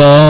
اللہ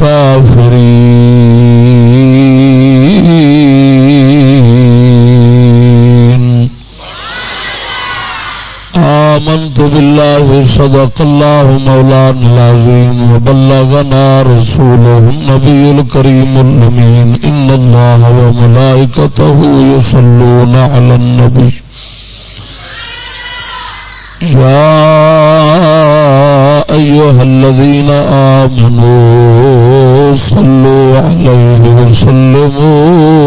كافرين آمنت بالله، صدق الله مولانا العظيم، وبلغنا رسوله النبي الكريم الأمين. إن الله وملائكته يصلون على النبي. يا أيها الذين آمنوا صلوا عليه وسلموا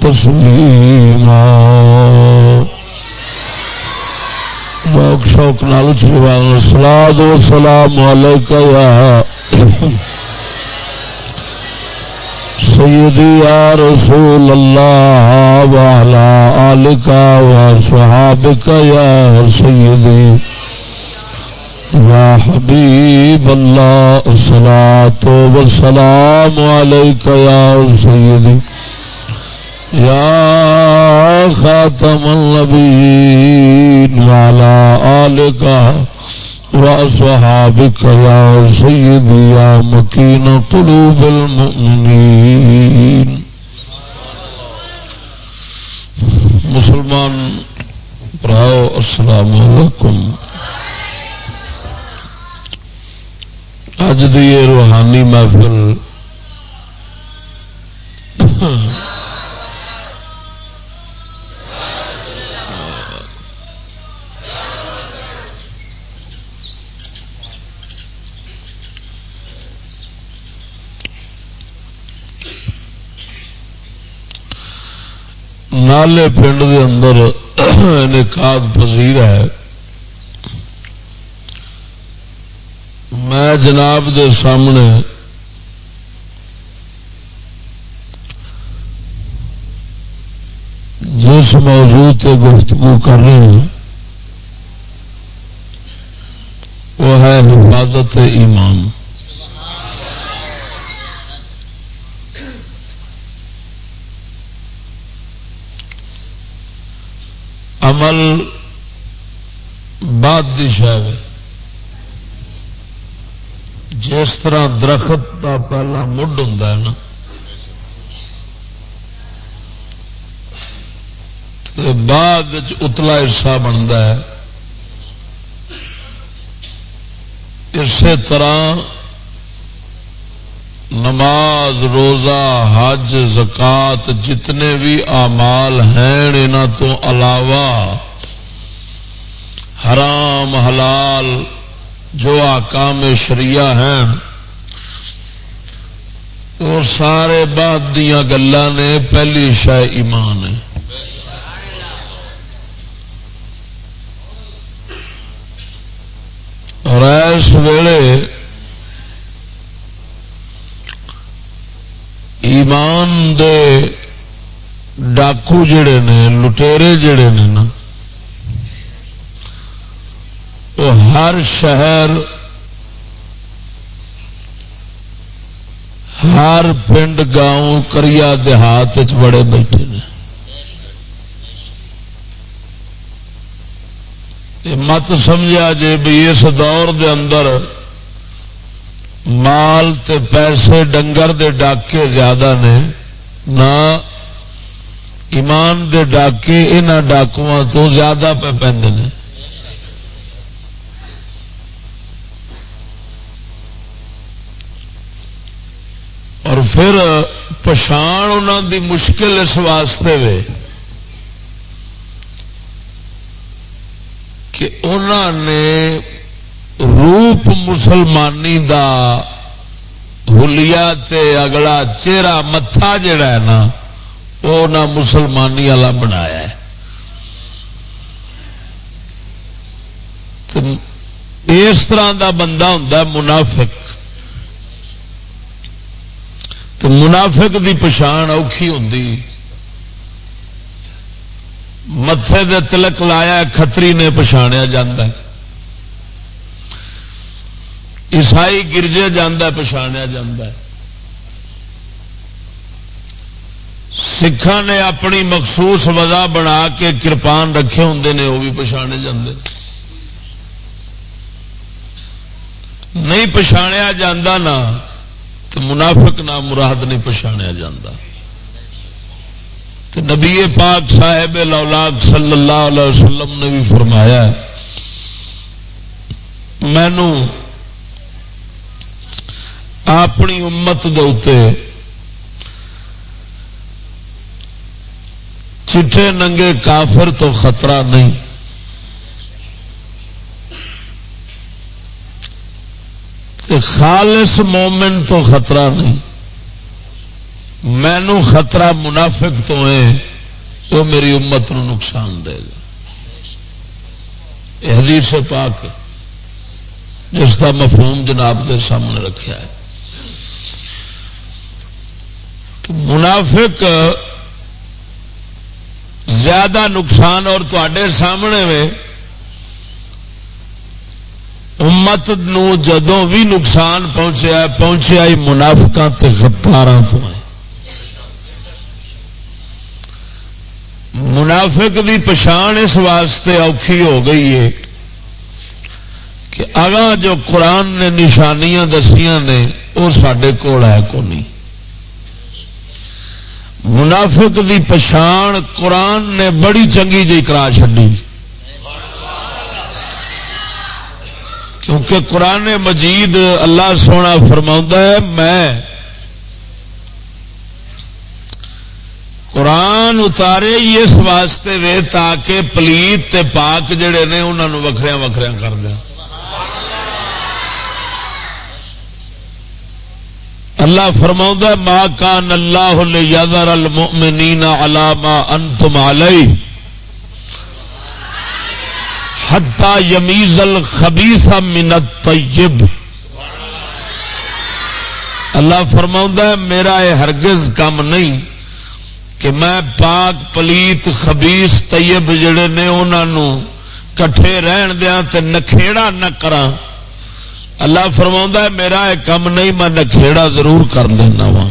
تسليما شوق شوق نال چیوان الصلاة والسلام عليك يا سيدي يا رسول الله وعلى آلك وصحابك يا سيدي يا حبيب الله، الصلاة والسلام عليك يا سيدي، يا خاتم النبيين، وعلى آلك وأصحابك يا سيدي، يا مكين قلوب المؤمنين. مسلمان براؤ السلام علیکم. اج دی روحانی محفل نالے پنڈ دے اندر نکات پذیر ہے۔ میں جناب دے سامنے جس موضوع تے گفتگو کر رہے ہیں، وہ ہے حفاظت ایمان۔ عمل بعد دی شاید جس طرح درخت کا پہلا مڈ ہوں نا بعد اتلا حصہ بنتا ہے۔ اسی طرح نماز، روزہ، حج، زکات جتنے بھی آمال ہیں ان تو علاوہ حرام، حلال جو آکام شریعہ ہیں وہ سارے بعد دیا گلا نے پہلی شہ ایمان ہے۔ اور اس ویلے ایمان دے ڈاکو جڑے نے، لٹیرے جڑے نے نا ہر شہر، ہر پنڈ گاؤں کریا دیہات بڑے بیٹھے مت سمجھا جی بھی اس دور دے اندر مال تے پیسے ڈنگر دے ڈاکے زیادہ نے، نہ ایمان دے ڈاکے یہاں ڈاکو تو زیادہ پہ پہ اور پھر پچھان انہوں دی مشکل اس واسطے وے کہ انہوں نے روپ مسلمانی دا ہولیا تے اگلا چہرہ متھا جڑا ہے نا، وہ نہ مسلمانی والا بنایا ہے۔ اس طرح دا بندہ ہوں منافق۔ تو منافق دی پچھان اوکھی ہوں متے دے تلک لایا کتری نے پچھاڑیا جا عیسائی گرجے جانا پچھاڑیا جا سکھان نے اپنی مخصوص وجہ بنا کے کرپان رکھے ہوں نے، وہ بھی پچھانے جاندے۔ نہیں پچھاڑیا جاندہ نا تو منافق نہ مراد نہیں پچھاڑیا جاندہ تو نبی پاک صاحب لولاک صلی اللہ علیہ وسلم نے بھی فرمایا مینو اپنی امت دے چٹے ننگے کافر تو خطرہ نہیں۔ خالص مومن تو خطرہ نہیں۔ مینو خطرہ منافق تو ہے، وہ میری امت نو نقصان دے گا۔ حدیث پاک جس کا مفہوم جناب کے سامنے رکھا ہے۔ تو منافق زیادہ نقصان اور تے سامنے میں امت نو جدوں بھی نقصان پہنچیا پہنچیا ہی منافقہ غداراں تو منافق دی پچھان اس واسطے اوکھی ہو گئی ہے کہ اگا جو قرآن نے نشانیاں دسیاں نے، وہ سڈے کول ہے کو نہیں۔ منافق دی پچھان قرآن نے بڑی چنگی جی کرا چڈی کیونکہ قرآن مجید اللہ سونا فرما ہے، میں قرآن اتارے اس واسطے وے تاکہ پلیت تے پاک جڑے نے انہوں وکھریا وکھریا کر دیا اللہ فرما ما کان اللہ یادر المؤمنین علامہ انتم علیہ حتا یمیز الخبیث من الطیب اللہ فرما میرا یہ ہرگز کم نہیں کہ میں پاک پلیت خبیس طیب جڑے نے انہوں کٹھے رہن دیا تے نکھےڑا نہ کرا اللہ فرما ہے، میرا یہ کم نہیں، میں نکھےڑا ضرور کر لینا وا۔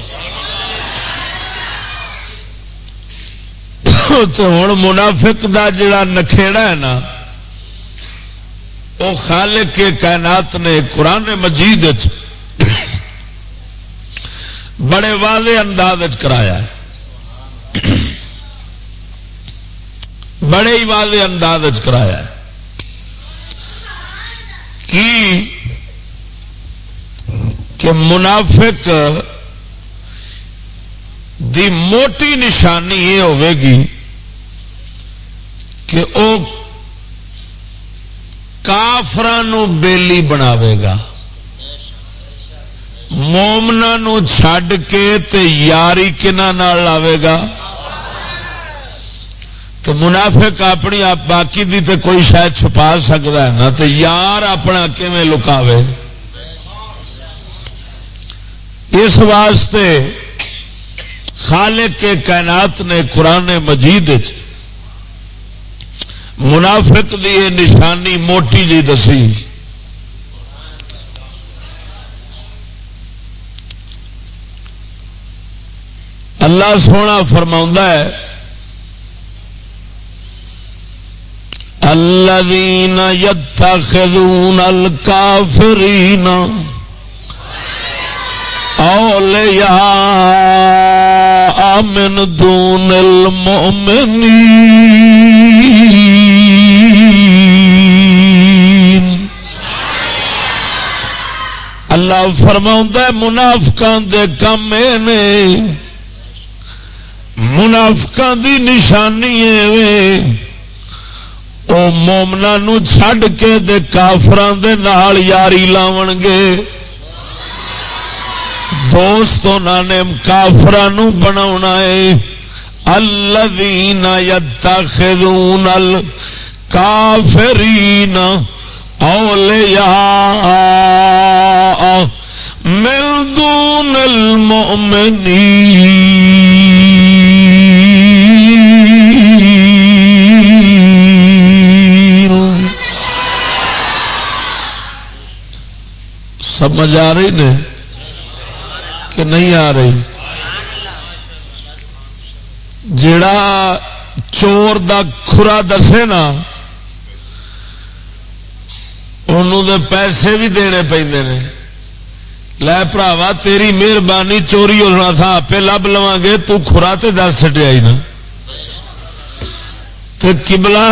ہوں منافق دا جڑا نکھےڑا ہے نا وہ خالق کے کائنات نے قرآن مجید بڑے واضح انداز کرایا ہے۔ بڑے ہی واضح انداز کرایا ہے۔ کہ منافق دی موٹی نشانی یہ ہوے گی کہ وہ کافران بیلی بناوے گا۔ مومنا چھڈ کے تے یاری کنا لاوے گا۔ تو منافق اپنی باقی دی تے کوئی شاید چھپا سکتا ہے نا تو یار اپنا کیون لکاوے۔ اس واسطے خالق کے کائنات نے قرآن مجید منافق دی یہ نشانی موٹی جی دسی۔ اللہ سونا فرما ہے الذين يتخذون الكافرين أولياء من دون المؤمنين اللہ فرما منافقان دے کم منافقان دی نشانی ہے وہ مومنا چھڈ کے دے کافران دے نال یاری لاو گے۔ دوست نے کافران بنا الذین یتخذون الکافرین اولیاء من دون المؤمنین۔ سمجھ آ رہی نے؟ کہ نہیں آ رہی۔ جڑا چور دا خورا دسے نا ان پیسے بھی دینے پہ لے پراوا، تیری مہربانی چوری ہونا تھا آپ لب لوا گے، تو خورا تے دس چٹیا نا۔ تو کبلا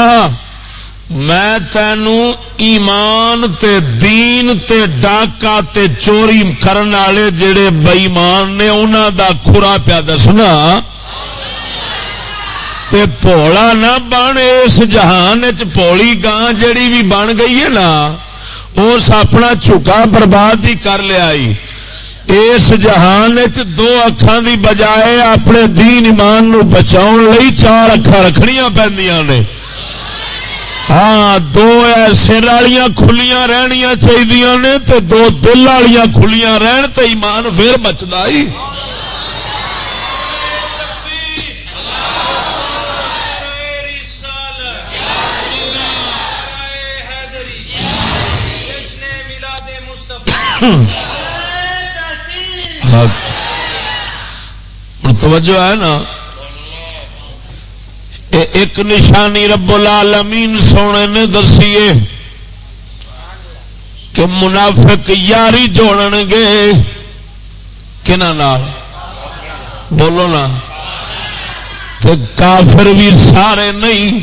میں تینوں ایمان تے دین تے ڈاکا تے چوری کرن والے جڑے بئیمان نے انہوں دا خورا پیا دسنا تے پولا نہ بن، اس جہان چولی گان جڑی بھی بن گئی ہے نا، اس اپنا چکا برباد ہی کر لیا اس جہان دو اکھان دی بجائے اپنے دین ایمان نو بچاؤ لئی چار اکھان رکھنیاں پہ نے۔ ہاں دو سر والیا کھلیاں رہنیا چاہیے نے تو دو دل والیا کھلیاں رہن تو ایمان پھر بچتا ہی توجہ ہے نا ایک نشانی رب العالمین سونے نے دسیے کہ منافق یاری جوڑ گے کنہ بولو نا۔ تو کافر بھی سارے نہیں۔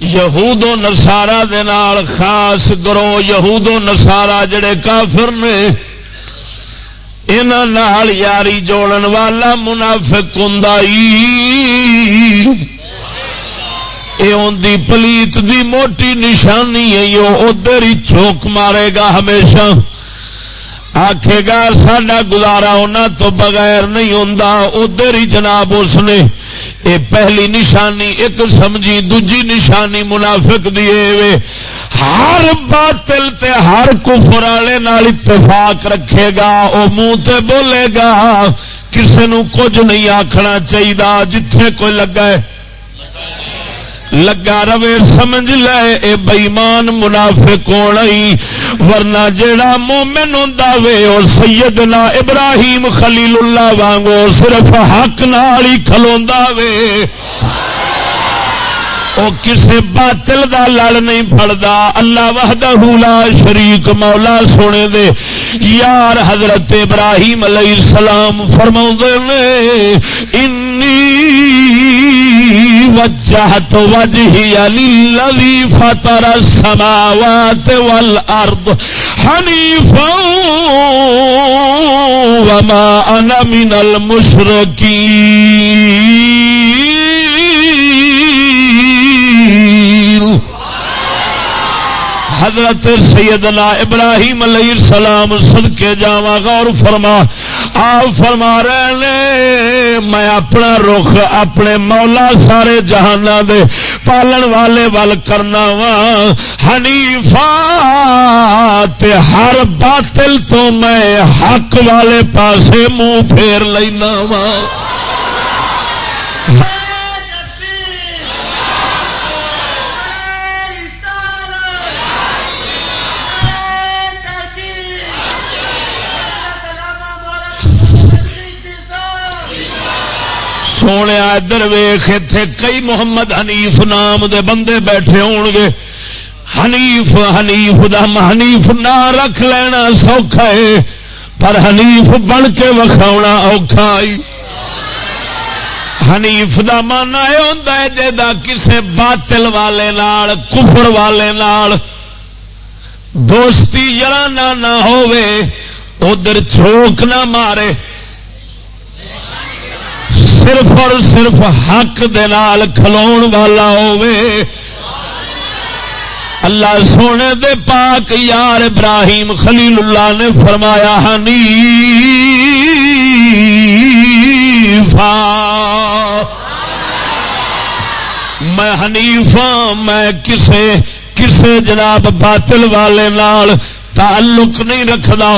یہود و نسارا دے نال خاص گرو یہود و نسارا جڑے کافر نے انہوں یاری جوڑن والا منافق ہوں یہ پلیت دی موٹی نشانی ہے ادھر ہی چوک مارے گا ہمیشہ آخے گا سڈا گزارا انہوں تو بغیر نہیں ہوں ادھر ہی جناب اس نے اے پہلی نشانی، ایک سمجھی دجی نشانی منافق دیے ہر باطل تے ہر کفر والے نال اتفاق رکھے گا، او منہ تے بولے گا۔ کسے نو کچھ نہیں آخنا چاہیے جتھے کوئی لگا ہے۔ لگا روے سمجھ لے، اے بئیمان منافق ہونا ورنہ جیڑا مومن ہوں وے اور سیدنا ابراہیم خلیل اللہ وانگو صرف حق نال ہی کھلوندا وے۔ او کسے باطل دا لڑ نہیں پڑدا اللہ وحدہ لا شریک مولا سونے دے۔ یار حضرت ابراہیم علیہ السلام فرماؤں نے انی وجہ وجہت وجہی للذی فطر السماوات والارض حنیفا وما انا من المشرکین. حضرت سیدنا ابراہیم علیہ السلام سن کے جاوا غور فرما آپ فرما رہے میں اپنا رخ اپنے مولا سارے جہان دے پالن والے ول کرنا وا ہنیفا ہر باطل تو میں حق والے پاسے منہ پھیر لینا وا ادھر ویخ اتے کئی محمد حنیف نام دے بندے بیٹھے ہون گے حنیف حنیف دم حنیف نہ رکھ لینا سوکھا ہے پر حنیف بن کے وکھاؤنا اوکھا حنیف دا مانا یہ ہوتا ہے جا کسے باطل والے نال کفر والے نال دوستی جرانا نہ ہووے ادھر چوک نہ مارے صرف اور صرف حق دے نال کھلون والا ہووے۔ اللہ سونے دے پاک یار ابراہیم خلیل اللہ نے فرمایا ہنی میں حنیفا میں کسے کسے جناب باطل والے نال تعلق نہیں رکھدا،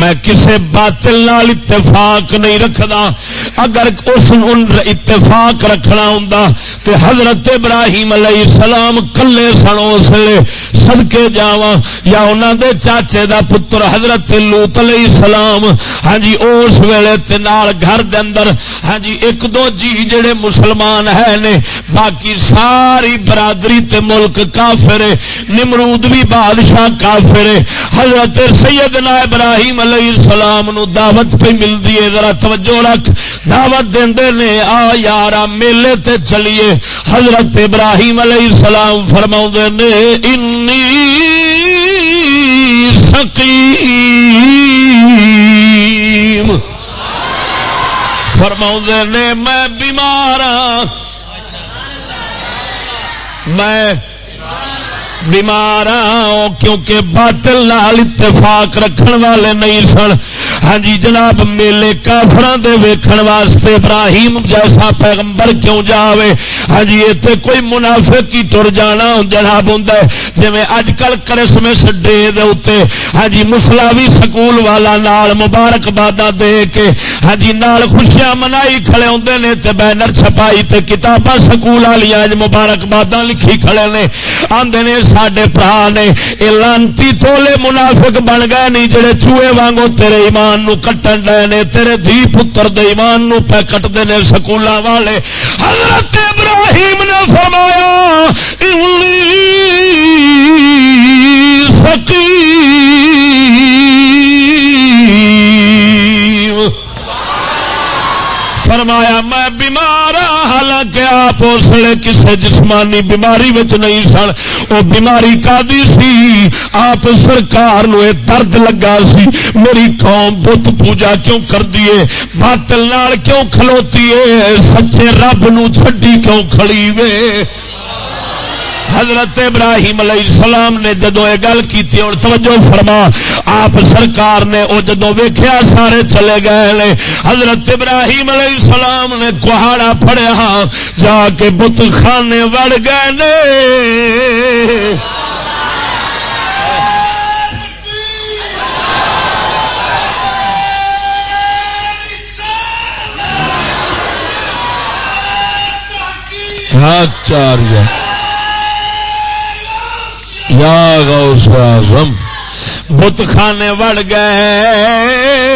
میں کسے باطل نال اتفاق نہیں رکھدا۔ اگر اس اتفاق رکھنا ہوں تے حضرت ابراہیم علیہ السلام کلے سن اس لیے سدکے یا انہوں دے چاچے دا پتر حضرت لوت علیہ السلام ہاں جی اس ویلے تے نال گھر دے اندر ہاں جی ایک دو جی جڑے مسلمان ہے نے، باقی ساری برادری تے ملک کافر نمرود بھی بادشاہ کافر حضرت سیدنا ابراہیم علیہ السلام نو دعوت پہ ملتی ہے، ذرا توجہ رکھ۔ دعوت دے نے، آ یار میلے تے چلیے۔ حضرت ابراہیم علیہ السلام فرما نے انی سقیم. فرما نے، میں بیمار ہاں۔ میں بیمار کیونکہ باطل نال اتفاق رکھن والے نہیں سن۔ ہاں جی جناب، میلے کافر ویکھن واسطے ابراہیم جیسا پیغمبر کیوں جاوے؟ ہاں جی اتنے کوئی منافع کی تر جانا جناب ہوں جی اج کل کرسمس ڈے دے ہاں جی مسلاوی سکول والا نال مبارکباد دے کے ہاں جی نال خوشیاں منائی کھڑے ہوندے نے تے بینر چھپائی تے کتاباں سکول والی اج مبارکباد لکھی کھڑے نے۔ آندے نے سڈے برا نے یہ لانتی تولے منافق بن گئے نہیں جڑے چوہے وانگو تیرے ایمان ایمان نو کٹن ڈے نے، تیرے دھی پتر دے ایمان نو پہ کٹتے ہیں سکول والے۔ حضرت ابراہیم نے فرمایا سکی فرمایا، میں بیمار ہاں حالانکہ آپ اس لیے کسی جسمانی بیماری وچ نہیں سن. وہ بیماری کا سی؟ آپ سرکار نو درد لگا سی۔ میری قوم بت پوجا کیوں کر دیے باطل نال کیوں کھلوتی ہے؟ سچے رب نو چھڈی کیوں کھڑی وے؟ حضرت ابراہیم علیہ السلام نے جدو یہ گل کی اور توجہ فرما، آپ سرکار نے وہ جدو ویخیا سارے چلے گئے حضرت ابراہیم علیہ السلام نے کہاڑا پڑیا جا کے بت خانے وڑ گئے نے۔ ہاں، چار یا غوث اعظم، بت خانے وڑ گئے۔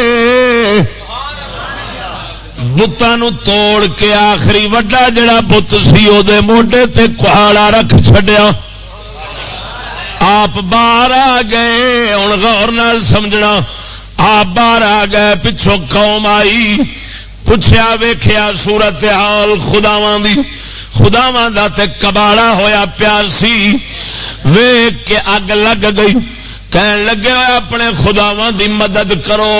بتان توڑ کے آخری وڈا جڑا بت سی وہ موڈے تے کہاڑا رکھ چڈیا آپ باہر آ گئے ہوں غور نال سمجھنا۔ آپ باہر آ گئے، پچھوں قوم آئی۔ پوچھا ویخیا سورت حال خداواں دی۔ خداواں دا تے کباڑا ہویا پیار سی ویگ کے اگ لگ گئی۔ کہن لگے اپنے خداوا دی مدد کرو،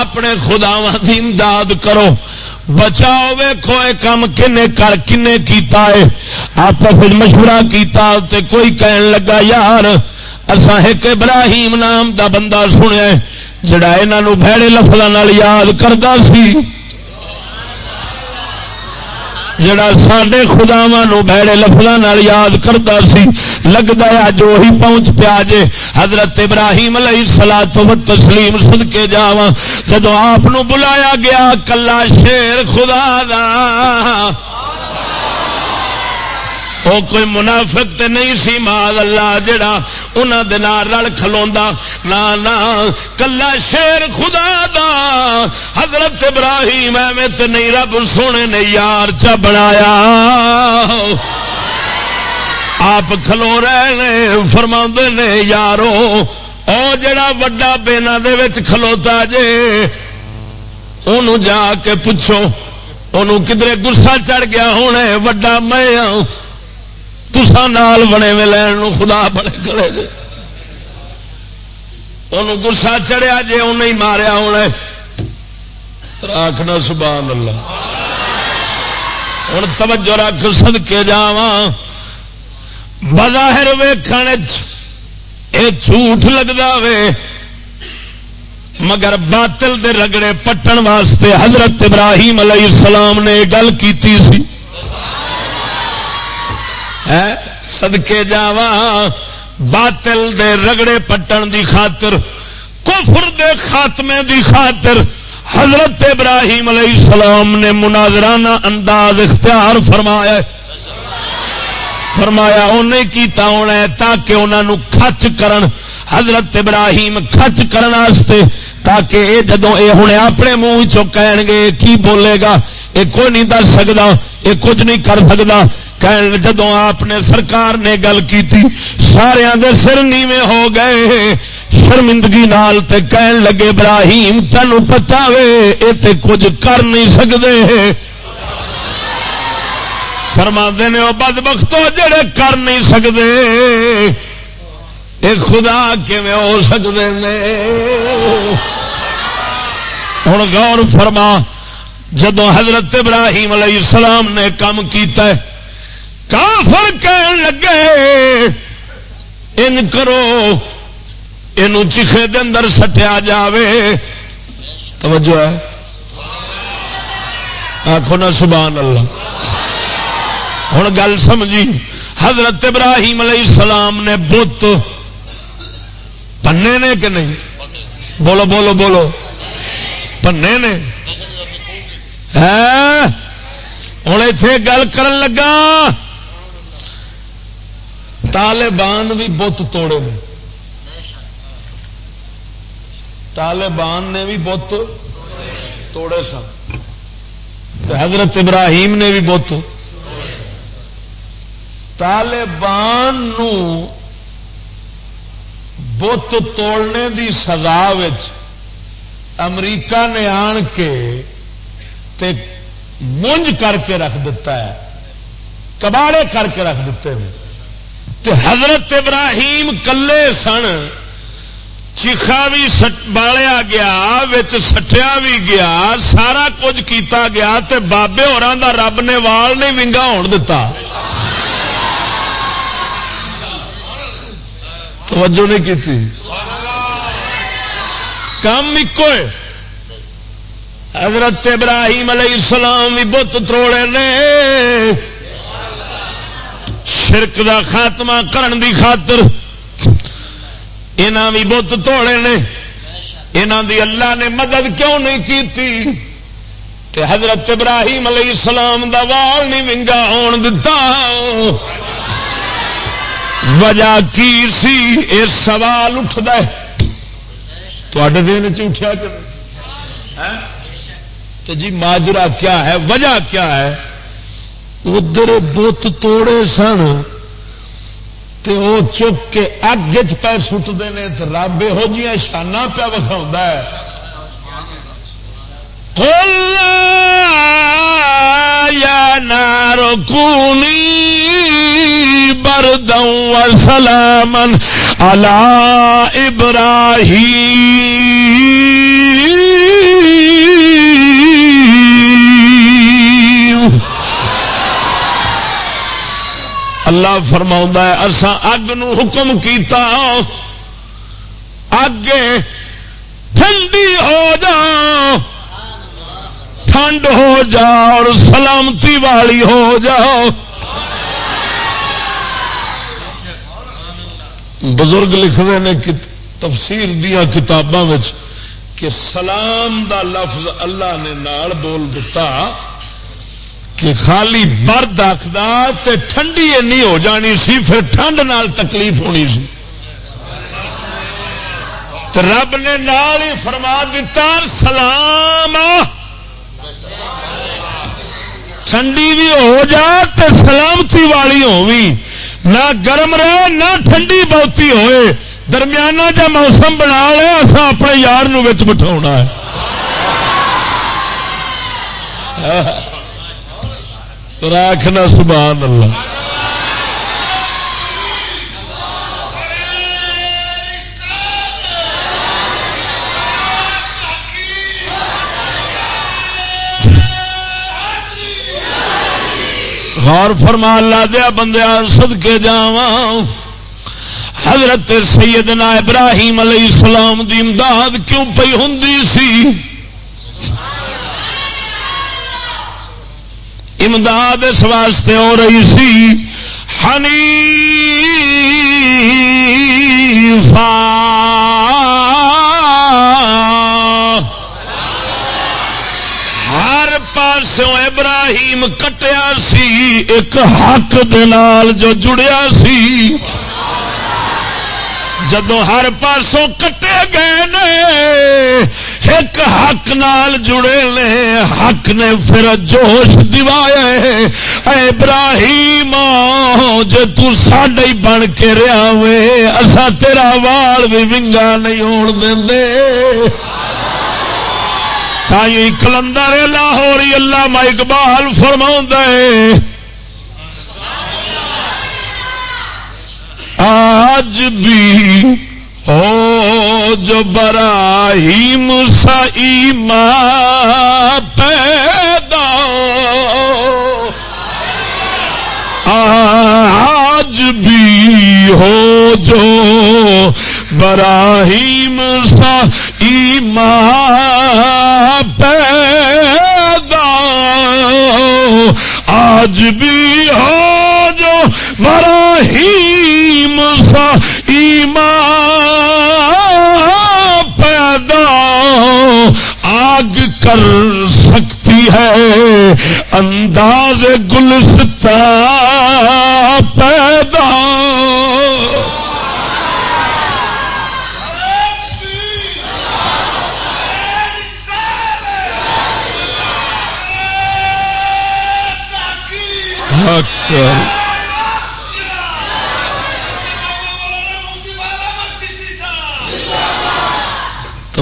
اپنے خداوا دی امداد کرو۔ بچاؤ ویخو یہ کام کن کر کن کیتا ہے آپس مشورہ کیتا، تے کوئی کہن لگا، یار اصا ایک ابراہیم نام دا بندہ سنیا جڑا یہاں بھڑے لفظوں یاد کرتا سی۔ جڑا سڈے خداوا بھڑے لفظوں یاد کرتا سی لگتا ہے اج وہی پہنچ پیا جے۔ حضرت ابراہیم علیہ سلا تو تسلیم سد کے جا جدو آپ بلایا گیا، کلا شیر خدا دا۔ وہ کوئی منافق تے نہیں سی، مال اللہ جڑا انہوں رل کھلوا نہ کلا شیر خدا دا۔ حضرت ابراہیم ایویں تے نہیں، رب سونے نے یار چا بنایا۔ آپ کھلو رہے فرما نے، یارو، او جڑا وڈا بینا دے کھلوتا جے ان جا کے پوچھو ان کدھر گسا چڑھ گیا ہونے وڈا میں ہاں۔ تسا نال بنے میں لین خدا بڑے کرے گے۔ ان گسا چڑھیا جے ان ماریا ہونا راکھنا سبحان اللہ۔ ہوں توجہ رکھ سد کے جا بظاہر ویخن یہ جھوٹ لگتا وے۔ مگر باطل دے رگڑے پٹن واسطے حضرت ابراہیم علیہ السلام نے گل کی سدکے جاوا باطل دے رگڑے پٹن دی خاطر، کفر دے خاتمے دی خاطر، حضرت ابراہیم علیہ السلام نے مناظرانہ انداز اختیار فرمایا فرمایا انہیں کیتا ہونا ہے تاکہ انہوں کچ کرن، حضرت ابراہیم کچ کرنے تاکہ اے جدو اے ہوں اپنے منہ چن گے، کی بولے گا؟ یہ کوئی نہیں دس سکتا یہ کچھ نہیں کر سکتا جدو آپ نے سرکار نے گل کی سارے دے سر نیوے ہو گئے۔ شرمندگی نال تے کہن لگے، ابراہیم، تینوں پتا وے یہ تے کچھ کر نہیں سکتے فرما نے وہ بد بخت جڑے کر نہیں سکتے یہ خدا ہو سکتے ہوں غور فرما جدو حضرت ابراہیم علیہ السلام نے کام کیتا ہے کافر کہن لگے، ان کرو یہ چیخے دے اندر سٹیا جاوے۔ توجہ ہے۔ آخو نا سبحان اللہ۔ ہوں گل سمجھی، حضرت ابراہیم علیہ السلام نے بت پنے نے کہ نہیں؟ بولو بولو بولو۔ پنے نے۔ ہوں اتے گل کر لگا۔ طالبان بھی بت توڑے نے۔ طالبان نے بھی بت توڑے سن۔ حضرت ابراہیم نے بھی بت۔ طالبان بت توڑنے دی سزا امریکہ نے آن کے تے مونج کر کے رکھ دیتا ہے۔ کباڑے کر کے رکھ دیتے ہیں۔ تے حضرت ابراہیم کلے سن، چیخا بھی بالیا گیا سٹیا بھی گیا، سارا کچھ کیتا گیا تے بابے ہوا رب نے وال نہیں ونگا ہون دتا۔ توجہ نہیں کی کام ایک حضرت ابراہیم علیہ السلام بھی بت تروڑے نے۔ شرک دا خاتمہ کرن دی خاطر یہاں بھی بت توڑے نے۔ یہاں دی اللہ نے مدد کیوں نہیں کی تھی حضرت ابراہیم علیہ السلام دا وال نہیں ونگا ہون دتا۔ وجہ کی سی؟ یہ سوال اٹھتا ہے۔ دن چٹیا تو جی ماجرا کیا ہے؟ وجہ کیا ہے؟ ادھر بت توڑے سن تو وہ چک کے اگ پہ سٹتے ہیں تو رب یہو جی شانہ پیا وکھا ہے۔ یا نار کونی بردوں سلامن اللہ ابراہی اللہ فرما ہے اگ نو حکم کیتا، اگ ٹھنڈی ہو جا، ٹھنڈ ہو جا اور سلامتی والی ہو جاؤ بزرگ لکھتے ہیں تفسیر دیا کتاباں کہ سلام دا لفظ اللہ نے نال بول دیتا کہ خالی برد تے ٹھنڈی نہیں ہو جانی سی، پھر ٹھنڈ نال تکلیف ہونی سی۔ رب نے نال ہی فرما دیتا، سلام۔ ٹھنڈی بھی ہو جا تو سلامتی والی ہوگی نہ گرم رہے، نہ ٹھنڈی بہتی ہوئے۔ درمیانہ جا موسم بنا لے اصا اپنے یار بٹھا ہے۔ راکھنا سبحان اللہ۔ غور فرما لا دیا بندیا سد کے جا حضرت سیدنا ابراہیم علیہ السلام دی امداد کیوں پی ہوں سی؟ امداد اس واسطے ہو رہی سی۔ ہنی ہر پاسوں ابراہیم کٹیا سی، ایک حق دال جو جڑیا سی۔ جدو ہر پاسوں کٹے گئے نے ایک حق نال جڑے نے، حق نے پھر جوش دوایا اے ابراہیم، جے تو ساڈا ہی بن کے رہا وے اسا تیرا وال بھی ونگا نہیں ہون دے تھی کلندر لاہوری اللہ ما اقبال فرما دے آج بھی ہو جو براہیم ماں پیدا۔ آج بھی ہو جو براہیم سا ماں پیدا۔ آج بھی ہو جو براہیم سا ایمان پیدا آگ کر سکتی ہے انداز گلستا پیدا۔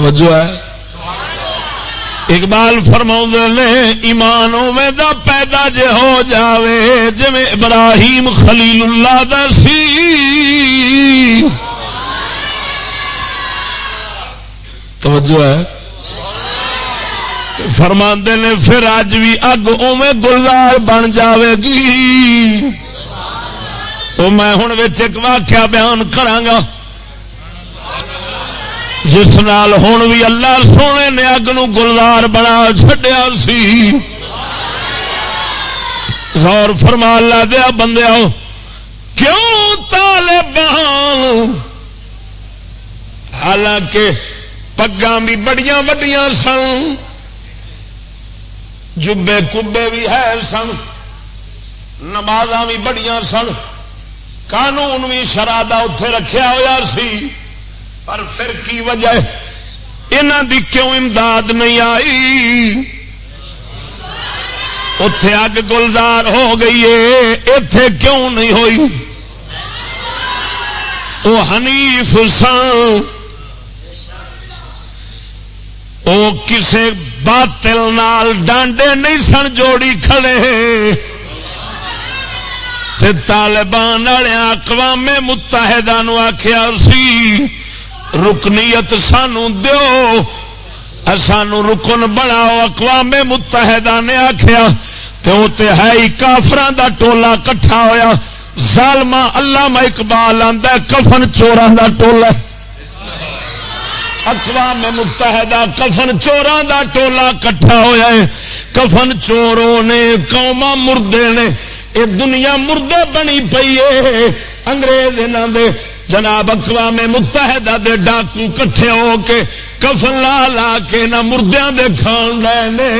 توجہ ہے۔ اقبال فرما نے، ایمان دا پیدا جے ہو جاوے جی ابراہیم خلیل اللہ دا سی۔ توجہ ہے۔ فرما نے، پھر اج بھی اگ اوے گلزار بن جاوے گی۔ تو میں ہوں ایک واقعہ بیان کرانگا جس نال ہوں بھی اللہ سونے نے اگ گلدار بنا چڈیا سی۔ غور فرما لا دیا بندے کیوں طالبان؟ حالانکہ پگا بھی بڑیاں وڈیاں سن، جبے کبے بھی ہے سن نماز بھی بڑیاں سن، قانون بھی شرادہ اتے رکھا ہوا سی۔ پر پھر کی وجہ دی کیوں امداد نہیں آئی؟ اتے اگ گلزار ہو گئی ہے اتے کیوں نہیں ہوئی؟ وہ حنیف سن وہ کسے باطل نال ڈانڈے نہیں سن جوڑی کھڑے طالبان والے اقوام متحدہ آخیا سی رکنیت سانو دو سانو رکن بناؤ اقوام متحدہ نے آخیا تو ہے ہی کافران دا ٹولا کٹھا ہویا۔ ظالما اللہ اقبال آدھا کفن چوران دا ٹولا۔ اقوام متحدہ کفن چوران دا ٹولا کٹھا ہویا ہے۔ کفن چوروں نے قوما مردے نے۔ یہ دنیا مردے بنی پی ہے۔ انگریز دے جناب اقوام متحدہ دے ڈاکو کٹھے ہو کے کفن لا لا کے نہ مردیا دے کھان لے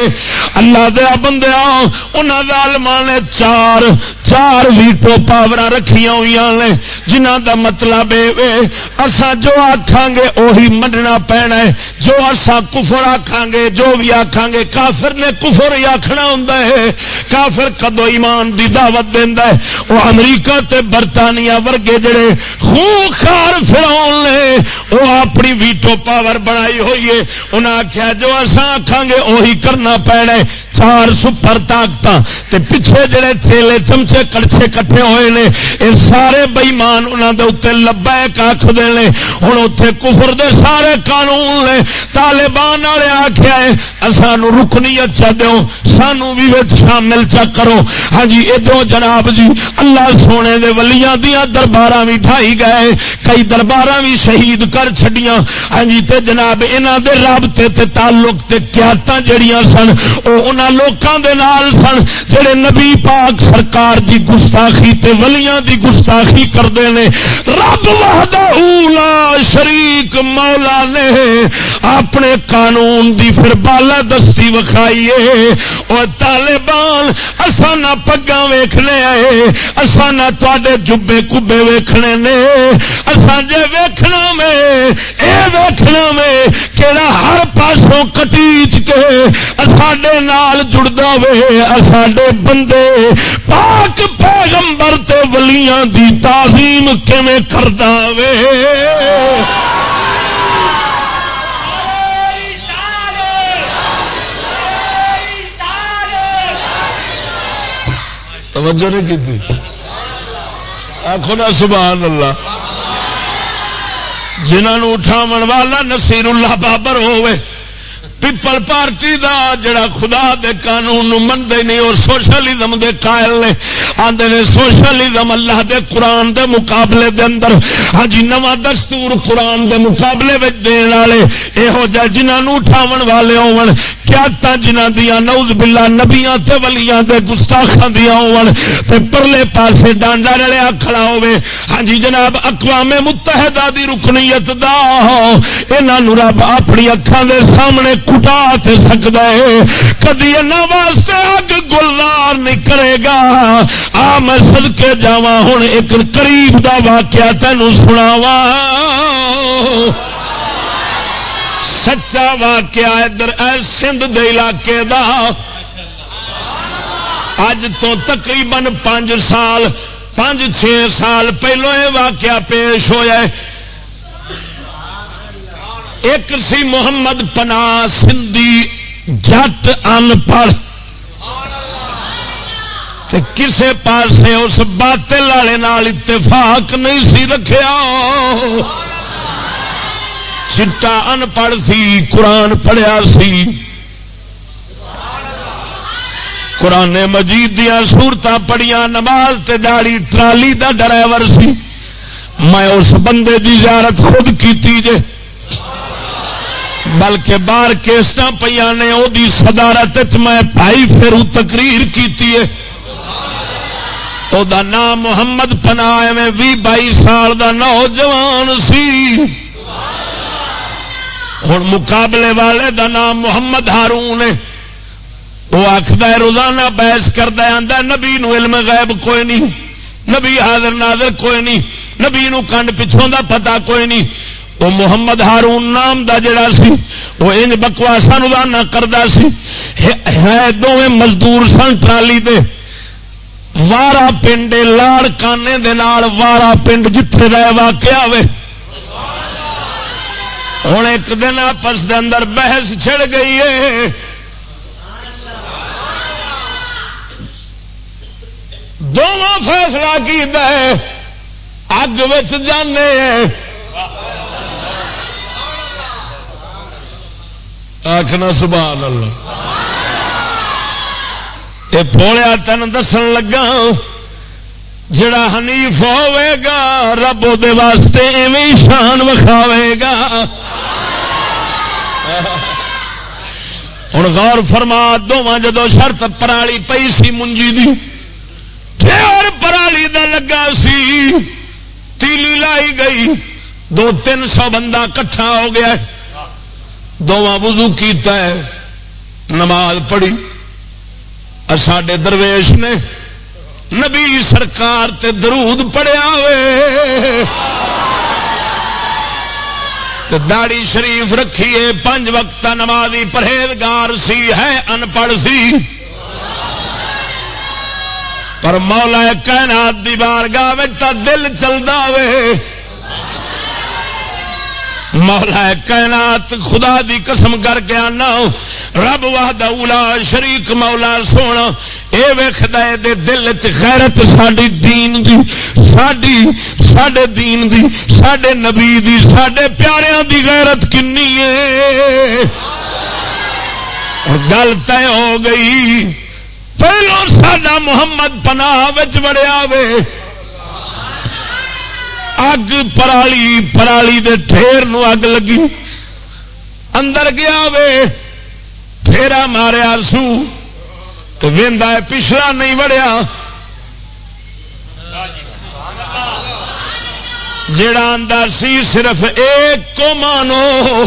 اللہ دیا بندیا انہوں ظالما نے چار چار ویٹو پاور رکھیا ہوئی نے۔ جنہ دا مطلب اسا جو آخان گے وہی مننا پینا ہے۔ جو اسا کفر آخان گے، جو بھی آخان گے، کافر نے کفر ہی آخنا ہوں کافر کدو ایمان دی دعوت دینا ہے؟ وہ امریکہ تے برطانیہ ورگے جڑے خوار فراؤن نے وہ اپنی ویٹو پاور بنائی ہوئی ہے۔ انہیں آخیا جو اصا آخان گے وہی کرنا پینا ہے۔ چار سپر طاقت پیچھے جڑے چیلے چمچے کڑچے کٹھے ہوئے نے یہ سارے بئیمان انہوں کے اتنے لبا کھ دے ہوں اتنے کفر دے سارے قانون نے۔ طالبان والے آخیا ہے سانو رکنیت چا اچھا دو سانو بھی شامل چا کرو۔ ہاں جی ادھر جناب جی اللہ سونے دے ولیاں دیا دربار بھی ڈھائی گئے کئی دربار بھی شہید کر چڈیاں ہاں جی تے جناب انہوں دے رابطے تے تعلق تے قیادت جڑیاں سن وہ لوگوں دے نال سن، جڑے نبی پاک سرکار دی گستاخی تے ولیاں دی گستاخی کرتے ہیں رب وحدہ اولا شریک مولا نے اپنے قانون دی پھر بالا دستی وکھائیے اور طالبان اسانا پگا ویخنے آئے اسانا تے جبے کبے ویخنے نے۔ اسان جے ویخنا میں، اے ویخنا میں کہڑا ہر پاسوں کٹیچ کے ساڈے نال جڑتا وے، ساڈے بندے، پاک پیغمبر تے ولیاں دی تعظیم کیویں کردا وے؟ توجہ نہیں کی آخو نا سبحان اللہ۔ جنہوں اٹھاو والا نصیر اللہ بابر ہوئے پیپل پارٹی دا جڑا خدا دے قانون نو منتے نہیں، اور سوشلزم دے قائل نے۔ آدھے نے سوشلزم اللہ دے قرآن دے مقابلے دے اندر۔ ہاں جی نواں دستور قرآن دے مقابلے میں دین والے یہو جہ جنہوں اٹھاو والے ہون۔ کیا جنہ دیا نوز بلا نبیاں تے ولیاں دے گستاخاں دیا ہون۔ تے پرلے پاسے ڈانڈا رلیا کھڑا ہوے ہاں جی جناب، اقوام متحدہ دی رکنیت دا۔ انہاں رب اپنی اکھاں دے سامنے کٹا تے سکتا ہے کدی واسطے اگ گلدار نہیں کرے گا۔ آ، میں سد کے جا ہوں ایک قریب دا واقعہ تینوں سناوا سچا واقعہ ادھر اے سندھ دے علاقے دا۔ اج تو تقریباً پانچ سال، پانچ چھ سال پہلو یہ واقعہ پیش ہوا ہے۔ ایک سی محمد پنا سندھی، جٹ ان پڑھ۔ کسے پاسے اس باطل والے نال اتفاق نہیں سی رکھیا۔ چٹا ان پڑھ سی، قرآن پڑھیا سی۔ قرآن مجید دیا سورت پڑھیا نماز تے داڑی ٹرالی دا ڈرائیور سی۔ میں اس بندے دی زیارت خود کی جے۔ بلکہ بار کیسٹ پہ نے وہ صدارت میں بھائی پھر تقریر کی نام محمد پنا میں بھی بائی سال دا نوجوان سی۔ ہوں مقابلے والے دا نام محمد ہارون وہ آخد روزانہ بحث کرتا آتا نبی نو علم غیب کوئی نہیں، نبی حاضر ناظر کوئی نہیں، نبی نو کنڈ پچھوں دا پتا کوئی نہیں۔ وہ محمد ہارون نام دا جڑا سی، وہ ان بکواسا روزانہ کرتا سی۔ ہے دونوں مزدور سن ٹرالی دے وارا پنڈ لاڑ کانے دے نال وارا پنڈ جتھے رہ واقع ہوئے ہوں ایک دن آپس دے اندر بحث چھڑ گئی ہے۔ دونوں فیصلہ کی دے اگ جانے آخنا سبحان اللہ۔ یہ پوڑیا تین دسن لگا، جڑا حنیف ہوے گا، رب دے واسطے ایویں شان وکھاوے گا۔ ہوں غور فرما دونوں جدو شرط پرالی پئی سی منجی دی، پھر پرالی دا لگا سی، تیلی لائی گئی۔ دو تین سو بندہ کٹھا ہو گیا۔ دونوں وضو کیتا ہے، نماز پڑھی۔ ساڈے درویش نے نبی سرکار تے درود پڑیا داڑی شریف رکھیے، پنج وقت نمازی پرہیزگار سی، ہے ان پڑھ سی۔ پر مولا کائنات دی بارگاہ دل چلتا وے۔ مولا کائنات، خدا دی قسم کر کے آنا۔ رب اولا شریک مولا سونا۔ اے ویخد دے دل چیرت ساری دین دی، ساڈی، ساڈے دین دی، ساڈے نبی دی، ساڈے پیاریاں دی غیرت کنی ہے۔ گل طے ہو گئی۔ پہلو سڈا محمد پناہ وچ بڑیا وے۔ اگ پرالی پرالی دے ٹھیر نو اگ لگی۔ اندر گیا وے پھیرا ماریا سو، تو وہدا پچھلا نہیں وڑیا۔ جڑا اندر سی صرف ایک کو مانو۔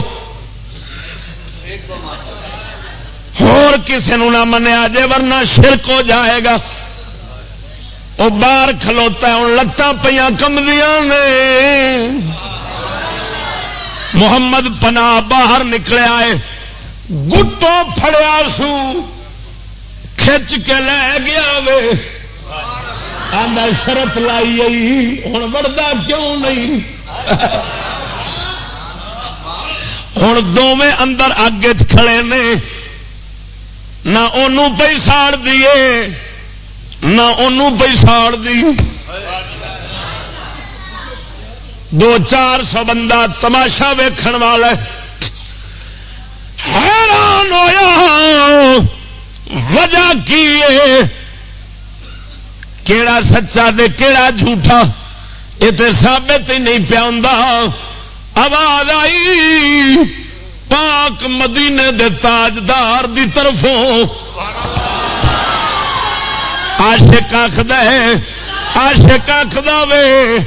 ہور کسی نہ منیا جے، ورنہ شرک ہو جائے گا۔ وہ باہر کھلوتا ہوں لتان پہ کمدیا نے محمد پنا باہر نکلیا ہے، گٹوں فڑیا سو، کھچ کے لے گیا وے۔ آدھا شرط لائی آئی، ہوں وڑتا کیوں نہیں؟ ہوں دونیں اندر اگ کھڑے نے، نہ انہوں پہ ساڑ دیے نہ ان پی ساڑ دی۔ دو چار سو بندہ تماشا ویکھن والا حیران ہوا وجہ کی کیڑا سچا دے کیڑا جھوٹا؟ یہ تو سابت ہی نہیں پیا آواز آئی۔ پاک مدینے دے تاجدار دی طرفوں۔ آشک آخد آشک آخد وے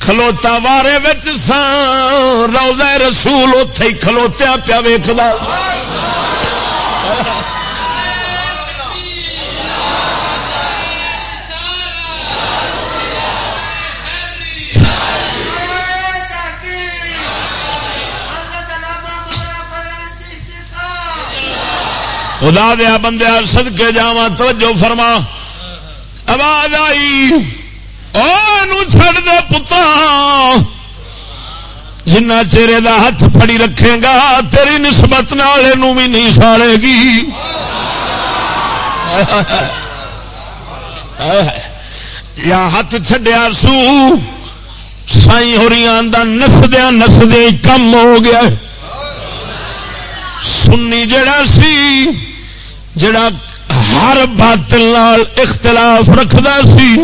کھلوتا وارے روزہ رسول اتے ہی کھلوتیا پیا ویخلا خدا دیا بندے سد کے جا توجہ فرما۔ آواز آئی۔ چڑ دے پتا۔ جنا چہرے دا ہاتھ پڑی رکھے گا، تیری نسبت نالے بھی نہیں ساڑے گی۔ یا ہاتھ چڈیا سو سائی ہو رہی نسدیا نسدے کم ہو گیا۔ سنی جڑا سی جڑا ہر باطل اختلاف رکھدا سی،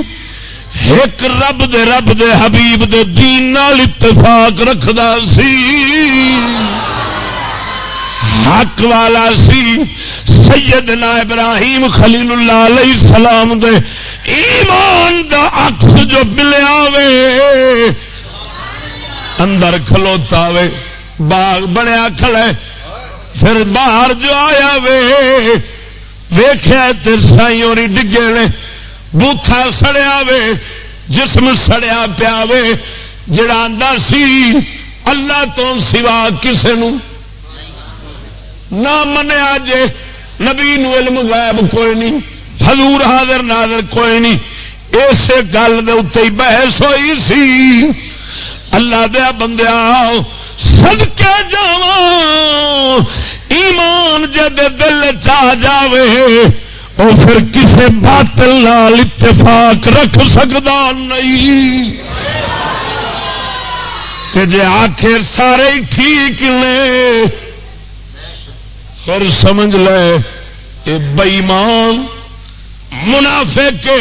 ایک رب دے رب دے حبیب دے دین نال اتفاق رکھدا سی۔ حق والا سی، سیدنا ابراہیم خلیل اللہ علیہ السلام دے ایمان دا عکس جو ملیا وے، اندر کھلوتا وے، باغ بنیا کھڑے پھر باہر جو آیا وے ویخیا ترسائی اور ڈگے نے بوتھا سڑیا وے، جسم سڑیا پیا وے، جڑا آدھا سی، اللہ تو سوا کسے نو نہ منیا جے، نبی نو علم غائب کوئی نہیں، حضور حاضر ناظر کوئی نہیں۔ اس گل دے بحث ہوئی سی۔ اللہ دیا بندیا سد کے جا ایمان جد دل چاہ جاوے وہ پھر کسی باطل نال اتفاق رکھ سکتا نہیں۔ جی آخر سارے ٹھیک نے، پھر سمجھ لے یہ بئیمان منافع کے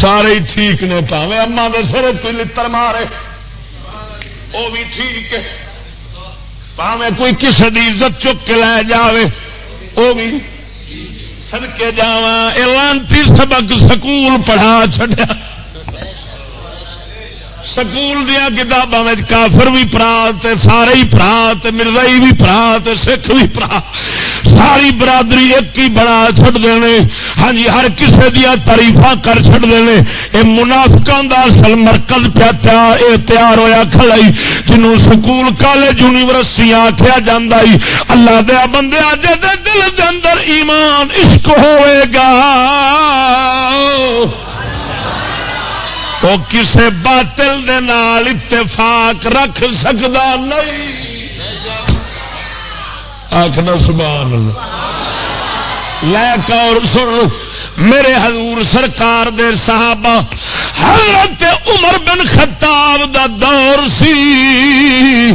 سارے ٹھیک نے پاوے اما دے سر کوئی لڑ مارے وہ بھی ٹھیک ہے۔ پاوے کوئی کسی کی عزت چک کے لے جائے وہ بھی سڑکے جا لانتی سبق سکول پڑھا چڑیا سکول دیا کتابوں کافر بھی پرا سارے ہی پرا مرزائی بھی پرا سکھ بھی پرا۔ ساری برادری ایک ہی بنا چڑ دینے۔ ہاں جی ہر کسی دیا تاریف کر چڑ دینے۔ یہ منافقوں کا اصل مرکز پیا تیار یہ تیار ہوا کھڑائی جنہوں سکول، کالج یونیورسٹی آخیا جا اللہ دیا بندے اج دل کے اندر ایمان، عشق ہوئے گا۔ وہ کسے باطل دے نال اتفاق رکھ سکتا نہیں۔ آخنا سبحان لے اور سن، میرے حضور سرکار دے صحابہ، حضرت عمر بن خطاب دا دور سی۔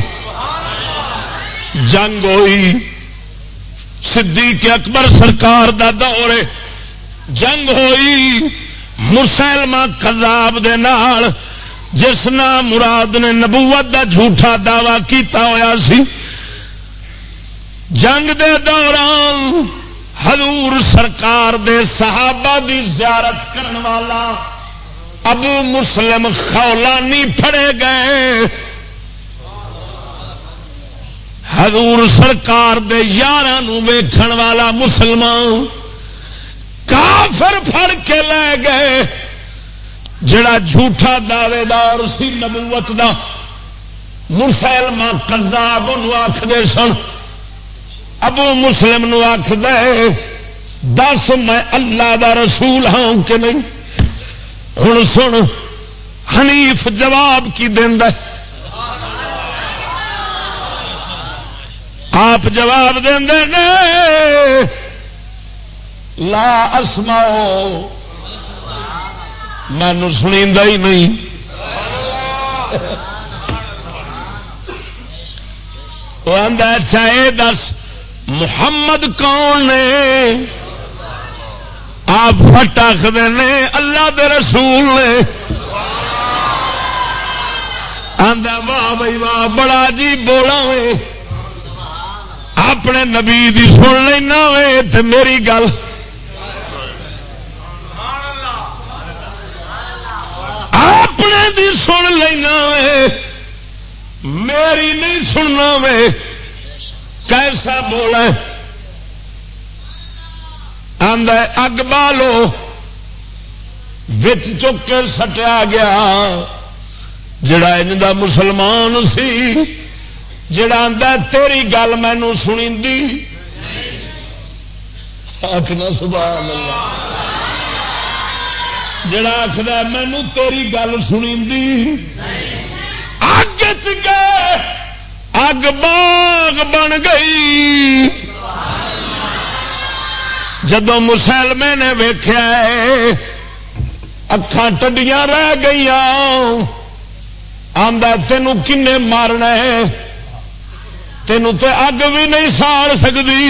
جنگ ہوئی۔ صدیق اکبر سرکار دا دور جنگ ہوئی۔ مسلم کزاب جس نام مراد نے نبوت دا جھوٹا دعوی کیتا ہویا سی۔ جنگ دے دوران حضور سرکار دے صحابہ دی زیارت کرن والا ابو مسلم خولانی پھڑے گئے۔ حضور سرکار دے یار ویکھن والا مسلمان کافر پھڑ کے لے گئے۔ جڑا جھوٹا دعوے دار سی نبوت دا، مسلم کزاب آخر سن۔ ابو مسلم نو آخ دس میں اللہ دا رسول ہوں کہ نہیں؟ ہوں سن، حنیف جواب کی دینا آپ جواب دیں لا اسماؤ مینو سنی ہی نہیں۔ وہ اچھا یہ دس، محمد کون نے آپ فٹ آخر نے، اللہ دے رسول نے۔ آدھا واہ بھائی، واہ، بڑا جی بولا وے اپنے نبی دی سن لینا وے تو میری گل دی سن لینا وے۔ میری نہیں سننا وے۔ کیسا بولا اگ بالو۔ بچ چک کے سٹیا گیا۔ جڑا ان دا مسلمان سی، جڑا آدھا تیری گل مینو سنی آخنا سبحان اللہ۔ جڑا آخر مینو تیری گل سنی اگ گئے، اگ باغ بن گئی۔ جدو مسلمے نے ویخیا اکھان ٹڈیاں رہ گئی آدھا تینوں کن مارنا تینوں تے اگ بھی نہیں ساڑ سکتی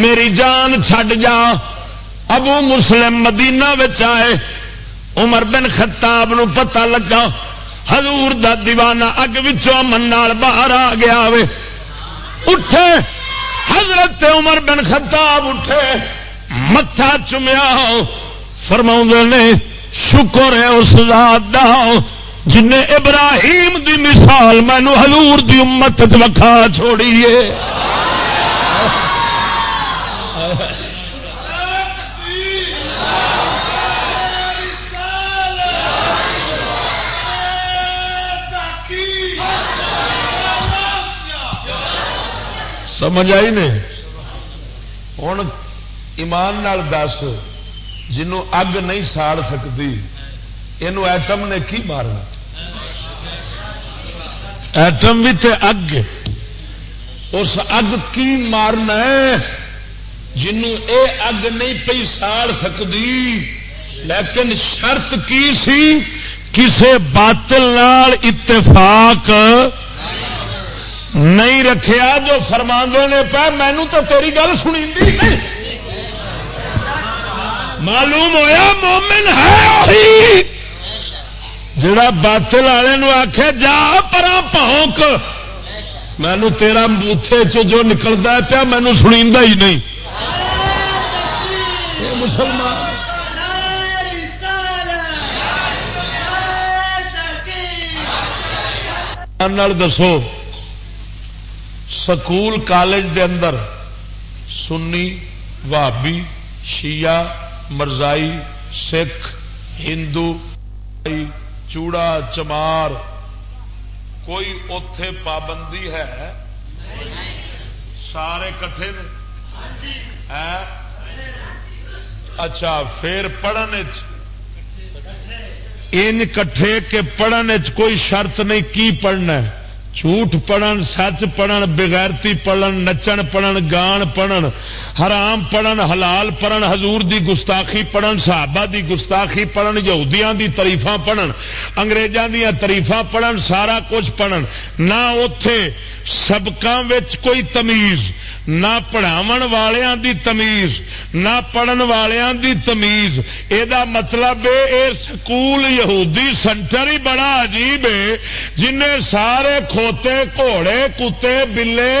میری جان چھڈ جا۔ ابو مسلم مدینہ آئے، عمر بن خطاب نو پتہ لگا، حضور دا دیوانہ اگ من باہر آ گیا وے۔ اٹھے، حضرت عمر بن خطاب اٹھے، متھا چومیا۔ فرما نے، شکر ہے اس ذات دا جن ابراہیم دی مثال مینو حضور دی امت وکھا چھوڑیے سمجھ آئی نے ہوں ایمان نال دس، جنوں اگ نہیں ساڑ سکتی یہ ایٹم نے کی مارنا؟ ایٹم بھی تے اگ۔ اس اگ کی مارنا ہے؟ جنوں اے اگ نہیں پی ساڑ سکتی، لیکن شرط کی سی؟ کسے باطل نال اتفاق نہیں رکھیا جو فرماندے نے پہ مینو تو تیری گل سنی معلوم ہویا مومن ہے جڑا باطل والے آخ جا پرا پونک مینو تیرا بوتھے چ جو نکلتا ہے پیا مینو سنی ہی نہیں۔ مسلمان۔ دسو۔ سکول کالج دے اندر، سنی بھابی شیعہ، مرزائی، سکھ، ہندو چوڑا، چمار، کوئی اتے پابندی ہے؟ سارے کٹھے نے؟ اچھا پھر پڑھنے ان کٹھے کے پڑھنے کوئی شرط نہیں، کی پڑھنا جھوٹ پڑھن، سچ پڑھن، بغیرتی پڑھن، نچن پڑھن، گان پڑھن، حرام پڑھن، حلال پڑھن، حضور دی گستاخی پڑھن، صحابہ دی گستاخی پڑھن، یہودیاں دی تریفا پڑھن، انگریزاں دیا تریفا پڑھن، سارا کچھ پڑھن۔ نہ اتے سبکاں کوئی تمیز، نہ پڑھاو والوں دی تمیز، نہ پڑھن والوں دی تمیز۔ یہ مطلب اے سکول یہودی سینٹر ہی بڑا عجیب ہے جن سارے کھوتے گھوڑے، کتے، بلے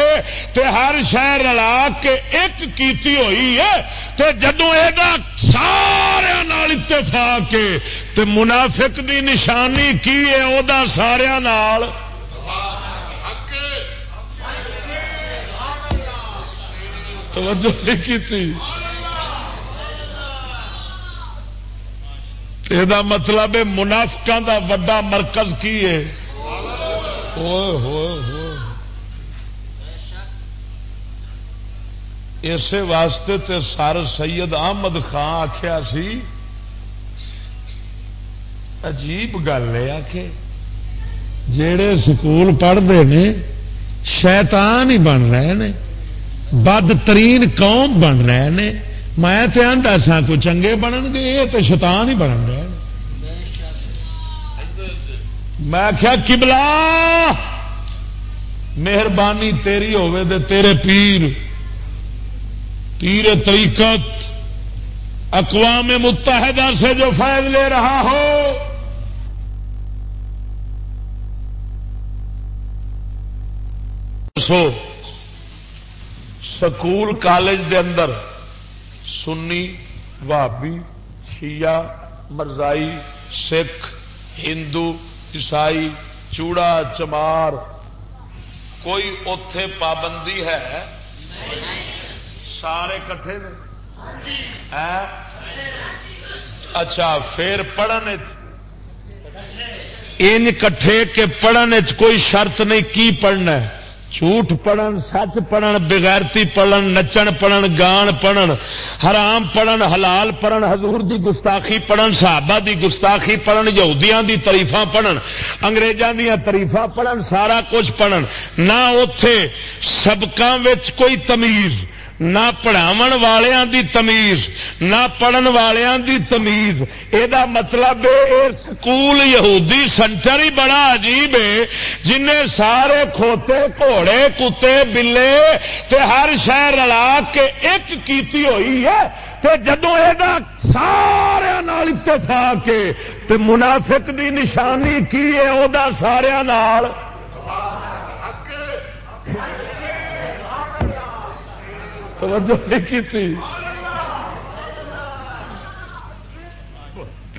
تے ہر شہر رلا کے ایک کیتی ہوئی ہے تے جدو یہ سارے اتفاق تے منافق دی نشانی کی ہے وہ سارا توجہ نہیں کی یہ مطلب منافقہ دا وڈا مرکز کی ہے؟ اسی واسطے تے سر سید احمد خان آخیا سی، عجیب گل ہے آ جڑے سکول پڑھتے ہیں شیطان ہی بن رہے ہیں بدترین قوم بن رہے ہیں میں تو آتا سا کو چنگے بنن گے، یہ تو شیطان ہی بن رہے ہیں میں کیا کبلا مہربانی تیری ہوے دے تیرے پیر۔ پیر طریقت اقوام متحدہ سے جو فائد لے رہا ہو۔ سو، سکول کالج دے اندر سنی بھابی شیعہ، مرزائی، سکھ، ہندو عیسائی، چوڑا، چمار، کوئی اتے پابندی ہے؟ سارے کٹھے نے؟ اچھا پھر پڑھنے ان کٹھے کے پڑھنے کوئی شرط نہیں، کی پڑھنا ہے؟ جھوٹ پڑھن، سچ پڑھن، بغیرتی پڑھن، نچن پڑھن، گان پڑھن، حرام پڑھن، حلال پڑھن، حضور دی گستاخی پڑھن، صحابہ دی گستاخی پڑھن، یہودیاں دی تریفا پڑھن، انگریزاں دیا تریفا پڑھن، سارا کچھ پڑھن۔ نہ اتے سبکاں کوئی تمیز نہ پڑھاو والوں دی تمیز، نہ پڑھن والوں دی تمیز۔ یہ مطلب سکول یہودی سینٹر ہی بڑا عجیب ہے جن سارے کھوتے، گھوڑے، کتے، بلے تے ہر شہر رلا کے ایک کیتی ہوئی ہے۔ تے جدو یہ سارے اتفاق تے منافق دی نشانی کی ہے وہ سارا توجہ نہیں کی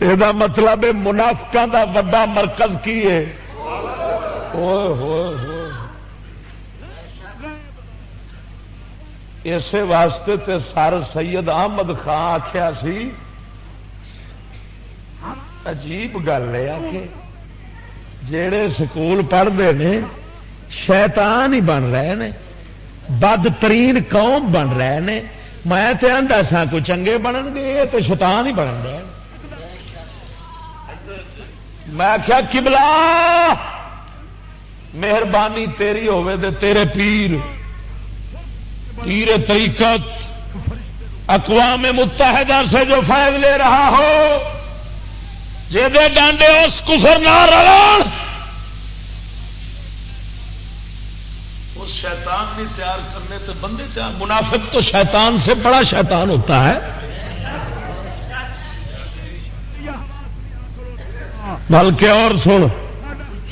یہ مطلب منافقہ دا وڈا مرکز کی ہے۔ اسی واسطے تے سر سید احمد خان آخیا سی۔ عجیب گل ہے آ جڑے سکول پڑھتے ہیں شیطان ہی بن رہے ہیں بدترین قوم بن رہے ہیں میں تو آتا سا کو چنگے بنن گے یہ تو شیطان ہی بن رہے میں کیا کبلا مہربانی تیری ہوے دے تیرے پیر۔ پیر طریقت۔ اقوام متحدہ سے جو فائد لے رہا ہو۔ جے دے ڈانڈے اس کفر نہ رلان شیطان نہیں تیار کرنے تو بندے تیار منافق تو شیطان سے بڑا شیطان ہوتا ہے۔ بلکہ اور سن،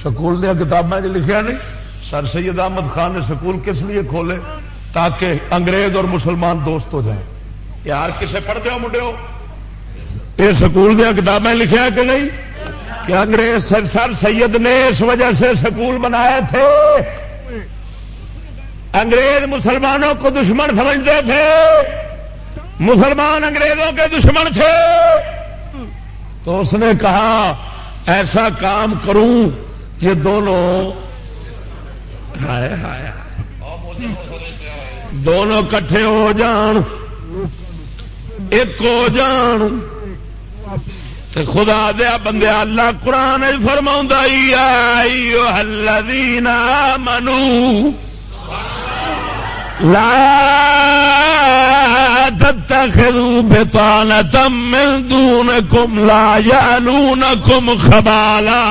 سکول دیا کتابیں لکھا نہیں سر سید احمد خان نے سکول کس لیے کھولے؟ تاکہ انگریز اور مسلمان دوست ہو جائیں۔ یار، کسے پڑھتے ہو منڈے ہو یہ سکول دیا کتابیں لکھا کہ نہیں؟ کہ انگریز سر سید نے اس وجہ سے سکول بنائے تھے۔ انگریز مسلمانوں کو دشمن سمجھتے تھے۔ مسلمان انگریزوں کے دشمن تھے۔ تو اس نے کہا، ایسا کام کروں یہ دونوں ہائے ہائے دونوں کٹھے ہو جان، ایک ہو جان۔ خدا دیا بندے، اللہ قرآن فرما منو لا تتخذوا بطانة من دونكم لا يألونكم خبالا.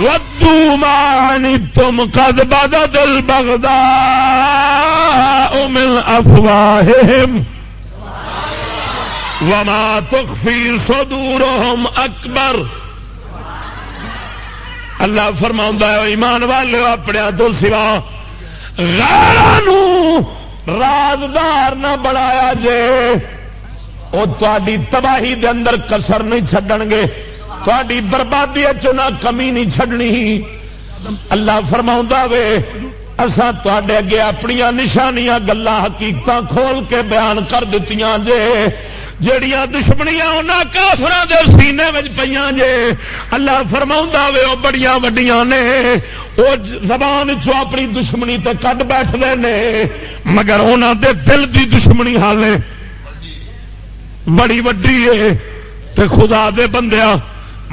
ودوا ما عنتم قد بدت البغضاء من أفواههم. وما تخفي صدورهم أكبر. اللہ فرما ایمان والے اپنے تو سوا رازدار نہ بڑھایا جے۔ وہ تاری تباہی دے اندر کسر نہیں چڈن گے۔ تاری بربادی چنا کمی نہیں چڈنی اللہ فرما وے اسان تے اگے اپنی نشانیاں گلا حقیقت کھول کے بیان کر دیتی جے۔ جڑیاں دشمنیاں انہاں کافراں دے سینے وچ پیاں جے، اللہ فرماوندا وے، او بڑیاں وڈیاں نے۔ او زبان چوں اپنی دشمنی تے کڈ بیٹھدے نے، مگر انہاں دے دل دی دشمنی حالے بڑی وڈی ہے تے خدا دے بندیاں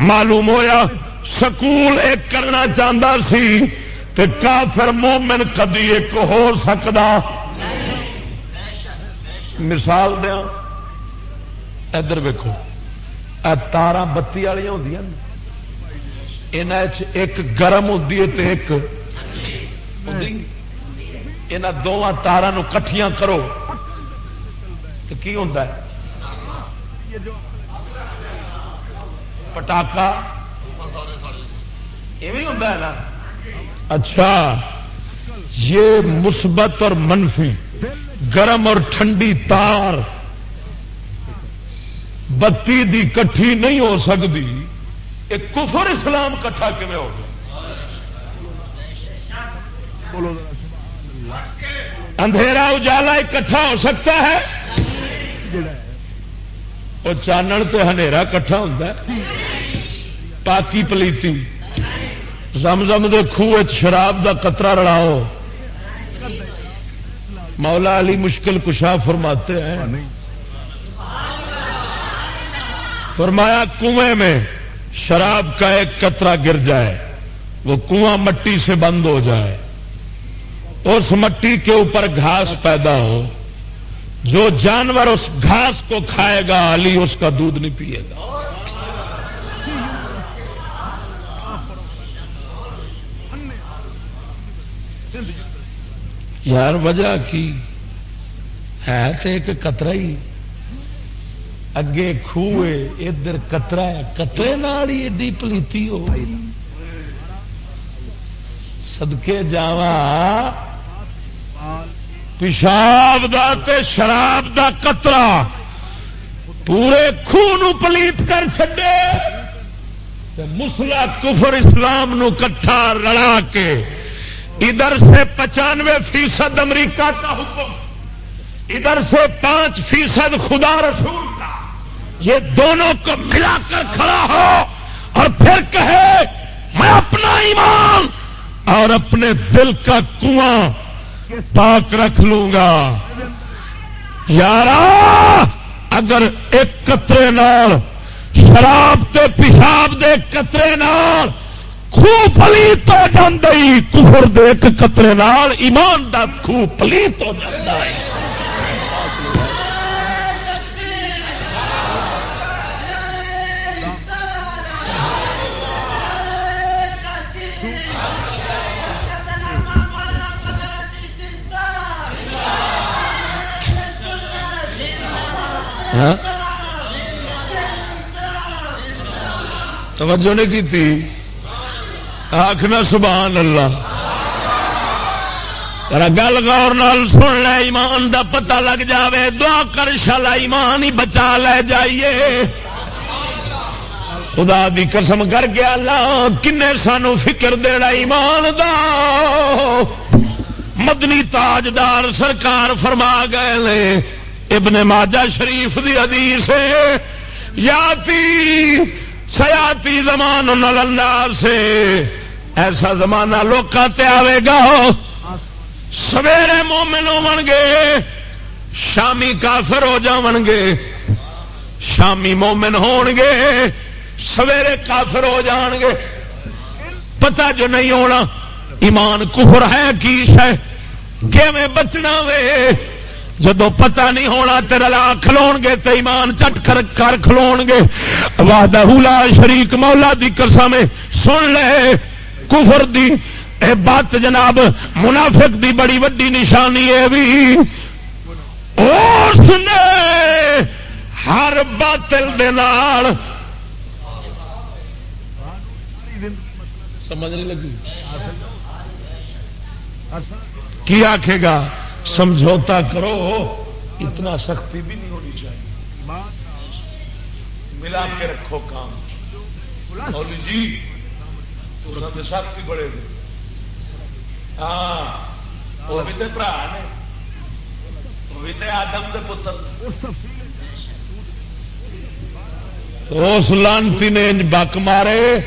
معلوم ہویا سکول ایک کرنا چاہتا سی، تے کافر مومن کدی ایک ہو سکتا مثال دیا۔ ادھر ویکو تارا بتی والی ہوں ایک گرم ہوں ایک یہاں دونوں تارا کٹیاں کرو۔ تو کی ہوں پٹاخا یہ ہوں نا؟ اچھا۔ یہ مثبت اور منفی، گرم اور ٹھنڈی تار۔ بتی دی کٹھی نہیں ہو سکتی، ایک کفر اسلام کٹھا کھے ہو اندھیرا اجالا اکٹھا ہو سکتا ہے؟ وہ چانن تو ہنیرا کٹھا ہوتا ہے۔ پاکی پلیتی۔ زمزم دے خوہ شراب دا قطرہ رڑاؤ۔ مولا علی مشکل کشا فرماتے ہیں۔ فرمایا، کنویں میں شراب کا ایک قطرہ گر جائے، وہ کنواں مٹی سے بند ہو جائے۔ اس مٹی کے اوپر گھاس پیدا ہو، جو جانور اس گھاس کو کھائے گا، علی اس کا دودھ نہیں پیے گا۔ یار، وجہ کی؟ ہے تو ایک قطرہ ہی۔ اگے خوہ ادھر کترا ہے، کترے ہی ایڈی پلیتی ہو سدکے جا پیشاب دا تے شراب دا کترا۔ پورے خون پلیت کر چڈے مسلا کفر اسلام نو کٹھا رڑا کے ادھر سے پچانوے فیصد امریکہ کا حکم، ادھر سے پانچ فیصد خدا رسول کا۔ یہ دونوں کو ملا کر کھڑا ہو اور پھر کہے، میں اپنا ایمان اور اپنے دل کا کنواں پاک رکھ لوں گا۔ یار اگر ایک قطرے نال شراب تے پیشاب دے قطرے نال خوہ پلیت ہو جی کفر دے ایک قطرے نال ایمان دا خوہ پلیت ہو جاتا ہے ہاں؟ توجہ نہیں کی تھی آخنا سبحان اللہ۔ گل گور نال سن لے، ایمان دا پتہ لگ جاوے۔ دعا کر شالا ایمان ہی بچا لے جائیے۔ خدا دی قسم کر کے اللہ کن سانو فکر دینا ایمان دا۔ مدنی تاجدار سرکار فرما گئے ابن ماجہ شریف دی حدیث یاتی، سیاتی زمان نلندار سے ایسا زمانہ لوکاں تے آئے گا۔ سویرے مومن ہو گے، شامی کافر ہو جان گے۔ شامی مومن ہون گے، سویرے کافر ہو جان گے۔ پتا جو نہیں ہونا، ایمان کفر ہے کیش ہے کہ بچنا وے؟ جدو پتا نہیں ہونا تیرا کھلو گے تو ایمان چٹ کر کر کھلو گے۔ واد شریک مولا دی قسم سن لے کفر دی۔ اے بات جناب منافق دی بڑی وڈی نشانی ہے بھی۔ اس نے ہر باطل دے نال۔ سمجھ نہیں لگی۔ کی آخے گا؟ سمجھوتا کرو، اتنا سختی بھی نہیں ہونی چاہیے۔ ملا کے رکھو کام۔ جی سختی بڑے ہاں وہ بھی تو برا نے۔ وہ بھی تو آدم کے پتر۔ اس لانتی نے بک مارے۔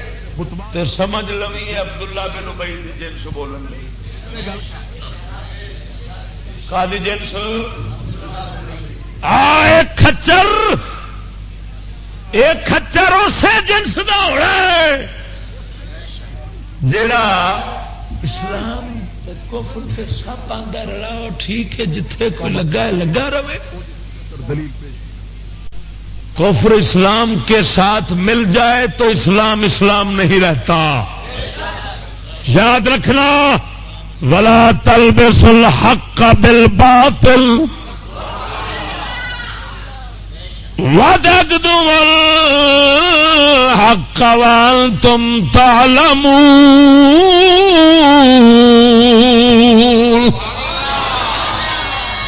تے سمجھ لو عبد اللہ بن ابئی جنس بولن کا جنس. ایک کچر ایک کچر اسے جنس کا ہونا جڑا اسلام سب آدھا رلا ٹھیک ہے جتھے کوئی لگا ہے لگا رہے. کفر اسلام کے ساتھ مل جائے تو اسلام اسلام نہیں رہتا. یاد رکھنا. ولا تل بل حق کا بل باطل وجد حق وال تم تالم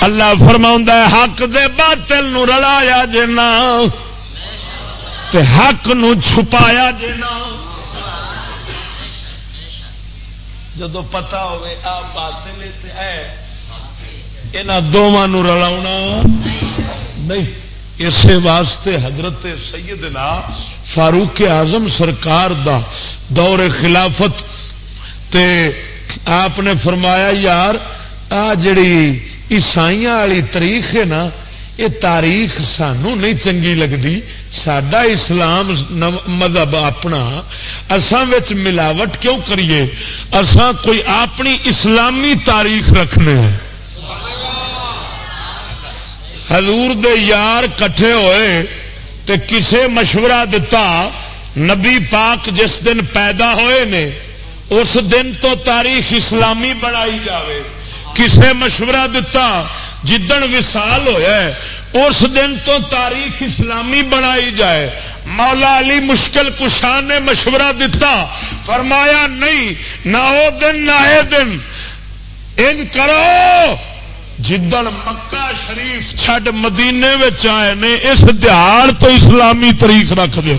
اللہ حق دے باطل نو رلایا جنا تے حق نو چھپایا جنا جدو پتا ہوئے آ باطل ہے یہاں دونوں رلا نہیں اسی واسطے حضرت سیدنا فاروق اعظم سرکار دا دور خلافت تے آپ نے فرمایا، یار، آ جڑی عیسائی والی تاریخ ہے نا یہ تاریخ سانو نہیں چنگی لگتی سڈا اسلام مذہب اپنا اسان ملاوٹ کیوں کریے؟ اسان کوئی اپنی اسلامی تاریخ رکھنے ہیں۔ حضور دے یار کٹھے ہوئے تے کسے مشورہ دتا، نبی پاک جس دن پیدا ہوئے نے، اس دن تو تاریخ اسلامی بنائی جاوے۔ کسے مشورہ دتا جدن وسال ہوا اس دن تو تاریخ اسلامی بنائی جائے۔ مولا علی مشکل کشان نے مشورہ دتا، فرمایا نہیں، نہ وہ دن نہ یہ دن۔ ان کرو۔ جدن مکہ شریف چھڈ مدینے آئے نے، اس دہاڑ تو اسلامی تاریخ رکھ دو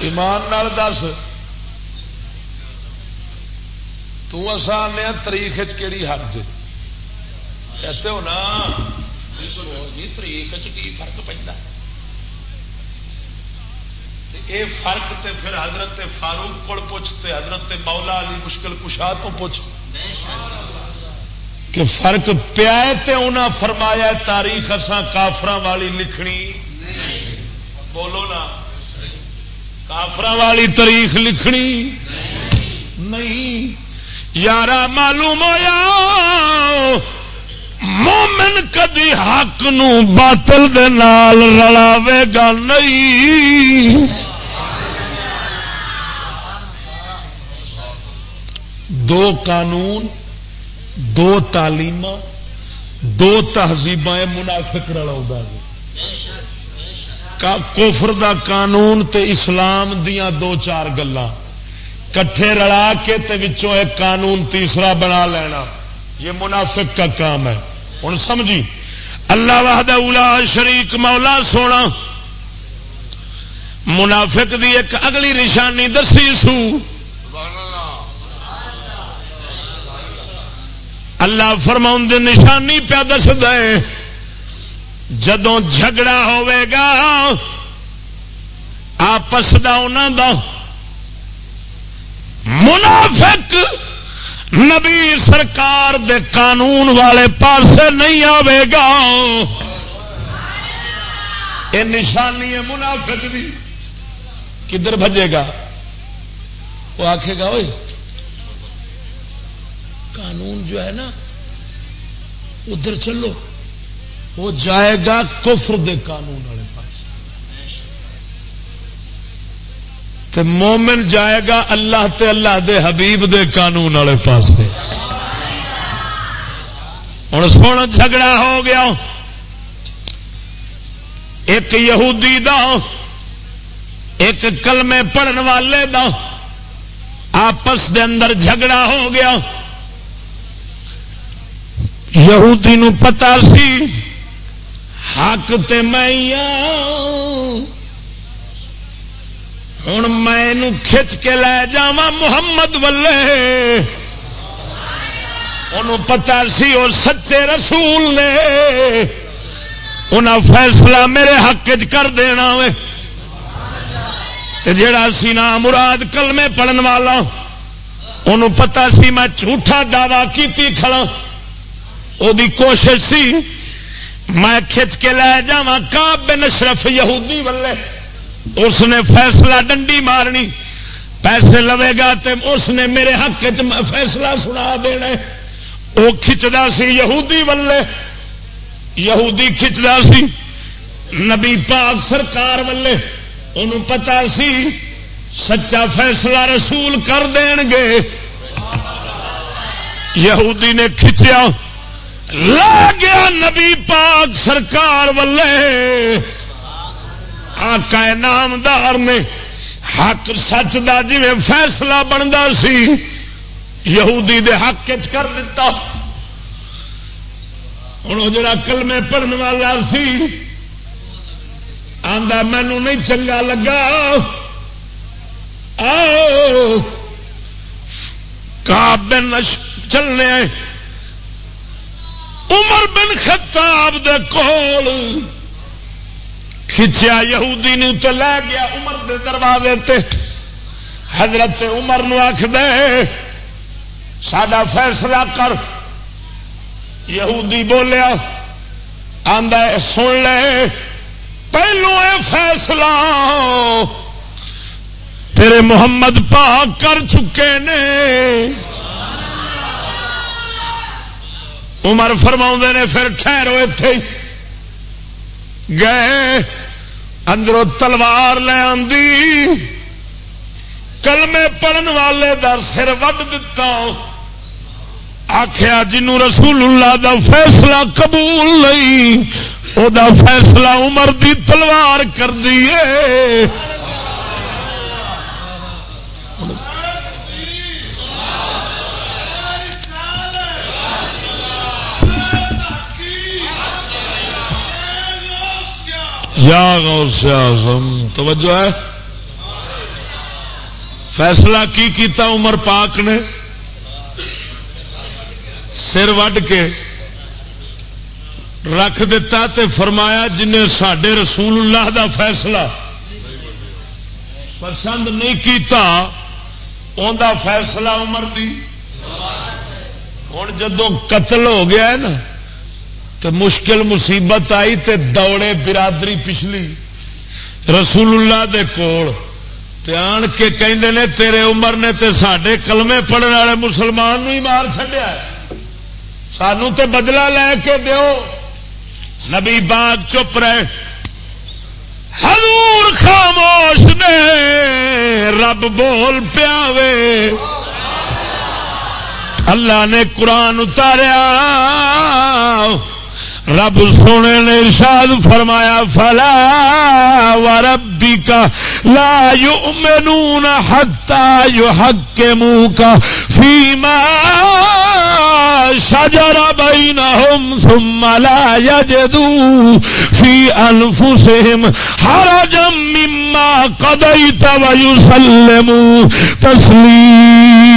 ایمان دس۔ تسان تاریخ کہڑی حد کہتے ہو نا تاریخ کی فرق پہ یہ فرق تے پھر حضرت فاروق کو پوچھتے حضرت مولا علی مشکل کشا تو پوچھ کہ فرق پیا فرمایا تاریخ اسان کافر والی لکھنی بولو نا کافر والی تاریخ لکھنی نہیں یار معلوم ہوا مومن کدی حق نو باطل دے نال رلاوے گا نہیں۔ دو قانون، دو تعلیم دو تہذیب منافق رلا کوفر دا قانون تے اسلام دیاں دو چار گلان کٹھے رلا کے تے وچوں ایک قانون تیسرا بنا لینا۔ یہ منافق کا کام ہے۔ ہوں سمجھی؟ اللہ وحد اولا شریک مولا سونا۔ منافق دی ایک اگلی نشانی دسی سو۔ اللہ فرما نشانی پیا دس دے جدو جھگڑا گا، آپس دا دا منافق نبی سرکار دے قانون والے پاس نہیں آئے گا۔ یہ نشانی ہے منافق دی۔ کدھر بجے گا؟ وہ آخے گا ہوئے قانون جو ہے نا، ادھر چلو۔ وہ جائے گا کفر دے قانون والے۔ پاس مومن جائے گا اللہ تے اللہ دے حبیب دے قانون والے پاس ہوں سن جھگڑا ہو گیا۔ ایک یہودی دا، ایک کلمے پڑھن والے دا آپس دے اندر جھگڑا ہو گیا۔ یہودی نو پتا سی، حق تے میں ہوں میں کھچ کے لے جا محمد ولے ان پتا سی اور سچے رسول نے۔ انہیں فیصلہ میرے حق چ کر دینا وے۔ جڑا سی نا مراد کلمے پڑھن والا انہوں پتا سی میں جھوٹا دعوی کی کھڑا۔ وہ کوشش سی، میں کھچ کے لے جا کا بن شرف یہودی ولے اس نے فیصلہ ڈنڈی مارنی، پیسے لوے گا تے اس نے میرے حق فیصلہ سنا دینا وہ کھچتا سی یہودی ولے یہودی کھچتا سی نبی پاک سرکار ولے انہوں پتا سی سچا فیصلہ رسول کر دین گے۔ یہودی نے کھچیا، لا گیا نبی پاک سرکار ولے آقا نامدار نے۔ حق سچ دا جی فیصلہ بنتا سی، یہودی دے حق کر دیتا ہوں جا کلمے پڑھنے والا سی آدھا مینو نہیں چنگا لگا۔ آؤ کا بن چلنے۔ عمر بن خطاب دے کول۔ کھچیا یہودی نو تے لے گیا عمر دے دروازے تے۔ حضرت عمر نو آخ دے سڈا فیصلہ کر۔ یہودی بولیا آدھا سن لے۔ پہلو اے فیصلہ، تیرے محمد پاک کر چکے نے۔ عمر فرما نے، پھر ٹھہرو اتے گئے۔ اندروں تلوار لے آدھی کلمے پڑھن والے دا سر وڈ دتا۔ آخیا جنوں رسول اللہ دا فیصلہ قبول نہیں، او دا فیصلہ عمر دی تلوار کر دیے یا غوث اعظم، توجہ ہے؟ فیصلہ کی کیتا عمر پاک نے؟ سر وڈ کے رکھ دیتا تے فرمایا جنہیں سڈے رسول اللہ دا فیصلہ پسند نہیں کیتا ان دا فیصلہ عمر دی۔ ہوں جدو قتل ہو گیا ہے نا تو مشکل مصیبت آئی تے دوڑے برادری پچھلی۔ رسول اللہ دے کول۔ تے آن کے کہندے نے تیرے عمر نے تے ساڈے کلمے پڑھنے والے مسلمان ہی مار چڈیا سانو تے بدلہ لے کے دیو۔ نبی باغ چپ رہے۔ حضور خاموش نے رب بول پیاوے۔ اللہ نے قرآن اتاریا۔ رب سونے نے ارشاد فرمایا، فلا و ربی کا لا یؤمنون حتا یو حق کا فیما شجر بينهم ثم لا يجدوا في أنفسهم حرجا مما قضيت ويسلموا تسليما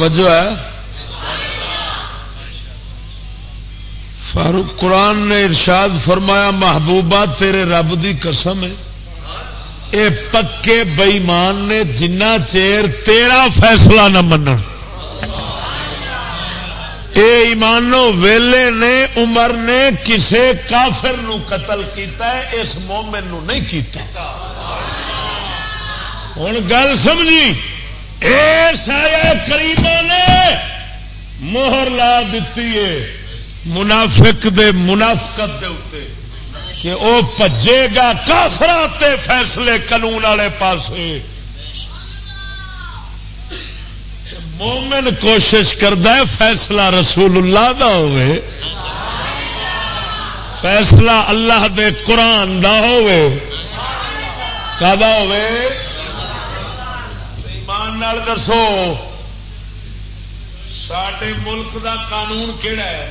توجہ ہے؟ فاروق قرآن نے ارشاد فرمایا، محبوبہ تیرے رب دی قسم ہے۔ اے پکے بئیمان نے جنہ چیر تیرا فیصلہ نہ من اے ایمانو، ویلے نے، عمر نے کسے کافر نو قتل کیتا ہے، اس مومن نو نہیں کیتا۔ ہوں گل سمجھی؟ کریما نے موہر لا دیتی ہے منافق دے منافقت دے اتنے کہ وہ پجے گا کافر فیصلے قانون والے پاس مومن کوشش کرتا ہے فیصلہ رسول اللہ دا ہوئے فیصلہ اللہ دے قرآن دا ہوئے کا ہوئے ایمان دسو سڈے ملک دا قانون کہڑا ہے؟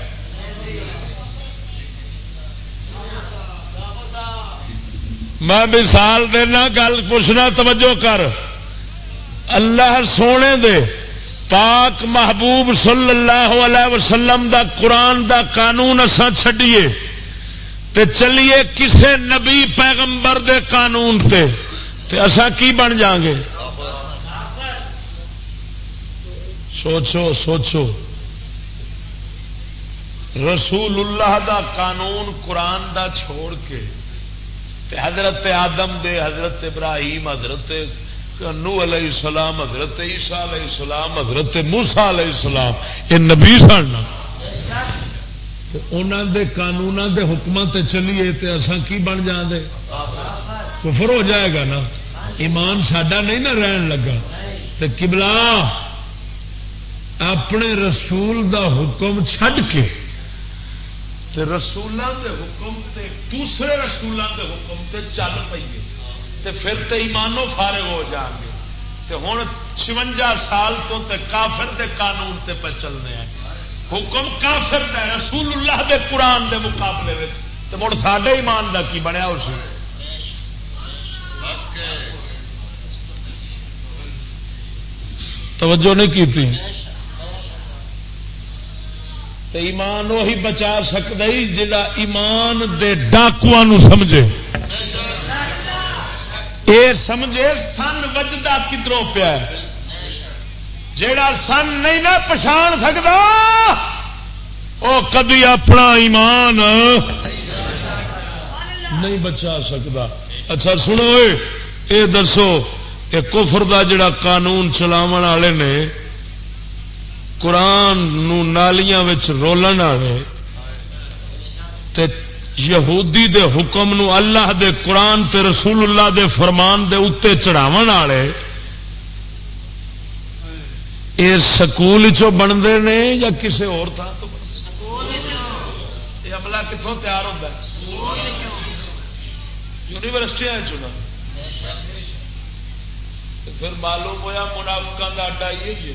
میں مثال دینا، گل پوچھنا، توجہ کر۔ اللہ سونے دے، پاک محبوب صلی اللہ علیہ وسلم دا قرآن دا قانون اسان چڈیے تے چلیے کسے نبی پیغمبر دے قانون تے۔ تے اسا کی بن جان گے؟ سوچو سوچو۔ رسول اللہ دا قانون قرآن دا چھوڑ کے حضرت آدم دے، حضرت ابراہیم، حضرت نو علیہ السلام، حضرت عیسیٰ علیہ السلام، حضرت موسا علیہ السلام، یہ نبی سن انہوں دے قانون دے حکمت چلیے تے اساں کی بن جان دے کفر ہو جائے گا نا۔ ایمان ساڈا نہیں نا رہن لگا۔ تے قبلہ اپنے رسول دا حکم چھڈ کے تے رسولوں دے حکم تے دوسرے رسولوں دے حکم تے چل پیے تے پھر تے ایمانو فارغ ہو جان گے۔ تے ہوں چونجا سال تو تے کافر دے قانون تے پہ چلنے ہیں۔ حکم کافر دے رسول اللہ دے قرآن دے مقابلے میں تے مڑ ساڈے ایمان دا کی بنیا اس توجہ نہیں کی تھی؟ تو ایمان وہی بچا سکتا جا ایمان دے ڈاکو سمجھے۔ یہ سمجھے سن وجدا کدروں پیا جڑا سن نہیں نہ پچھان سکتا وہ کدی اپنا ایمان نہیں بچا سکتا اچھا سنو یہ دسو کہ کفر دا جڑا قانون چلاو والے نے قرآن نو نالیاں رولن والے یہودی دے حکم نو اللہ دے قرآن تے رسول اللہ دے فرمان دے اتنے چڑھاو والے یہ سکول چ بنتے ہیں یا کسی تو عملہ کتوں تیار ہوتا ہے؟ یونیورسٹی چنا پھر معلوم ہوا منافقہ کا اڈا یہ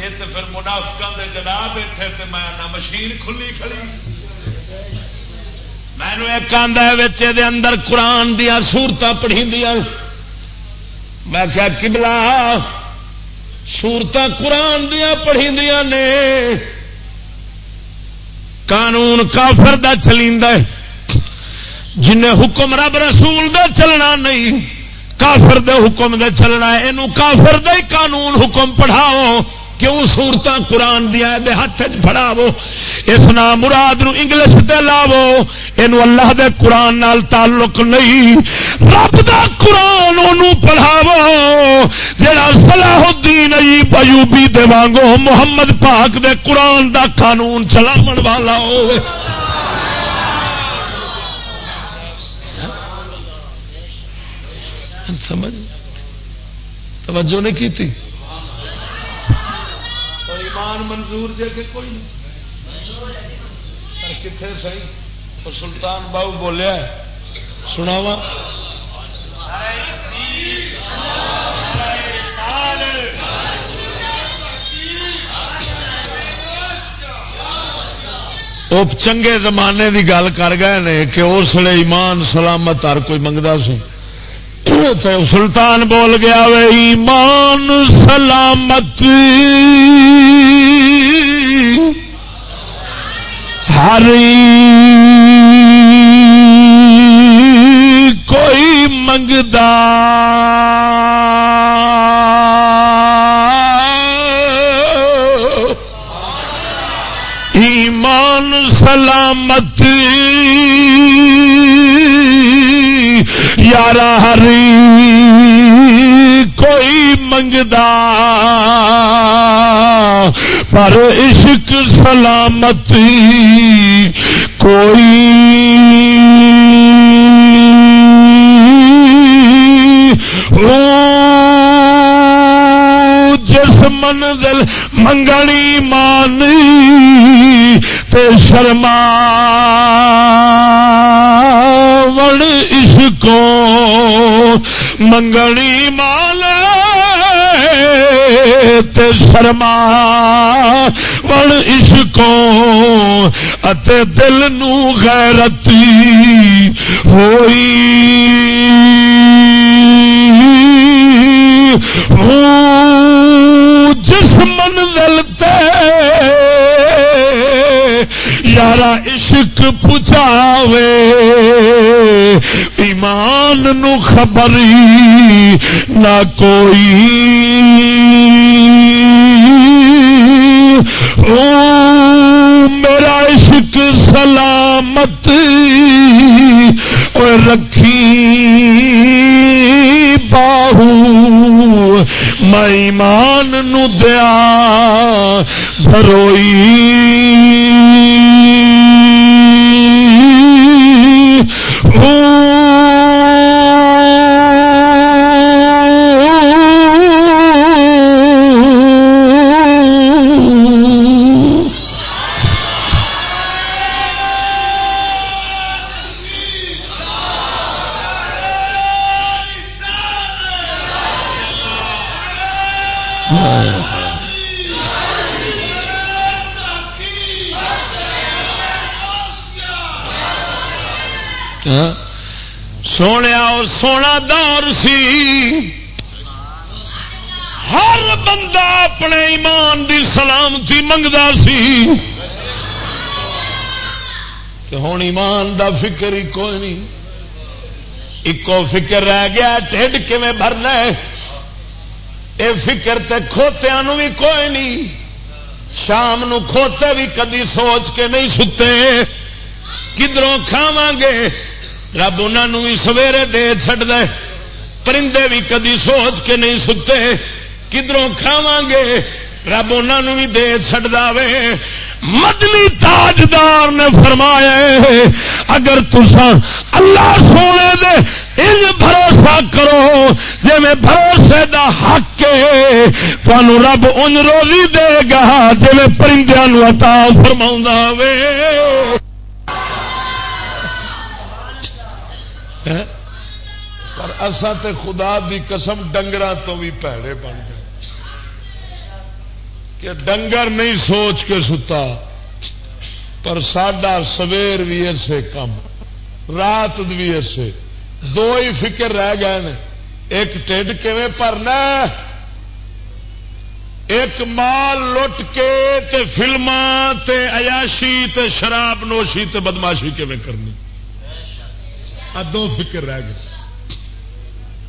یہ تو پھر منافقہ دے جناب اتنے تو میں مشین کھلی کھڑی۔ مینو ایک آدھا ہے اندر قرآن دیا سورت پڑھی دیا میں کیا کبلا سورت قرآن دیا پڑھی دیا نے۔ قانون کافر دا چلی جن حکم رب رسول دا چلنا نہیں۔ کافر دے حکم دے چلنا ہے یہ کافر دے قانون حکم پڑھاؤ۔ کیوں سورت قرآن دیا دے ہاتھ پڑھاو اس نام مراد نو انگلش دے لاو یہ اللہ دے قرآن نال تعلق نہیں۔ رب دا قرآن انہوں پڑھاو جڑا صلاح الدین ایوب ایوبی دے وانگو محمد پاک دے قرآن دا قانون چلاون والا ہوئے توجہ نہیں کی تھی؟ ایمان منظور جے کہ کوئی نہیں. کتنے سی تو سلطان باؤ بولیا سناوا چنگے زمانے دی گل کر گئے نے کہ اس لیے ایمان سلامت ہر کوئی منگتا سی سلطان بول گیا وے ایمان سلامت۔ ہر کوئی منگتا۔ ایمان سلامت۔ یار ہری کوئی منگدا پر عشق سلامتی کوئی جس منزل منگنی مانی تے شرما وڑ اس کو منگنی مال تے شرما وڑ اس کو اتے دل نو غیرتی ہوئی جس منزل تے یارا عشق پچاوے ایمان نو خبری نہ کوئی۔ او میرا عشق سلامت اور رکھی باہو، میں ایمان نو دیا دروئی۔ دور ہر بندہ اپنے ایمان دی سلامتی منگتا سی. ہوں ایمان دا فکر ہی کوئی نہیں. ایکو فکر رہ گیا ٹھڈ کھے بھرنا یہ فکر تے کھوتیا بھی کوئی نہیں. شام نو کھوتے بھی کدی سوچ کے نہیں ستے. کدھروں کھاوا گے؟ رب انہوں بھی سویرے دے چڈ دے پرندے بھی کدی سوچ کے نہیں ستے کدھروں کھاوا گے؟ رب انہوں بھی دے چڈا وے۔ مدنی تاجدار نے فرمایا اگر تسا اللہ سونے دے ان بھروسہ کرو جی میں بھروسے دا حق ہے تمہوں رب ان روزی دے گا جی میں پرندے عطا فرما وے۔ پر اصا تے خدا دی قسم ڈنگر تو بھی پیڑے بن گئے۔ کہ ڈنگر نہیں سوچ کے ستا، پر ساڈا سویر بھی ایسے کم، رات بھی ایسے دو ہی فکر رہ گئے نے، ایک ٹھڈ کیون پرنا ایک مال لٹ کے تے فلما تے عیاشی تے شراب نوشی تے بدماشی کیون کرنی؟ دو فکر رہ گئے۔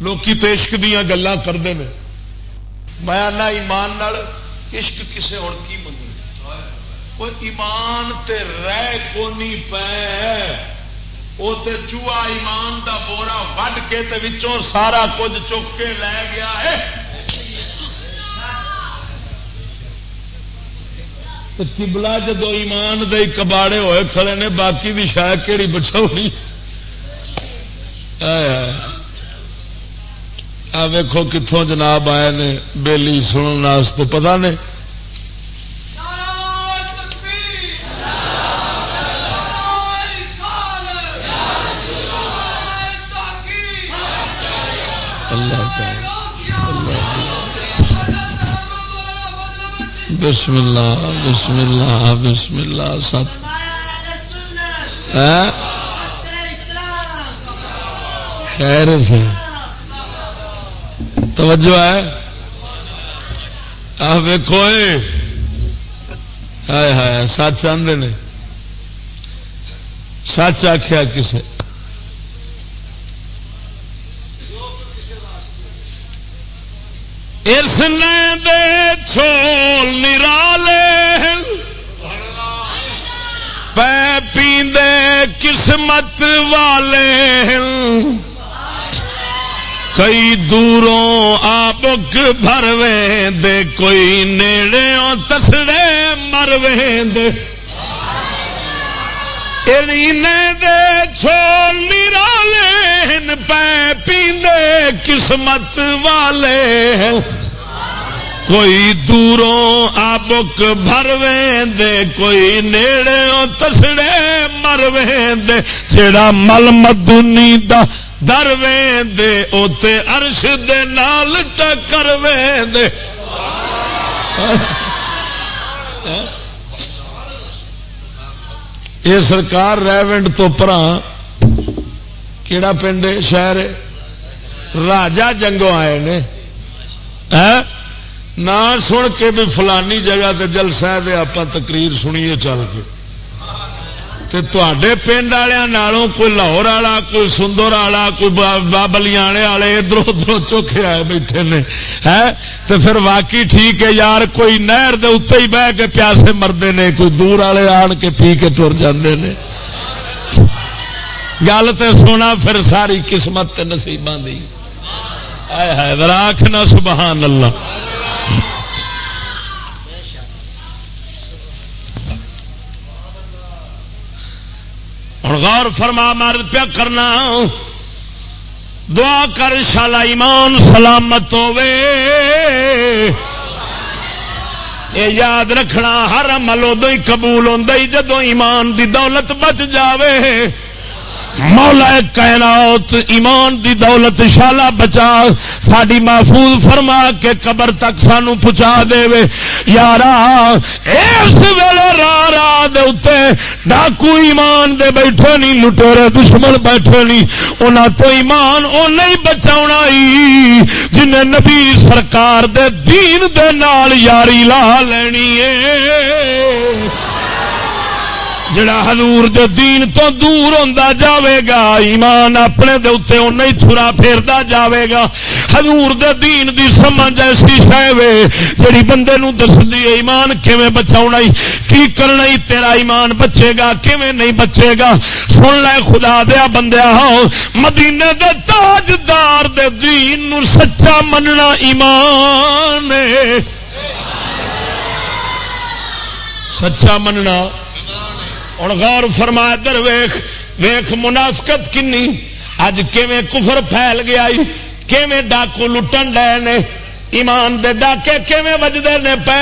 لوکی تو عشق دیا گلان کرتے ہیں میں نہ ایمان نال، عشق کسے اور کی منگنی کوئی ایمان تے رہ کو نہیں پے۔ وہ تے چوہا ایمان دا بورا وڈ کے تے وچوں سارا کچھ چک کے لے گیا ہے۔ تو کبلا جدو ایمان دے کباڑے ہوئے کھڑے نے، باقی بھی شاید کہڑی ویکو کتوں جناب آئے نے بےلی سننے پتا نے؟ بسم اللہ بسم اللہ بسم اللہ سات خیر سے توجہ ہے؟ ویکو ہائے ہائے، سچ آدھے نے۔ سچ آخیا کسے۔ اس نے دے چھول نرالے پہ پیندے قسمت والے کئی دوروں آبک بھرویں دے کوئی نیڑے تسڑے مرویں یعنی دے دے چھول نرالے پہ پیندے قسمت والے۔ کوئی دوروں آبک بھرویں دے کوئی نیڑے تسڑے مرویں دے جڑا مل مدنی دا درویں دے اوتے عرش دے نال ٹکرویں دے یہ سرکار ریونڈ تو پرا کیڑا پنڈ شہر راجا جنگوں آئے نے۔ نہ سن کے بھی فلانی جگہ تے جلسہ دے آپ تقریر سنیے چل کے۔ تے تے پنڈ والوں کوئی لاہور والا کوئی سندر والا کوئی بابلیانے والے ادھر ادھر چوکھے آئے بیٹھے نے تو پھر واقعی ٹھیک ہے یار، کوئی نہر دے اتنے ہی بہ کے پیاسے مرد نے، کوئی دور والے آن کے پی کے تر جاندے نے۔ گل تو سونا، پھر ساری قسمت نصیباں دی۔ ہائے ہائے راک نہ سبحان اللہ۔ ہوں غور فرما مرد پیا کرنا۔ دعا کر شالا ایمان سلامت ہوے یہ یاد رکھنا، ہر عمل ادو ہی قبول ہوں جدو ایمان دی دولت بچ جاوے۔ مولا کائنات ایمان دی دولت شالا بچا۔ ساری محفوظ فرما کے قبر تک سانو پہنچا دے یار اس ویلے راہ راہ ڈاکو ایمان دے بیٹھے نہیں لٹورے دشمن بیٹھے نہیں۔ انہاں تو ایمان او نہیں بچا جن نبی سرکار دے دین دے نال یاری لا لینی ہے جڑا حضور دے دین تو دور ہوتا جاوے گا ایمان اپنے دے اتنے اُن ہی پھیرتا جاوے گا حضور دے دین دی سمجھ ایسی شہ جڑی بندے نو دس ایمان کیویں بچاؤنا کی کرنا تیرا ایمان بچے گا، کیویں نہیں بچے گا؟ سن لے خدا دیا بندیا مدینے دے تاجدار دے دین نو سچا مننا ایمان سچا مننا ہوں غور فرما در ویخ ویخ منافقت کنی؟ اج کیویں کفر پھیل گیا کیویں ڈاکو لٹن ڈے نے؟ ایمان دے ڈاکے کیویں بجتے نے پے؟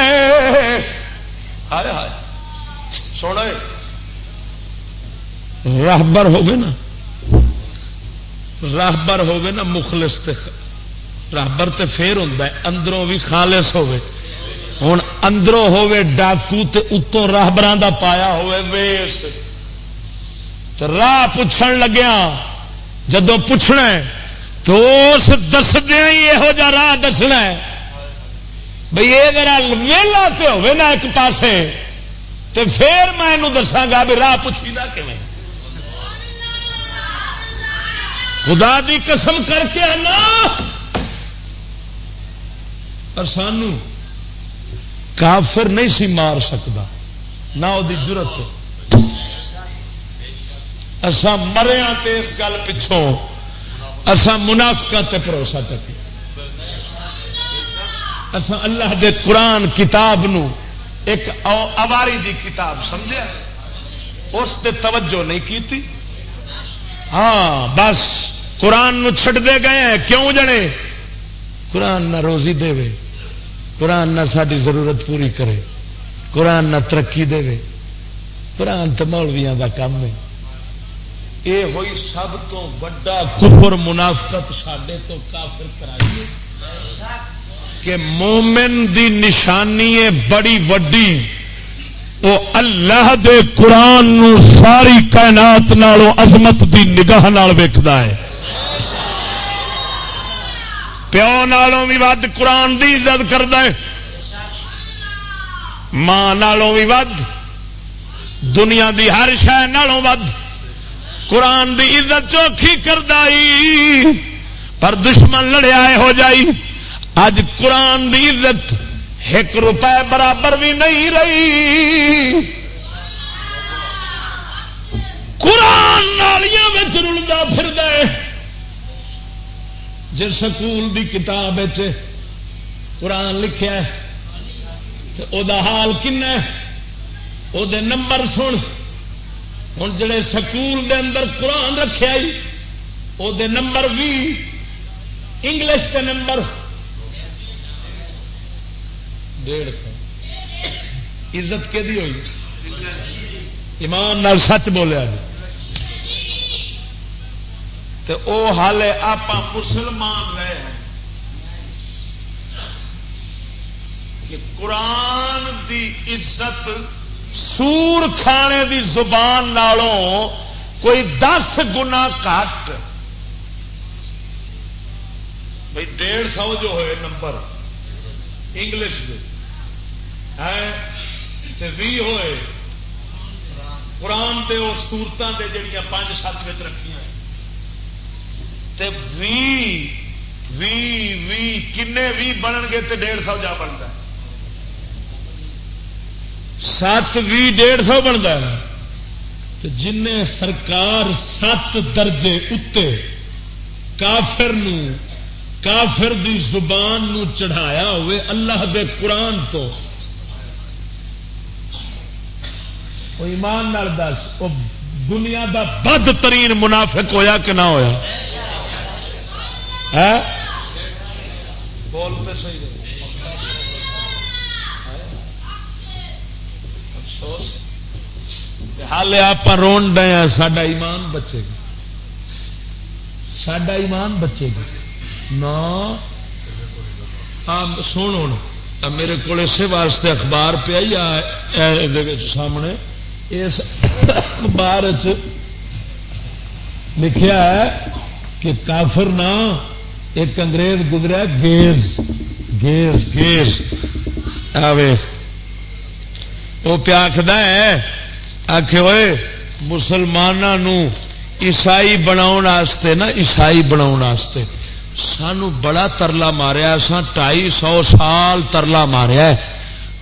سونا راہبر ہوگے نا؟ راہبر ہوگے نا مخلص راہبر تے پھر ہوں اندروں بھی خالص ہوگے ہوں اندروں ہوے ڈاکو اتوں راہبر کا پایا ہوے ویس۔ راہ پوچھن لگیا جدو پوچھنا تو اس دسدیا ہی یہو جا راہ دسنا بھائی یہ میرا ویلا تو ہوے نا ایک پاسے۔ تو پھر میں دساگا بھی راہ پوچھی گا کیں خدا دی قسم کر کے آنا۔ پر سانو کافر نہیں سی مار سکتا۔ نہ وہ ضرورت اسا مریا اس گل پچھوں۔ اسا منافقہ تے بھروسہ چکی اسا اللہ دے قرآن کتاب نو ایک اواری دی کتاب سمجھا اس تے توجہ نہیں کی ہاں بس قرآن نو چھڑ دے گئے۔ کیوں جنے؟ قرآن نہ روزی دے قرآن نہ ساری ضرورت پوری کرے، قرآن نہ ترقی دے۔ قرآن تو مولویا کا کام ہے۔ یہ ہوئی سب تو بڑا کفر منافقت سڈے تو کافر کرائیے کہ مومن دی نشانی ہے بڑی وڈی۔ وہ اللہ دے قرآن نو ساری کائنات نالوں عظمت دی نگاہ ویکھدا ہے۔ پیو نالوں بھی ود قرآن دی عزت کرد ماں نالوں بھی ود۔ دنیا دی ہر شہ نالوں ود۔ قرآن دی عزت چوکھی کردائی پر دشمن لڑیا ہو جائی۔ اج قرآن دی عزت ایک روپے برابر بھی نہیں رہی۔ قرآن نالیاں رلتا پھر دے جی سکول دی کتاب قرآن لکھا دا حال کن وہ نمبر سن۔ ہوں جڑے سکول دے اندر قرآن رکھے وہ نمبر بھی انگلش کے نمبر۔ ڈیڑھ سو۔ عزت کہ ہوئی؟ ایمان نال سچ بولیا جی۔ تو او حال آپ مسلمان رہے ہیں۔ کہ قرآن دی عزت سور کھانے دی زبان نالوں کوئی دس گنا کٹ بھائی ڈیڑھ سو جو ہوئے نمبر انگلش دے۔ بھی ہوئے۔ قرآن دے وہ سورتوں کے جڑیاں پانچ سات بچ رکھیا کن بھی بنن گے تو ڈیڑھ سو جا بنتا سات بھی ڈیڑھ سو بنتا ہے۔ جن سرکار سات درجے اتنے کافر کافر دی زبان نو چڑھایا ہوئے اللہ دے قرآن تو۔ ایمان دس، وہ دنیا دا بد ترین منافق ہویا کہ نہ ہویا؟ بول صحیح افسوس۔ حال آپ رون ڈے ہیں سڈا ایمان بچے گا۔ سڈا ایمان بچے گا۔ نہ سن ہوں میرے کو اسی واسطے اخبار پہ آئی سامنے۔ اس اخبار لکھا ہے کہ کافر نا ایک انگریز گزرا گیز گیز گیز۔ آوے وہ پیا آخد ہے آخ ہوئے مسلمانوں عیسائی بناؤ نا، عیسائی بناؤ سانو بڑا ترلا ماریا سا ٹائی سو سال ترلا ماریا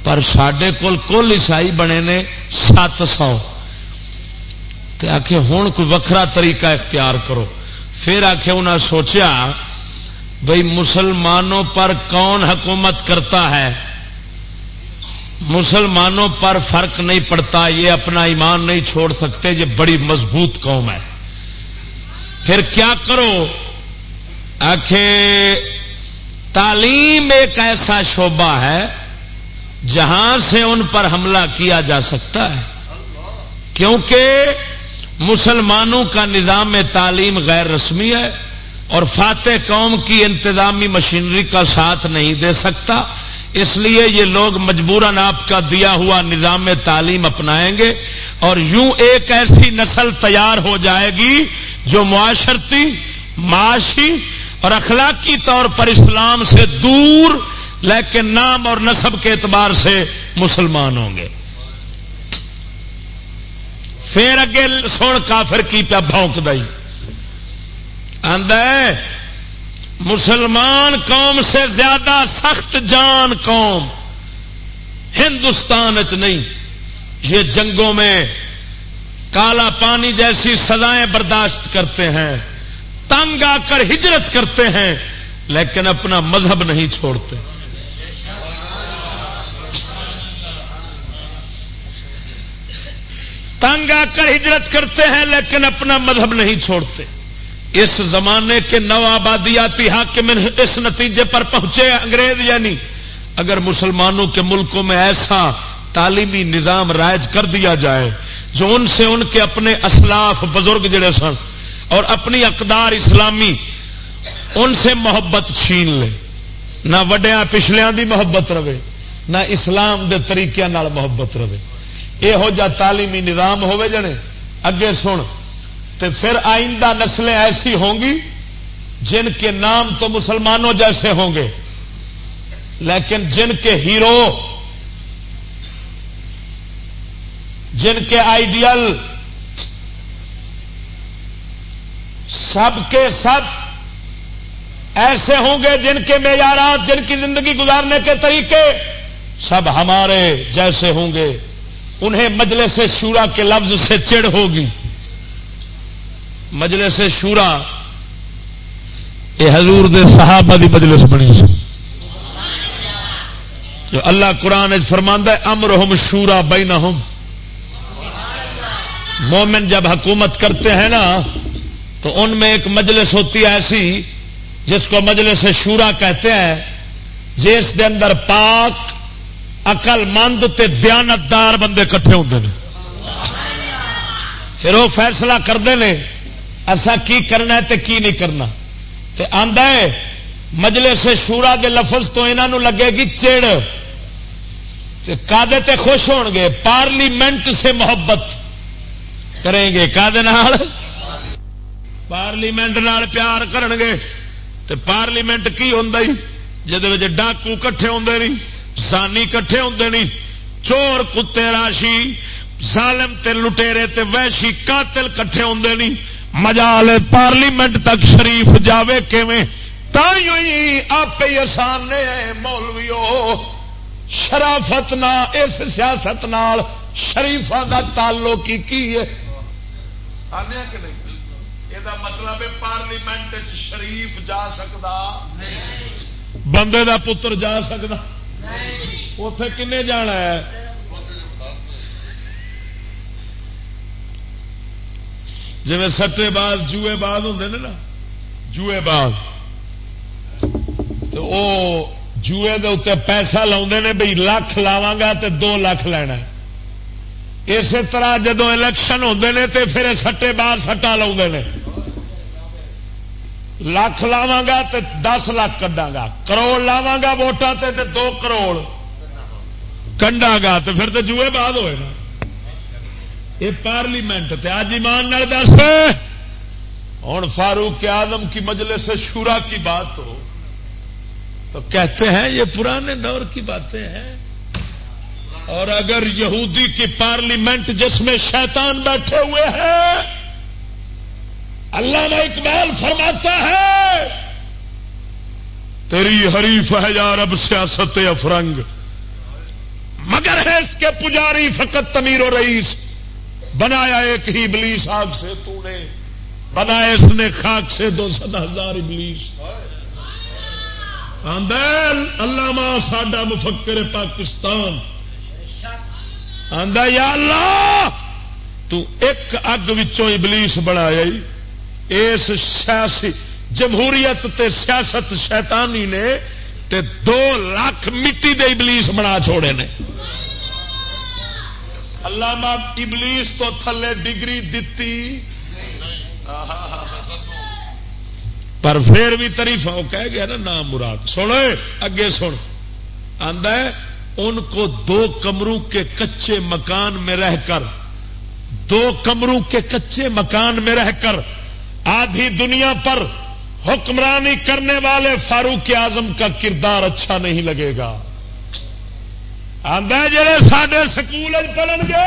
پر سڈے کول کل عیسائی بنے نے سات سو۔ آخ ہوں کوئی وکرا طریقہ اختیار کرو۔ پھر آخ انہیں سوچا بھائی مسلمانوں پر کون حکومت کرتا ہے؟ مسلمانوں پر فرق نہیں پڑتا، یہ اپنا ایمان نہیں چھوڑ سکتے، یہ بڑی مضبوط قوم ہے۔ پھر کیا کرو؟ آخ تعلیم ایک ایسا شعبہ ہے جہاں سے ان پر حملہ کیا جا سکتا ہے۔ کیونکہ مسلمانوں کا نظام تعلیم غیر رسمی ہے۔ اور فاتح قوم کی انتظامی مشینری کا ساتھ نہیں دے سکتا۔ اس لیے یہ لوگ مجبوراً آپ کا دیا ہوا نظام تعلیم اپنائیں گے اور یوں ایک ایسی نسل تیار ہو جائے گی جو معاشرتی، معاشی اور اخلاقی طور پر اسلام سے دور، لیکن نام اور نصب کے اعتبار سے مسلمان ہوں گے۔ پھر اگے سن کافر کی پیا بونک دئی۔ مسلمان قوم سے زیادہ سخت جان قوم ہندوستان چ نہیں۔ یہ جنگوں میں کالا پانی جیسی سزائیں برداشت کرتے ہیں، تنگ آ کر ہجرت کرتے ہیں، لیکن اپنا مذہب نہیں چھوڑتے۔ تنگ آ کر ہجرت کرتے ہیں، لیکن اپنا مذہب نہیں چھوڑتے۔ اس زمانے کے نو آبادیاتی حاکم اس نتیجے پر پہنچے انگریز یعنی اگر مسلمانوں کے ملکوں میں ایسا تعلیمی نظام رائج کر دیا جائے جو ان سے ان کے اپنے اسلاف بزرگ جڑے سن اور اپنی اقدار اسلامی ان سے محبت چھین لے، نہ وڈیا پچھلیا دی محبت رہے، نہ اسلام دے طریقے نال محبت رہے۔ یہو جا تعلیمی نظام ہوے جنے، اگے سن تو پھر آئندہ نسلیں ایسی ہوں گی جن کے نام تو مسلمانوں جیسے ہوں گے۔ لیکن جن کے ہیرو، جن کے آئیڈیل، سب کے سب ایسے ہوں گے جن کے معیارات، جن کی زندگی گزارنے کے طریقے سب ہمارے جیسے ہوں گے۔ انہیں مجلس شورا کے لفظ سے چڑ ہوگی۔ مجلس شورا، یہ حضور دے صحابہ دی مجلس بنی سی۔ جو اللہ قرآن فرماندہ امر ہوم شورا بین مومن جب حکومت کرتے ہیں نا، تو ان میں ایک مجلس ہوتی ہے ایسی، جس کو مجلس شورا کہتے ہیں۔ جس دے اندر پاک اقل مند تے دیانتدار بندے کٹھے ہوتے ہیں پھر وہ فیصلہ کرتے ہیں اصا کی کرنا ہے تے کی نہیں کرنا؟ تے آندا ہے، مجلس شورا دے لفظ تو انہوں لگے گی چڑ کادے تے خوش ہون گے؟ پارلیمنٹ سے محبت۔ کریں گے کادے نال؟ پارلیمنٹ نال پیار کرن گے۔ تے پارلیمنٹ کی ہوں جہد ڈاکو کٹھے ہوں نہیں سانی کٹھے ہوں نہیں چور کتے راشی، ظالم تے لٹیرے تے ویشی قاتل کٹھے ہوں نہیں مجال پارلیمنٹ تک شریف جاوے کیویں؟ آپ آسان نے مولویو شرافت نہ اس سیاست نال شریفا کا تعلق کی کی ہے؟ یہ مطلب پارلیمنٹ شریف جا سکتا بندے دا پتر جا سکتا اتے کنے جانا ہے؟ جی سٹے باز جوئے باز ہوں نا؟ جوئے باز تو وہ جوئے دے اتنے پیسہ لا بھائی لکھ لاوا گا تو دو لکھ لینا اسی طرح جدو الیکشن ہوتے ہیں تو پھر سٹے باز سٹا لا لکھ لاوا گا تو دس لاکھ کڈا گا۔ کروڑ لاوا گا ووٹان تے دو کروڑ۔ کنڈا گا تو پھر تو جوئے بعد ہوئے نا۔ یہ پارلیمنٹ تے آج ایمان دس ہوں فاروق آدم کی مجلس سے شورا کی بات ہو۔ تو کہتے ہیں یہ پرانے دور کی باتیں ہیں۔ اور اگر یہودی کی پارلیمنٹ جس میں شیطان بیٹھے ہوئے ہیں اللہ نے اقبال فرماتا ہے، تیری حریف ہے یار اب سیاست افرنگ۔ مگر ہے اس کے پجاری فقط تمیر و رئیس۔ بنایا ایک ہی ابلیس آگ سے تو نے، بنایا اس نے خاک سے دو سد ہزار ابلیس۔ اللہ ساڈا مفکر پاکستان۔ آدھا یا اللہ، تو ایک اگ وچوں ابلیس بنایا اس سیاسی، جمہوریت تے سیاست شیطانی نے تے دو لاکھ مٹی دے ابلیس بنا چھوڑے نے۔ اللہ ابلیس تو تھلے ڈگری دتی۔ پر پھر بھی تریف کہہ گیا نا نام مراد۔ سنو، اگے سن آدھا ان کو دو کمروں کے کچے مکان میں رہ کر، دو کمروں کے کچے مکان میں رہ کر، آدھی دنیا پر حکمرانی کرنے والے فاروق اعظم کا کردار اچھا نہیں لگے گا۔ آدھا جڑے سڈے سکول پڑھن گے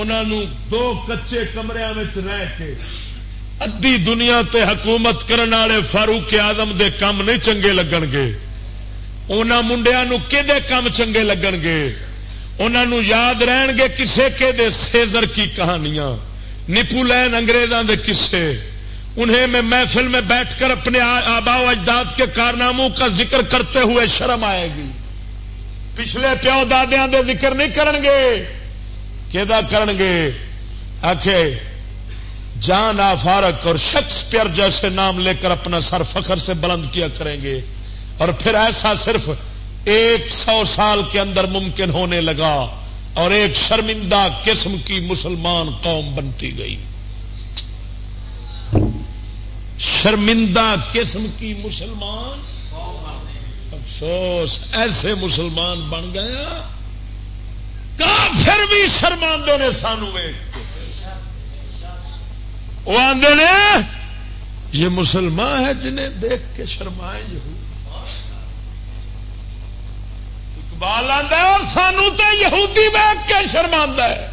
انہوں دو کچے کمرے رہ کے ادی دنیا تے حکومت کرنے والے فاروق آدم دے کام نہیں چنگے لگن گے۔ ان منڈیا کہ کام چنگے لگن گے؟ انہوں یاد رہن گے کسے کے دے سیزر کی کہانیاں۔ نپو لین انگریزوں دے کسے انہیں میں محفل میں بیٹھ کر اپنے آبا و اجداد کے کارناموں کا ذکر کرتے ہوئے شرم آئے گی۔ پچھلے پیو دادیا دے ذکر نہیں کرن گے کہ کرن گے آخ جان آفارک اور شخص جیسے نام لے کر اپنا سر فخر سے بلند کیا کریں گے اور پھر ایسا صرف ایک سو سال کے اندر ممکن ہونے لگا اور ایک شرمندہ قسم کی مسلمان قوم بنتی گئی۔ شرمندہ قسم کی مسلمان افسوس، ایسے مسلمان بن گیا کافر بھی شرماندے نے سانو وہ آدھے نے، یہ مسلمان ہے جنہیں دیکھ کے شرمائے اقبال آدھا اور سانو تو یہودی ویگ کے شرما ہے۔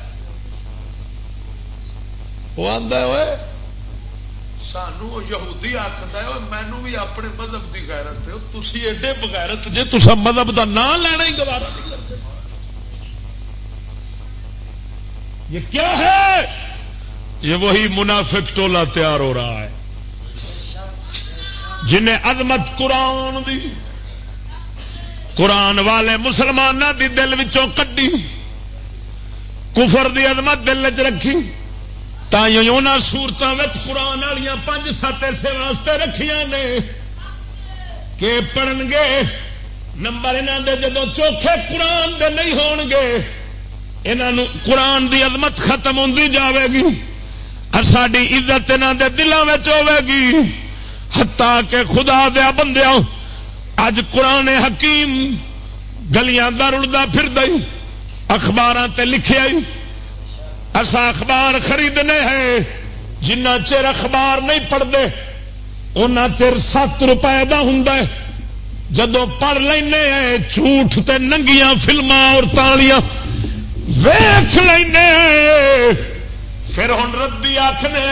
وہ آدھا ہوئے سانو یہودی آخر ہے مینو بھی اپنے مذہب کی غیرت ہے تھی ایڈے بغیرت جی تصا مذہب کا نام لینا ہی گوارا نہیں کرتے۔ یہ کیا ہے؟ یہ وہی منافق ٹولا تیار ہو رہا ہے، جنہیں عظمت قرآن دی، قرآن والے مسلمانوں دی دل وچوں کڈی، کفر دی عظمت دل چ رکھی۔ سورتوں قرآن والی پانچ سات ایسے واسطے رکھیا نے کہ پڑھن گے نمبر یہاں دے جدو چوکھے قرآن دے نہیں ہون گے انہوں قرآن دی عظمت ختم ہوتی جاوے گی اور ساری عزت یہاں دے دلوں میں ہوے گی ہتا کہ خدا دیا بندیا اج قرآن حکیم گلیاں در اڑتا پھر دئی اخبار تے لکھے آئی اصا اخبار خریدنے ہیں، جنہ چر اخبار نہیں پڑھتے ان چر سات روپئے کا ہوں جدو پڑھ لینے ہیں، جھوٹ تے ننگیاں فلما اور تالیاں ویخ لینے پھر ہوں ردی آخنے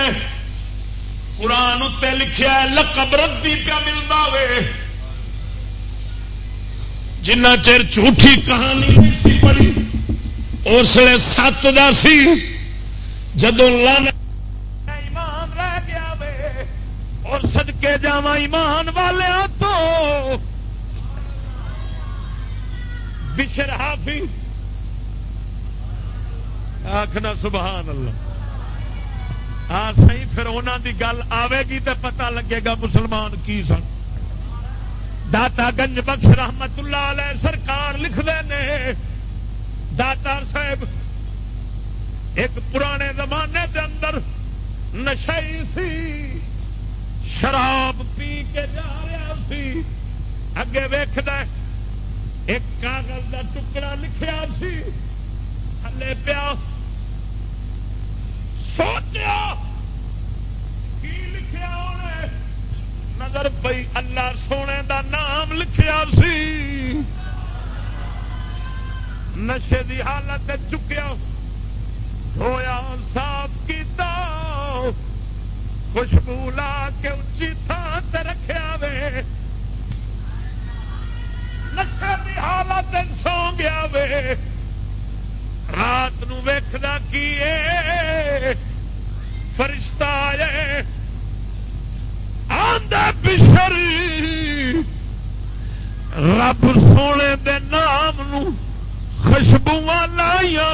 قرآن اتنے لکھا لقب ردی پیا ملتا وے۔ جنہ چر جھوٹھی کہانی نہیں پڑھی اس لیے سات دا سی جدو لانا ایمان رہ گیا وے، اور سدکے جا ایمان والوں تو۔ بشر حافی آخنا سبحان اللہ۔ ہاں سی پھر انہوں کی گل آئے گی تو پتا لگے گا مسلمان کی سن۔ داتا گنج بخش رحمت اللہ علیہ سرکار لکھتے ہیں داتا صاحب، ایک پرانے زمانے کے اندر نشئی سی، شراب پی کے جا رہا سی۔ اگے ویخد ایک کاغذ کا ٹکڑا لکھا سی۔ تھلے پیا۔ سوچیا، کی لکھیا نظر پئی اللہ سونے دا نام لکھیا سی۔ نشے دی حالت چکیا۔ دھویا صاف کیتا۔ خوشبو لا کے اچھی تھان سے رکھا وے۔ نشے دی حالت سو گیا وے۔ رات نیکھنا کی فرشتہ آئے آدھا بشری۔ رب سونے دے نام نو خوشبو لائیا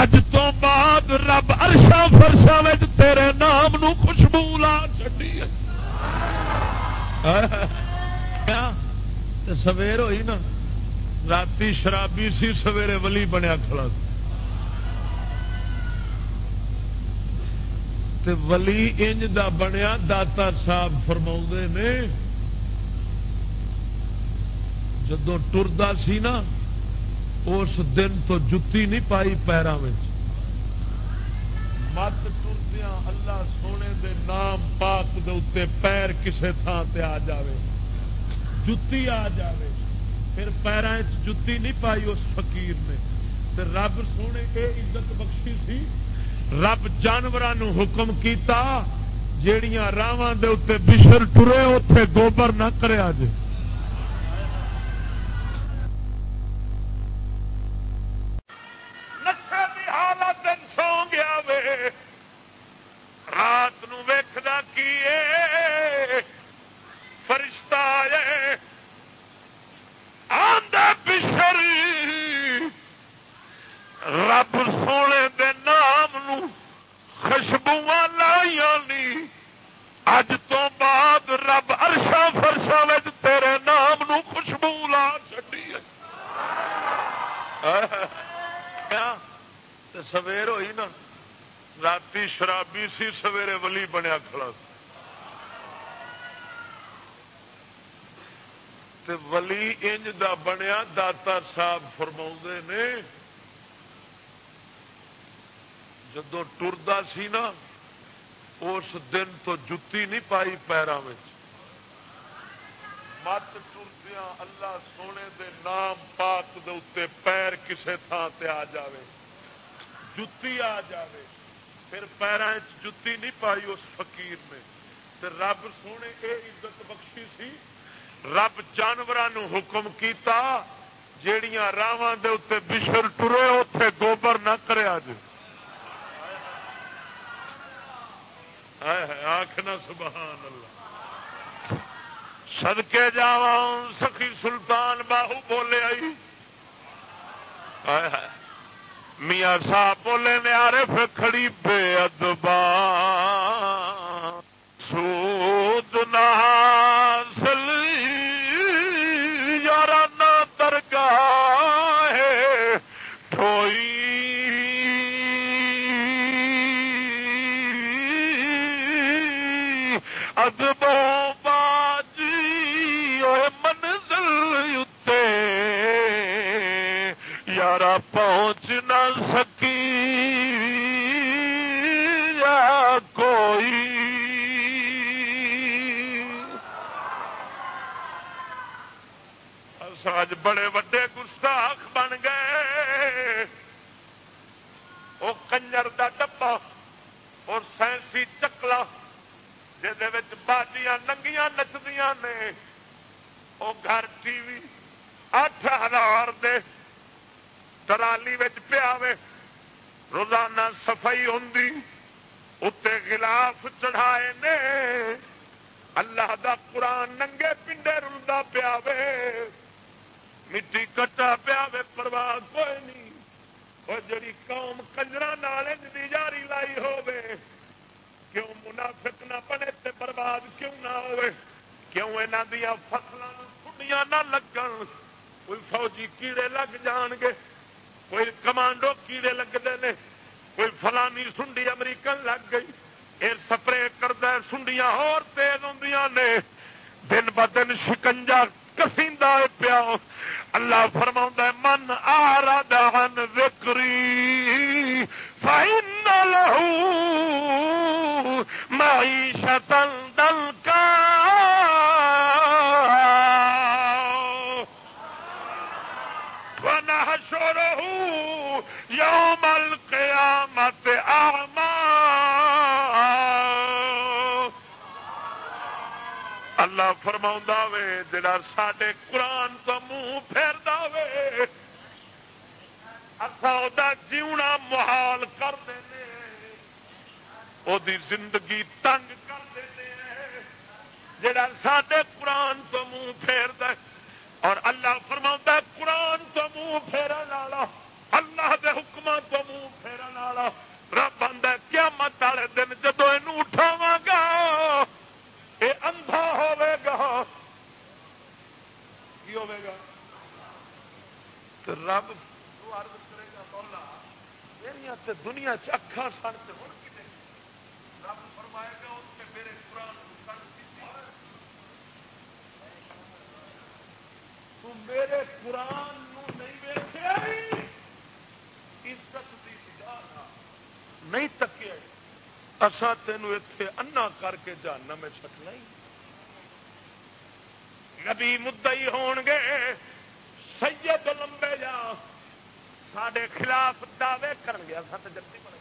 اج تو بعد رب ارشا فرشا تیرے نام نو خوشبو لا چی سویر ہوئی نا۔ رات شرابی سی سویرے ولی بنیا کھڑا تے ولی انج دا بنیا داتا صاحب فرما نے۔ جدو ٹردا سی نا اس دن تو جتی نہیں پائی پیروں میں مت ٹردیا اللہ سونے دے نام پاک دے اتنے پیر کسے تھان تے آ جاوے۔ جتی آ جاوے۔ پھر پیروں جتی نہیں پائی اس فقیر نے۔ تے رب سونے کے عزت بخشی سی۔ رب جانوروں حکم کیتا، جیڑیاں راواں دے اتنے بشر ٹرے اتے گوبر نہ کرے آج۔ رات نیکد کی فرشتہ آدھا بشر۔ رب سونے دے نام نو خوشبو لائیا نی۔ اج تو بعد رب ارشا فرشا تیرے نام خوشبو لا چی سویر ہوئی نا۔ رات شرابی سی سویرے ولی بنیا کھڑا تے ولی انج دا بنیا داتا صاحب فرما نے، جدو ٹردا سی نا، اس دن تو جتی نہیں پائی پیروں میں مت ٹردیا اللہ سونے دے نام پاک دے اتنے پیر کسے تھان تے آ جاوے۔ جتی آ جاوے۔ پھر پیروں جتی نہیں پائی اس فقیر نے۔ تے رب سونے یہ عزت بخشی سی۔ رب جانوروں حکم کیتا جیڑیاں راواں دے اتنے بشر ٹرے اتے گوبر نہ کرے جی آخنا سبحان اللہ۔ سدکے جا سخی سلطان باہو بولے آئی۔ میاں صاحب بولے نے پھر کھڑی بے ادبا سود نہ سکی یا کوئی۔ اج بڑے وڈے گستاخ بن گئے۔ وہ کنجر دا ڈبا اور سائنسی چکلا باجیاں ننگیاں نچدیاں نے۔ وہ گھر ٹی وی اٹھ ہزار دے۔ ترالی پیا روزانہ صفائی ہوں اتنے گلاف چڑھائے نے۔ اللہ دا قرآن ننگے پنڈے رلدا پیا مٹی کٹا پیا پرواہ کوئی نہیں۔ اور جڑی قوم کنجر دی جاری لائی ہوے کیوں منافق نہ بنے تے برباد کیوں نہ ہوئے کیوں یہاں دیا فصلوں نہ لگن؟ کوئی فوجی کیڑے لگ جان گے؟ کوئی کمانڈو کیڑے لگتے ہیں کوئی فلانی سنڈی امریکن لگ گئی۔ یہ سپرے کرتا سنڈیاں اور تیز ہوں نے۔ دن ب دن شکنجا کسیدا پیا۔ اللہ فرما من آ رہا وکری فائن لہو معیشت دل کا رہو یوم القیامت آما اللہ فرما وے، جڑا سڈے قرآن تو منہ پھیر وے اصا جیونا محال کر دے وہ زندگی تنگ کر دے جڑا سڈے قرآن تو منہ پھیر اور اللہ فرما قرآن تو منہ پھیرن والا اللہ دے حکم تو منہ پھیرن والا رب آدھا کیا مت والے دن جدو یہ اٹھاوا گا یہ اندھا ہوے گا، کی ہوے گا؟ رب عرض کرے گا، مولا میرا دنیا چکھا سن سے ہوں رب فرمائے گا اس سے میرے قرآن تو میرے قرآن نو نہیں ویچیا عزت نہیں تکیا اصا تینوں اتے انا کر کے جانا میں چکنا ہی نبی مدئی ہون گے۔ سید لمبے جا۔ سڈے خلاف دعوے کر گیا سات جلدی پڑے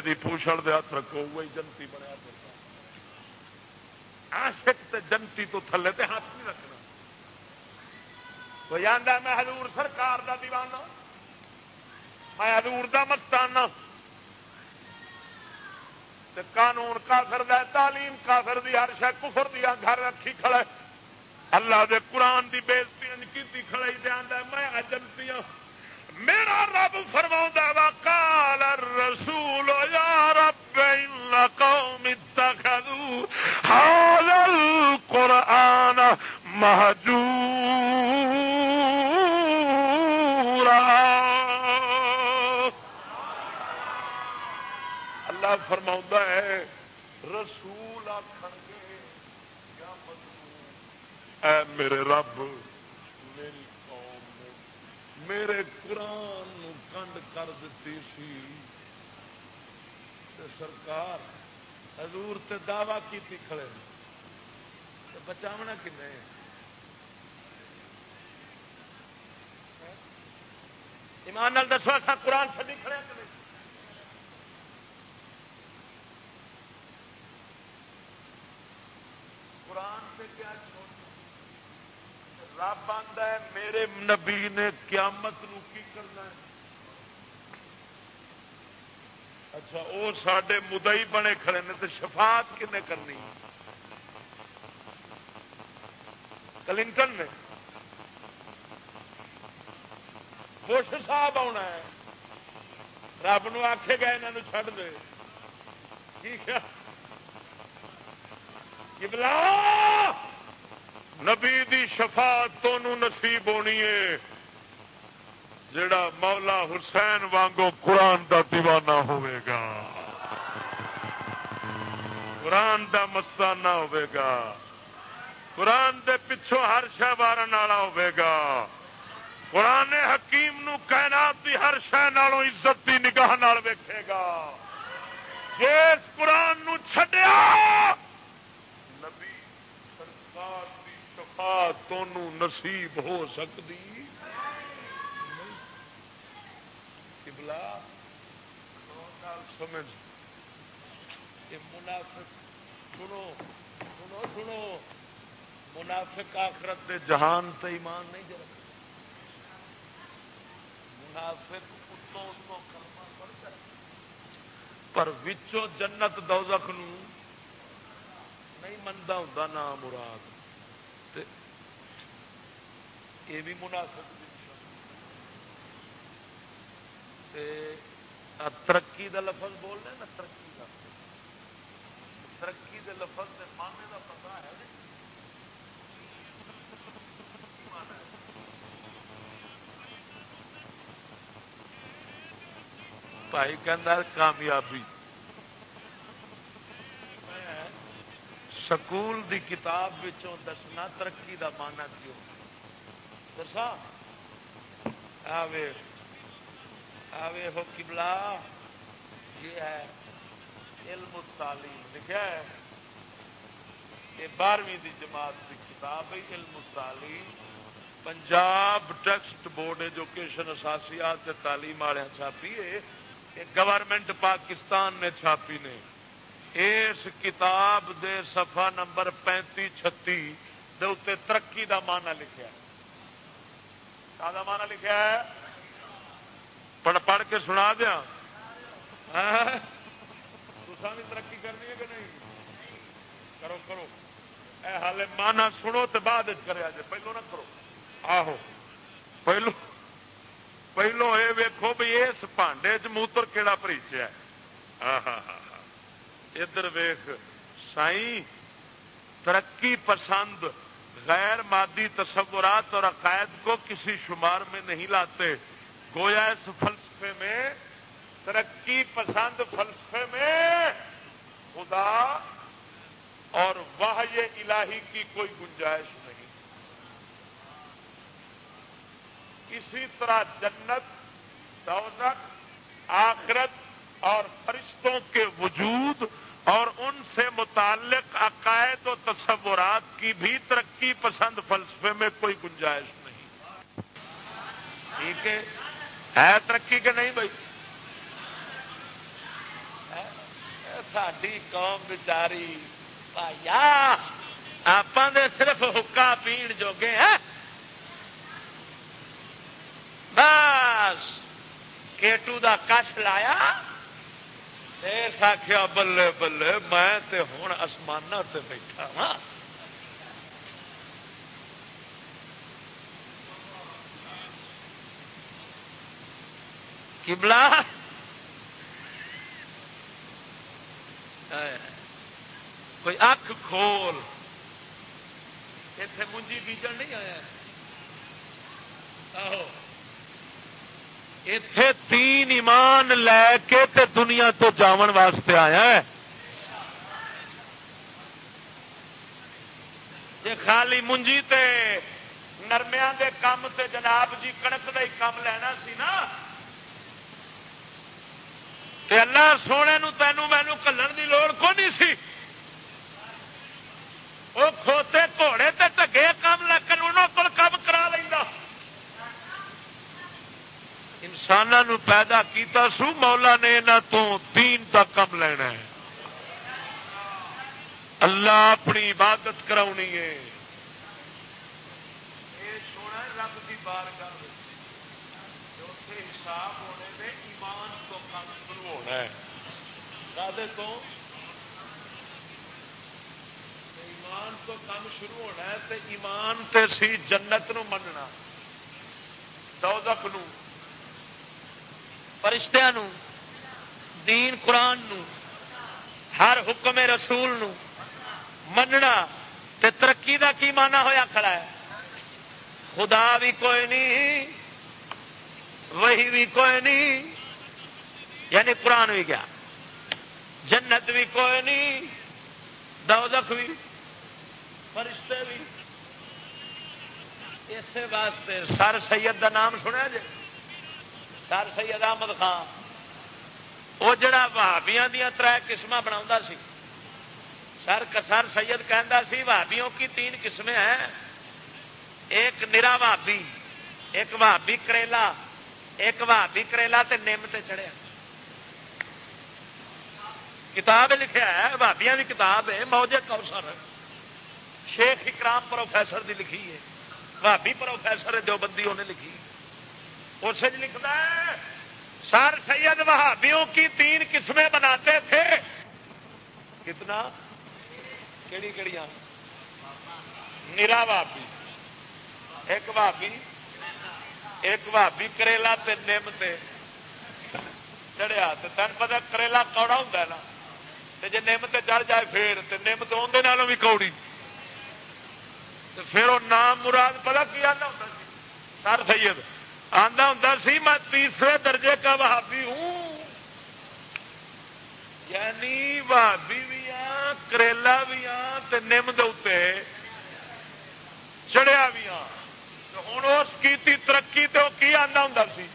جی پوچھڑ دے ہاتھ رکھو، وہی جنتی بنیا عاشق تے جنتی تو تھلے تے ہاتھ نہیں رکھنا۔ کوئی آدھا میں حضور سرکار دا دیوانہ، میں حضور دا مستانہ۔ تے قانون کافر دا تعلیم کافر دی، ہر شہ کفر دیا گھر رکھی کھڑے اللہ دے قرآن دی بےزتی کی کھڑائی دے آدھا میں جنتی ہوں میرا رب فرما وا کال رسول یا رب قوم اتخذوا هذا القرآن مهجورا. اللہ فرما ہے، رسول آخر گے، یا اے میرے رب میرے قرآن کنڈ کر دیتی سی۔ سرکار، حضور تے دعوی کی کھڑے بچاونا کن ایمان نال دسو، ایسا قرآن چڑی کھڑے قرآن سے کیا رب آتا ہے، میرے نبی نے قیامت نو کی کرنا ہے؟ اچھا وہ سڈے مدئی بنے کھڑے نے تو شفاعت کنے کرنی؟ کلنٹن نے۔ خوش صاحب آنا ہے۔ رب نو آخے گا یہاں چڑھ دے۔ ٹھیک ہے بلا نبی دی شفاعت تو نصیب ہونی ہے۔ جڑا مولا حسین وانگو قرآن دا دیوانہ ہوئے گا۔ قرآن دا مستانہ ہوئے گا۔ قرآن دے پچھو ہر شہ بارن والا ہوئے گا۔ قرآن حکیم نو کائنات دی ہر شہ نالوں عزت دی نگاہ نال ویکھے گا۔ جس قرآن نو چھڈیا، نبی سرکار تنوع نصیب ہو سکتی سمجھ منافق سنو سنو سنو منافق آخرت دے جہان تے ایمان نہیں جرم منافق اتوں اتوں کرما پڑتا پر وچوں جنت دوزخ نو نہیں منتا ہوں نام مراد یہ بھی مناسب ترقی دا لفظ بول رہے نا، ترقی کا ترقی دے لفظ دے مانے کا پتا ہے بھائی کہ کامیابی۔ سکول دی کتاب دسنا ترقی دا مانا کیوں؟ دسا آوے آوے ہو کبلا یہ ہے علم تعلیم لکھا ہے؟ یہ بارہویں دی جماعت کی کتاب ہے، علم تعلیم پنجاب ٹیکسٹ بورڈ ایجوکیشن اساسیات تعلیم والے چھاپی ہے، یہ گورنمنٹ پاکستان نے چھاپی نے۔ اس کتاب دے صفحہ نمبر پینتی چھتی دے اتنے ترقی دا معنی لکھا ہے۔ مانا لکھا ہے۔ پڑھ پڑھ کے سنا دیا ہاں۔ بھی ترقی کرنی ہے کہ نہیں؟ کرو کرو۔ اے حال مانا سنو تو بعد کرے پہلو نہ کرو۔ آہو۔ پہلو پہلو یہ ویکو بھی اس پانڈے چوتر کہڑا پریچ ہے۔ ادھر ویخ سائی ترقی پسند غیر مادی تصورات اور عقائد کو کسی شمار میں نہیں لاتے۔ گویا اس فلسفے میں، ترقی پسند فلسفے میں خدا اور واہ الہی کی کوئی گنجائش نہیں۔ اسی طرح جنت، دوزخ، آخرت اور فرشتوں کے وجود اور ان سے متعلق عقائد و تصورات کی بھی ترقی پسند فلسفے میں کوئی گنجائش نہیں۔ ٹھیک ہے؟ ہے ترقی کے نہیں بھائی؟ ساری قوم بچاری۔ آپ نے صرف حکا پین جوگے ہیں۔ بس، کیٹو دا کش لایا۔ آخیا بلے بلے میں تے ہوں آسمان سے بیٹھا وا کبلا کوئی اکھ کھول۔ اتے منجی بیجن نہیں آیا۔ آہو۔ اتے تین ایمان لے کے تے دنیا تو جاون واسطے آیا ہے۔ جی خالی منجی تے نرمیا دے کام تے جناب جی کنک کا ہی کام لینا سی نا۔ تے اللہ سونے نو تینوں مینو کلن دی لوڑ کو نہیں سی۔ وہ کھوتے گھوڑے تے ٹگے کام لکن انہوں کو کام کرا لینا انسانوں پیدا کیتا سو مولا نے یہاں تو دین کا کم لینا ہے۔ اللہ اپنی عبادت کرانی ہے۔ رب کی بار کر حساب ہونے میں ایمان تو کم شروع ہونا ہے۔ تو ایمان تو کم شروع ہونا ہے تے ایمان تے سی جنت نو مننا۔ دوزخ نو۔ فرشتیاں نو، دین قرآن نو، ہر حکم رسول نو، مننا تے ترقی دا کی مانا ہویا کھڑا ہے؟ خدا بھی کوئی نہیں وہی بھی کوئی نہیں یعنی قرآن بھی گیا جنت بھی کوئی نہیں، دوزخ بھی، فرشتے بھی۔ اسی واسطے سر سید دا نام سنیا جی سر سید احمد خان، وہ جڑا بھابیاں دیا تر قسم بنا سی۔ سر سر سید کہہ سی بھابیوں کی تین قسمیں ہیں۔ ایک نرا بھابی ایک بھابی کریلا، ایک بھابی کریلا تے نیم تے چڑھیا۔ کتاب لکھا ہے بھابیاں کی کتاب ہے موجے کوسر شیخ اکرام پروفیسر دی لکھی ہے۔ بھابی پروفیسر جو بندی انہیں لکھی۔ اس لکھتا ہے، سر سید وہابیوں کی تین قسمیں بناتے تھے۔ کتنا؟ کہڑی کہڑی نرا بھابی ایک بھابی ایک بھابی کریلا تے نیم تے چڑھیا۔ تو تین پتا کریلا کوڑا ہوں نا۔ جی نیم تے چڑھ جائے پھر نیم تو اندر بھی کوڑی۔ پھر وہ نام مراد پتا کی آنا ہوں سر سید۔ آتا ہوں سی، میں تیسرے درجے کا بہابی ہوں۔ یعنی بھابی بھی ہاں کریلا بھی ہاں نم دے چڑیا بھی ہاں۔ ہوں اس کی ترقی تو کی آتا ہوں سی؟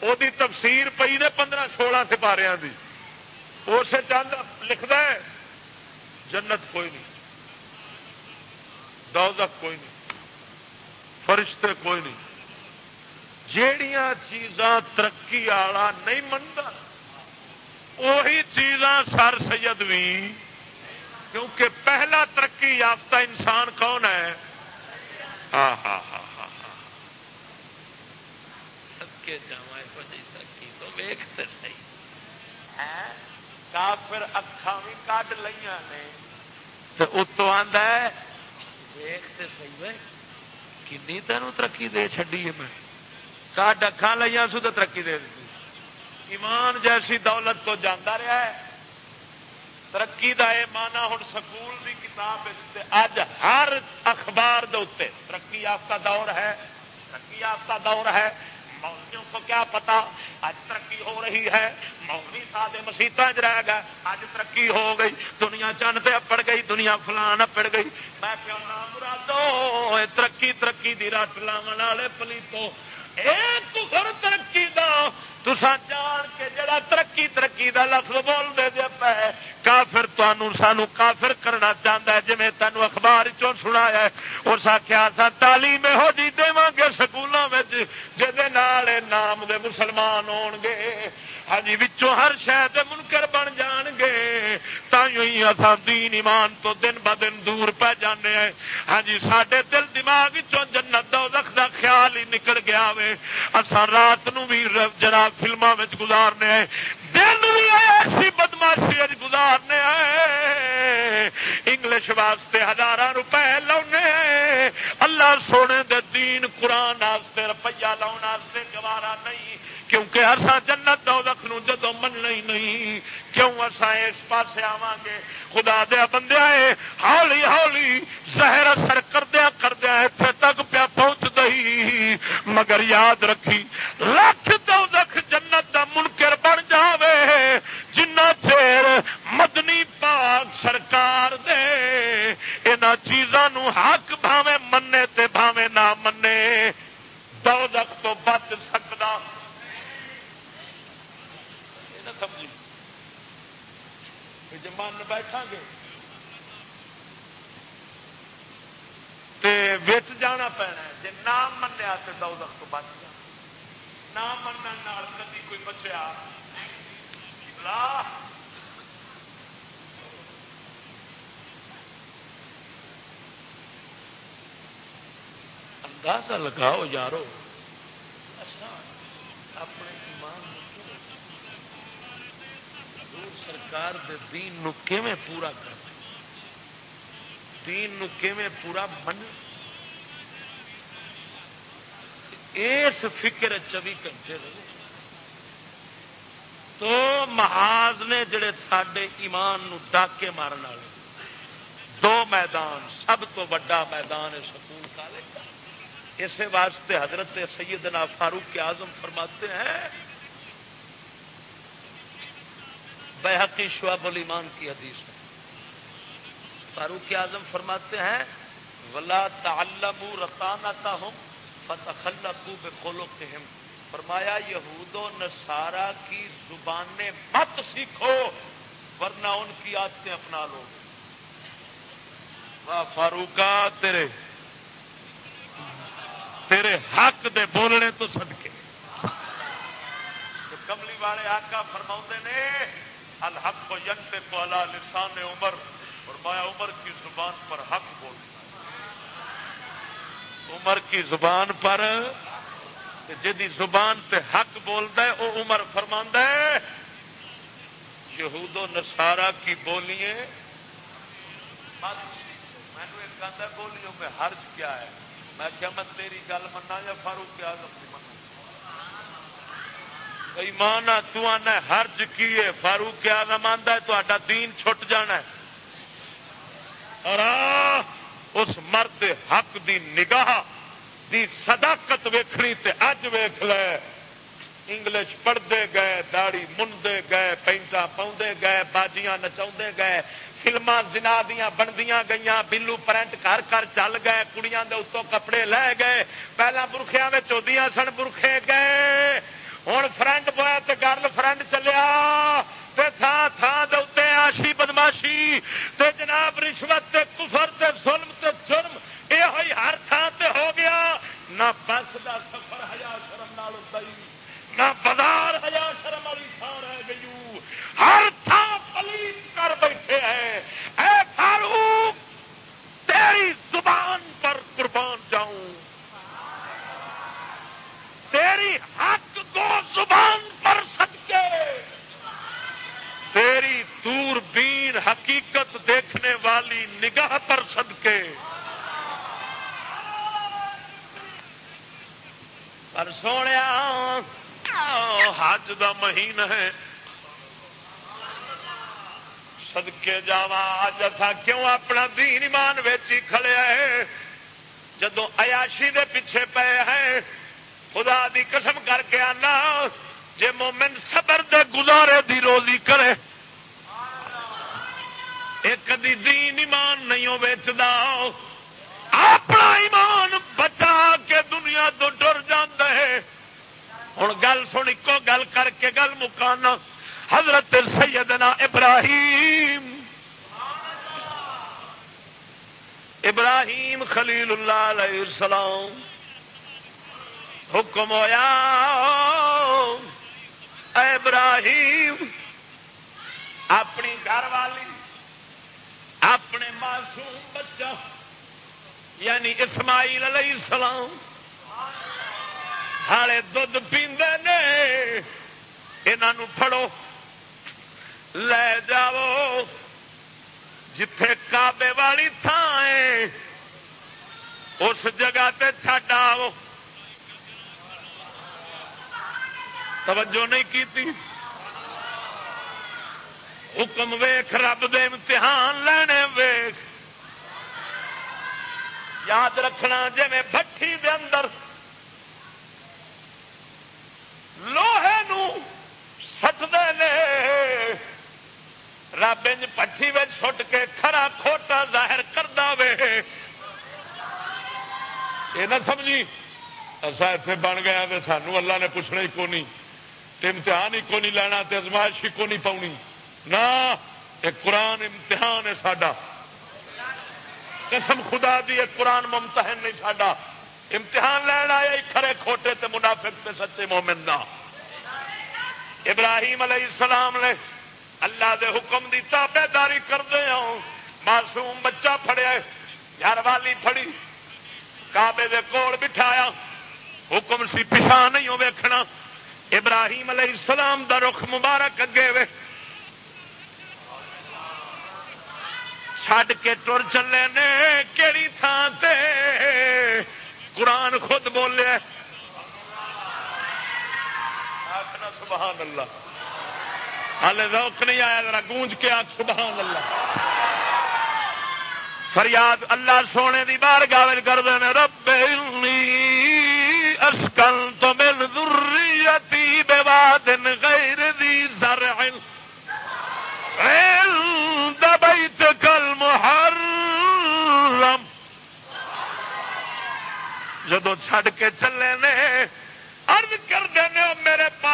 وہ تفسیر پی نے پندرہ سولہ سپارے کی اس چاہتا لکھتا ہے، جنت کوئی نہیں، دوزخ کوئی نہیں، فرشتے کوئی نہیں۔ جیڑیاں چیزاں ترقی والا نہیں منتا وہی چیزاں سر سید بھی کیونکہ پہلا ترقی یافتہ انسان کون ہے؟ ہاں ہاں ہاں ترقی تو ویختے صحیح کافر اکھان بھی کٹ لیا نے۔ اتو آدھا دیکھتے صحیح ہے کنی تینوں ترقی دے چڈی ہے میں؟ کٹ اکھان لیا سو تو ترقی دے دی۔ ایمان جیسی دولت تو جانا رہا ہے۔ ترقی کا یہ مانا ہوں سکول کی کتاب اج ہر اخبار دے اتنے ترقی یافتہ دور ہے۔ ترقی یافتہ دور ہے۔ مولویوں کو کیا پتا اج ترقی ہو رہی ہے۔ مولوی سادے مسیح رہ گئے۔ اج ترقی ہو گئی۔ دنیا چند پہ اپڑ گئی۔ دنیا فلان اپڑ گئی۔ میں کیوں نام مرادو ترقی ترقی دی رٹ لاو والے پلیتوں۔ پلیتو کفر ترقی دا تسا جان کے جڑا ترقی ترقی دا لفظ بول دے دے پہ کافر تنوع سانو کافر کرنا چاہتا ہے جی تینوں اخبار چون سنایا ہے۔ اس آخیا سا تعلیم یہو جی دے گے سکولوں میں جہد نام دے مسلمان ہو گے۔ ہاں جی ہر شہر منکر بن جان گے تھی دین ایمان تو دن ب دن دور پہ جانے ہیں ہاں جی سڈے دل دماغ جنت دوزخ دا خیال ہی نکل گیا وے اصا رات نو بھی جناب فلموں گزارنے ہیں دن بھی ایسی بدماشی گزارنے ہیں انگلش واسطے ہزار روپے لاؤنے اللہ سونے دے دین قرآن واسطے روپیہ لاؤ گوارا نہیں کیونکہ اصا جنت دوزخ نو جدو مننا ہی نہیں۔ کیوں اصا اس پاس آواں گے خدا دیا بندیا ہولی ہولی زہر اثر کردیا کردیا اتنے تک پیا پہنچ دئی مگر یاد رکھی، لکھ دوزخ جنت دا منکر بن جاوے، جنہ چیر مدنی پاک سرکار دے۔ ان چیزاں حق بھاوے منے تے بھاوے نہ منے دوزخ تو بچ سکتا نہ سمجھی جی من بیٹھا گے بچ جانا پینا جی نہ منیا تو دوزخ تو بچ جا نہ من کدی کوئی بچیا۔ اندازہ لگاؤ یارو۔ اچھا اپنے سرکار دے دین نو کیویں پورا کر دین نو کیویں پورا من؟ اس فکر چوبی گھنٹے رہے تو محاذ نے جڑے سڈے ایمان نو ڈاکے مارن والے، دو میدان، سب تو بڑا میدان ہے سکون کالج۔ اسی واسطے حضرت سیدنا فاروق اعظم فرماتے ہیں بحقی شعب الایمان کی حدیث ہے۔ فاروق اعظم فرماتے ہیں ولا تعلم رتانتا ہوں فتح بے کھولو فرمایا یہود و نسارا کی زبانیں مت سیکھو ورنہ ان کی عادتیں اپنا لو۔ واہ فاروقہ تیرے تیرے حق دے بولنے تو سدکے کملی والے آقا فرما نے الحق کو ینت کو اللہ لسان عمر اور مایا عمر کی زبان پر حق بولتا عمر کی زبان پر جی زبان پہ حق بولتا ہے وہ عمر فرما ہے۔ یہود و نسارا کی بولیے مینو ایک بولیوں میں حرج کیا ہے۔ میں کیا میں تیری گل منا یا فاروق کیا ایمان تو آنا کیے فاروق کیا آدھا ہے تو دین چھٹ جانا ہے۔ اور اس مرد حق دی نگاہ، دی صداقت ویکھنی تے اج ویخ لے۔ انگلش پڑھتے گئے داڑی منڈے گئے پینٹا پاؤں گئے، باجیاں نچا گئے۔ فلما جنا دیا بندیاں گئی بلو پرنٹ کر کر چل گئے، کڑیاں دے اتوں کپڑے لے گئے۔ پہلے برخیا میں چودیاں سن برخے گئے۔ ہوں فرنڈ پویا تو گرل فرنڈ چلیا تھان تھان دے آشی بدماشی تے جناب رشوت تے کفر تے ظلم تے جرم یہ ہوئی ہر تھان تے ہو گیا نہ بس کا سفر ہزار شرم نال نہ بازار ہزار شرم والی تھان رہ گئی ہر تھان پلیت کر بیٹھے ہیں اے فاروق تیری زبان پر قربان جاؤں تیری حق کو زبان پر سدکے تیری دور بین حقیقت دیکھنے والی نگاہ پر صدقے۔ پر سونے حج دا مہین ہے۔ سدکے جا اج اتھا کیوں اپنا دین ایمان ویچی کھڑے ہے جدو ایاشی دے پیچھے پے ہیں خدا دی قسم کر کے آنا، جے مومن صبر دے گزارے دی روزی کرے۔ ایک کدی دین ایمان نہیں ویچتا اپنا ایمان بچا کے دنیا تو ڈر ہے۔ ہوں گل سن ایک گل کر کے گل مکانا۔ حضرت سیدنا ابراہیم۔ ابراہیم خلیل اللہ علیہ السلام۔ حکم ہوا ابراہیم، اپنی گھر والی، اپنے معصوم بچہ یعنی اسماعیل علیہ السلام، ہالے دھد پیندے نے انہوں پھڑو، لے جاؤ، جتھے کعبے والی تھان اس جگہ تے چڈ آؤ۔ توجہ نہیں کی حکم ویخ رب دے امتحان لینے ویخ یاد رکھنا جی میں بٹھی دے اندر لوہے سٹتے نے، رب انج پچھی سٹ کے کھرا کھوٹا ظاہر کرتا وے۔ یہ نہ سمجھی اصا اتے بن گیا تو سانو اللہ نے پوچھنا ہی کونی۔ امتحان ہی کونی لینا ازمائش ہی کونی پاؤنی نہ قرآن امتحان ہے ساڈا۔ قسم خدا دی قرآن ممتحن نہیں ساڈا۔ امتحان لینا آیا کھڑے کھوٹے تے منافق تے سچے مومن دا۔ ابراہیم علیہ السلام نے اللہ دے حکم دی تابے داری کردے ہوں۔ معصوم بچہ پھڑیا گھر والی پھڑی۔ کعبے دے کول بٹھایا۔ حکم سی پچھا نہیں ویکھنا۔ ابراہیم علیہ السلام دا رخ مبارک اگے وے۔ چھڈ کے ٹر چلے نے کہڑی تھان تے؟ قرآن خود بولے۔ سبحان اللہ۔ ہال روک نہیں آیا، ذرا گونج کے آگ سبحان اللہ۔ فریاد اللہ سونے دی بار گاوج کر دے رب اسکل تو مل ذریتی بے وادن غیر دی زرع. عند کل المحرم. جدو چھڑ کے چلے نے، عرض کر دینے میرے پاس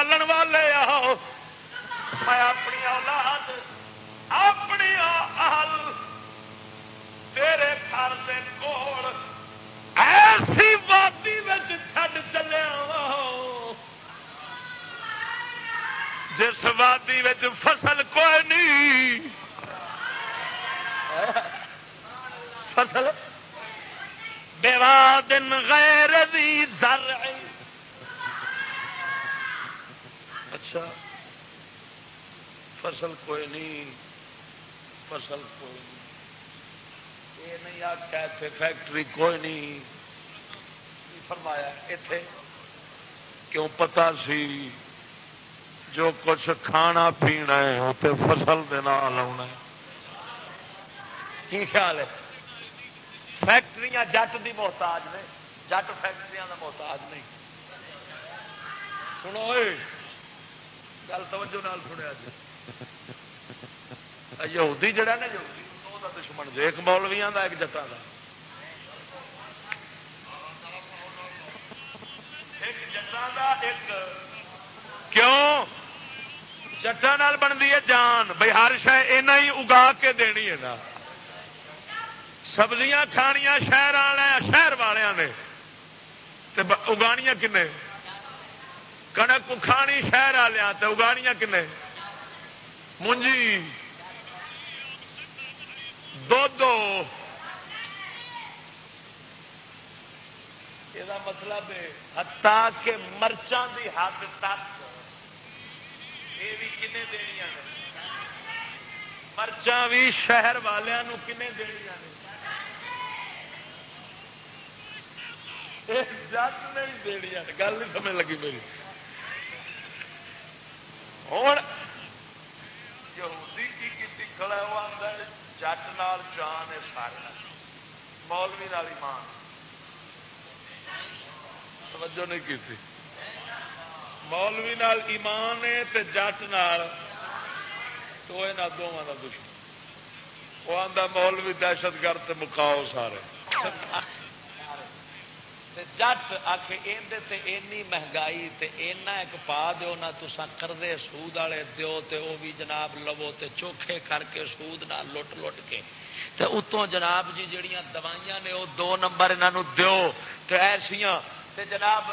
فصل کوئی نہیں۔ فصل؟ بے وادن غیر دی زرع۔ اچھا۔ فصل کوئی نہیں۔ فصل کوئی نہیں۔ یہ نہیں آخیا اتنے فیکٹری کوئی نہیں۔ فرمایا اتے کیوں پتا سی؟ جو کچھ کھانا پینا ہے وہ تو فصل دینا آنا کی خیال ہے؟ فیکٹری جٹ دی محتاج نے۔ جٹ فیکٹری کا محتاج نہیں۔ سنو گل توجہ نال سنیا جی۔ یہودی جڑا نا، یہودی دشمن جو ایک مولویا کا ایک جٹان کا ایک جٹان کا ایک کیوں؟ جٹان بنتی ہے جان بھائی ہر شہ اینا ہی اگا کے دینی ہے نا سبزیاں کھانیا شہر والے شہر والوں نے اگانیاں کنے کنک کھانی شہر والیا تو اگانیاں کنے مونجی دو یہ مطلب ہتا کہ مرچان دی حد تک یہ بھی کنے دنیا مرچاں بھی شہر والوں کنے دنیا نے جٹ نہیں دنیا گل نہیں سمجھ لگی میری ہوں یہودی کی کی کھڑا وہ آتا ہے جٹ نال جان ہے سارے مولوی نال ایمان توجہ نہیں کی تھی مولوی نال ایمان ہے تے جٹ نال تو یہاں دونوں کا دشمن۔ وہ آتا مولوی دہشت گرد مکاؤ سارے۔ جٹ آخ اینی مہنگائی تے اینا ایک پا دو نہ تسا کردے سود والے دیو تے او بھی جناب لو تے چوکھے کر کے سود نہ لٹ لٹ کے۔ تے اتوں جناب جی جڑیاں دوائیاں نے وہ دو نمبر انہوں دیو۔ تے ایسیاں تے جناب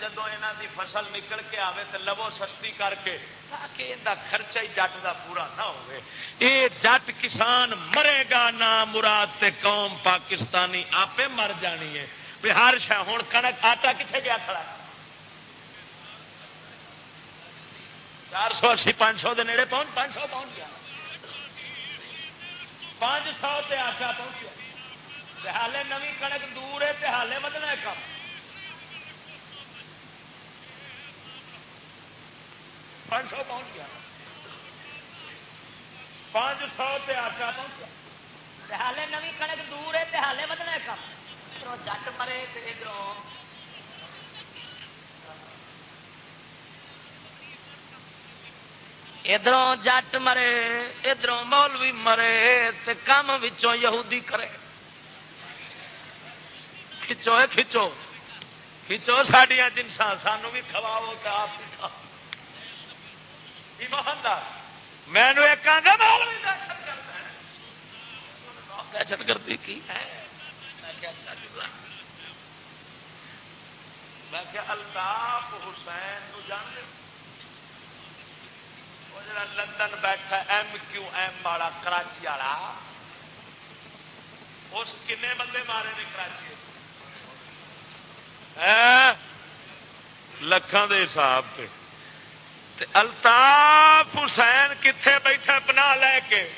جدو یہاں دی فصل نکل کے آوے تے لو سستی کر کے تاکہ ان خرچہ ہی جٹ دا پورا نہ ہوئے۔ اے جٹ کسان مرے گا نہ مراد تے قوم پاکستانی آپ مر جانی ہے۔ ہر شا ہوں کنک آٹا کتنے گیا کھڑا چار سو اسی پانچ سو نیڑے پہنچ، پانچ سو پہنچ گیا۔ پانچ سو تے آٹا پہنچ گیا۔ ہالے نوی کنک دور ہے ہالے بدنا ہے کام پانچ سو پہنچ گیا۔ پانچ سو تے آٹا پہنچا ہالے نوی کڑک دور ہے ہالے ودنا کم۔ جٹ مرے ادھر ادھر جٹ مرے، ادھر مولوی مرے، تے کم وچوں یہودی کرے۔ کھچو کھچو۔ کھچو سڈیا جنسا سانو بھی کھواؤ تو آپ بھی کھاؤ۔ مینو ایک دہشت گردی کی ہے؟ میں الطاف حسین جان جا لندن بیٹھا ایم کیو ایم والا کراچی والا۔ اس کنے بندے مارے نے کراچی لکھان دے حساب سے الطاف حسین کتنے بیٹھا بنا لے کے۔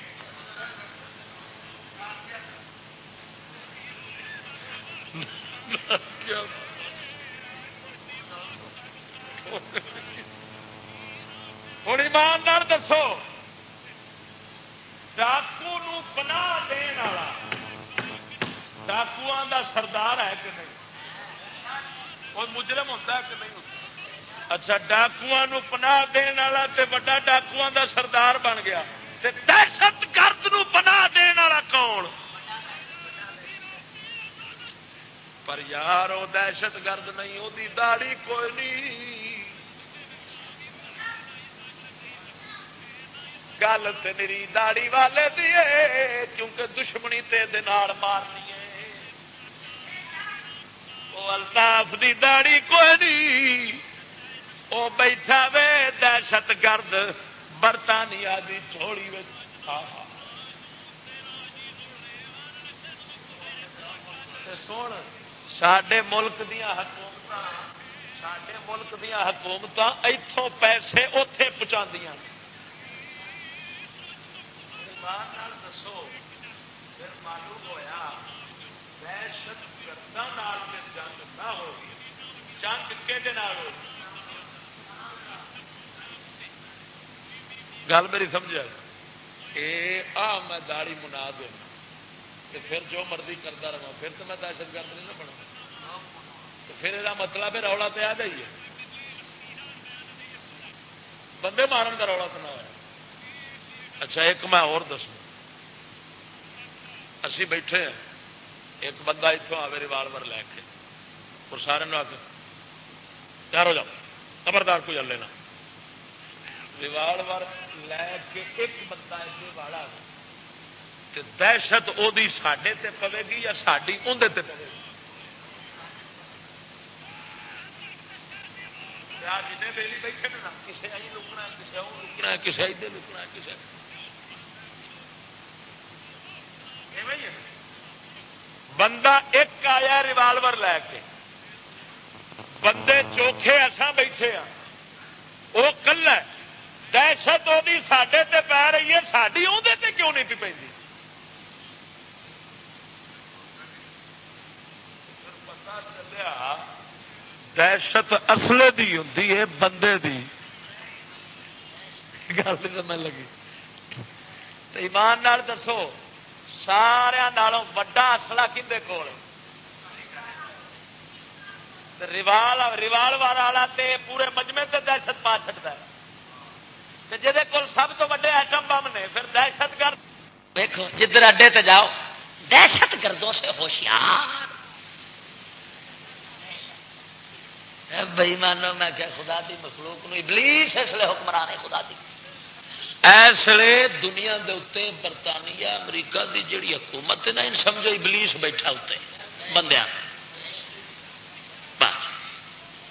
ہوں ایماندار دسو، ڈاکو بنا دن والا۔ ڈاکو کا سردار ہے کہ نہیں؟ کوئی مجرم ہوتا ہے کہ نہیں ہوتا؟ اچھا ڈاکو پناہ دن والا وا ڈاکو کا سردار بن گیا۔ دہشت گرد پناہ دن والا کون؟ پر یار وہ دہشت گرد نہیں وہ داڑی کوئی نہیں۔ گل تو میری داڑی والے دیے کیونکہ دشمنی تے مارنی الطاف دی داڑی کوئی نہیں۔ وہ بیٹھا وے دہشت گرد برطانیہ دی چوڑی ہاں، ہاں۔ سن سڈے ملک دیا حکومت سڈے ملک دیا حکومت اتوں پیسے اتے پہنچا دسو، پھر معلوم ہوا دہشت گردوں جنگ نہ ہو جنگ کہ گل میری سمجھا آ میں داڑی منا دینا پھر جو مرضی کرتا رہا پھر تو میں دہشت گرد نہیں نہ بنا پھر یہ مطلب ہے رولا تو آ جائیے بندے مارن کا رولا تو نہ ہوا اچھا ایک میں اور دسوں۔ اسی بیٹھے ہیں۔ ایک بندہ اتوں آئے ریوالور لے کے۔ اور سارے آ کے تیار ہو جاؤ خبردار کو چل لینا ریوالور لے کے ایک بندہ ایسے والا دہشت وہ سڈے تے پوے گی یا ساری اندر تے پوے گی؟ جن بیٹھے نا کسی آئی لکنا کسی وہ لکنا ادھر لکنا بندہ ایک آیا ریوالور لے کے۔ بندے چوکھے ایسا بیٹھے ہاں۔ وہ کل ہے۔ دہشت وہ سڈے تے پی رہی ہے ساری اندر کیوں نہیں پی پتا چلیا دہشت اصل دی ہوں بندے دی۔ گل سمجھ لگی۔ ایمان دسو سارا وا اصلا کھے کول؟ ریوال ریوال والا تے پورے مجمے تے دہشت پا چڑتا ہے۔ جہد کول سب تو وڈے ایٹم بم نے، پھر دہشت گرد۔ دیکھو جدھر اڈے تے جاؤ، دہشت گردوں سے ہوشیار۔ بئی مانو، میں کہ خدا دی مخلوق نو ابلیس اس لیے حکمران ہے، خدا دی۔ اس لیے دنیا دے اتنے برطانیہ، امریکہ دی جڑی حکومت ہے نا، ان سمجھو ابلیس بیٹھا اتنے بندیا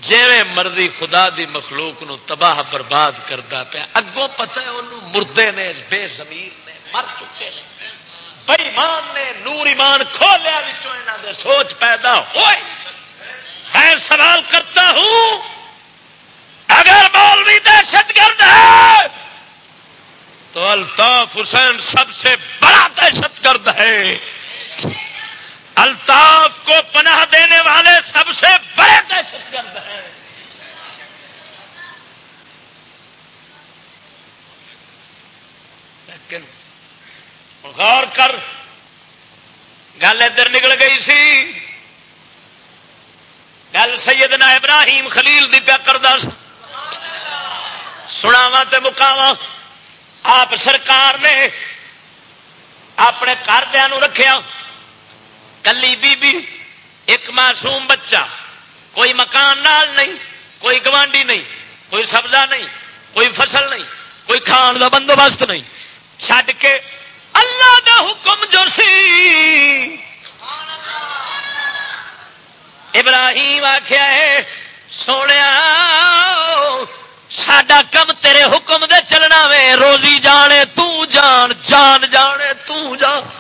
جی مرضی خدا دی مخلوق نو تباہ برباد کرتا پیا، اگوں پتہ ہے انہوں مردے نے بے زمیر نے مر چکے نے۔ بئیمان نے نور ایمان کھولیا دے سوچ پیدا ہوئے خیر سوال کرتا ہوں، اگر مولوی دہشت گرد ہے، تو الطاف حسین سب سے بڑا دہشت گرد ہے۔ الطاف کو پناہ دینے والے سب سے بڑے دہشت گرد ہیں۔ لیکن غور کر، گل ادھر نکل گئی سی۔ گل سیدنا ابراہیم خلیل دی پیا کر دس سناوا مکاوا آپ سرکار نے اپنے گھردیا رکھیا کلی بی بی ایک معصوم بچہ، کوئی مکان نال نہیں، کوئی گوانڈی نہیں، کوئی سبزہ نہیں، کوئی فصل نہیں، کوئی کھان کا بندوبست نہیں۔ چھڈ کے اللہ دا حکم جو سی ابراہیم آخیا ہے سونے ساڈا کم تیرے حکم دے چلنا وے، روزی جانے، تو جان جان جانے، تو جان۔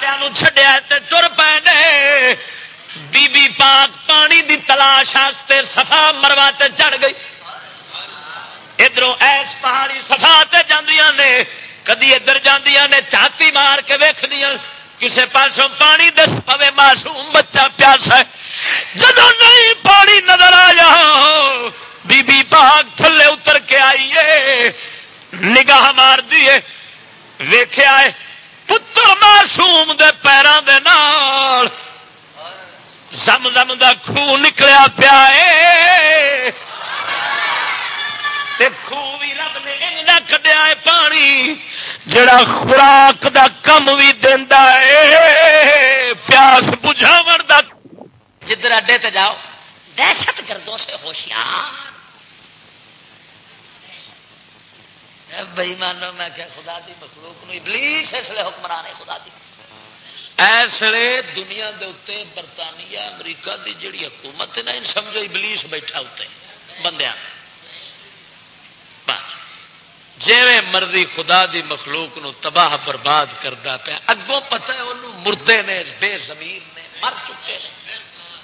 گھردیا چڈیا تر پے بی بی پاک پانی دی تلاش آستے سفا مروا تے چڑھ گئی۔ ادھر ایس پہاڑی سفا تے جاندیاں نے، کدی ادھر جاندیاں نے چاتی مار کے ویخ کسی پاسوں پانی دس پوے معصوم بچہ پیاس ہے۔ جب نہیں پانی نظر آیا، بی بی پاک تھلے اتر کے آئیے، نگاہ مار دیے۔ ویخیا پتر معصوم دے پیروں دے نال زم زم دا خو نکلیا پیا تے خو بھی رب نے انجنا کڈیا ہے پانی، جڑا خوراک دا کم بھی دینا ہے پیاس بجھاو دا۔ جدھر اڈے تے جاؤ، دہشت گردوں سے ہوشیار۔ بھائی مانو میں کہ خدا دی مخلوق نو ابلیس اس لیے حکمران ہے، خدا دی۔ اس لیے دنیا دے اتنے برطانیہ، امریکہ دی جڑی حکومت ہے نا سمجھو ابلیس بیٹھا اتنے بندیاں۔ جی مرضی خدا دی مخلوق نو تباہ برباد کرتا پیا، اگوں پتا ہے انہوں مردے نے، بے زمین نے مر چکے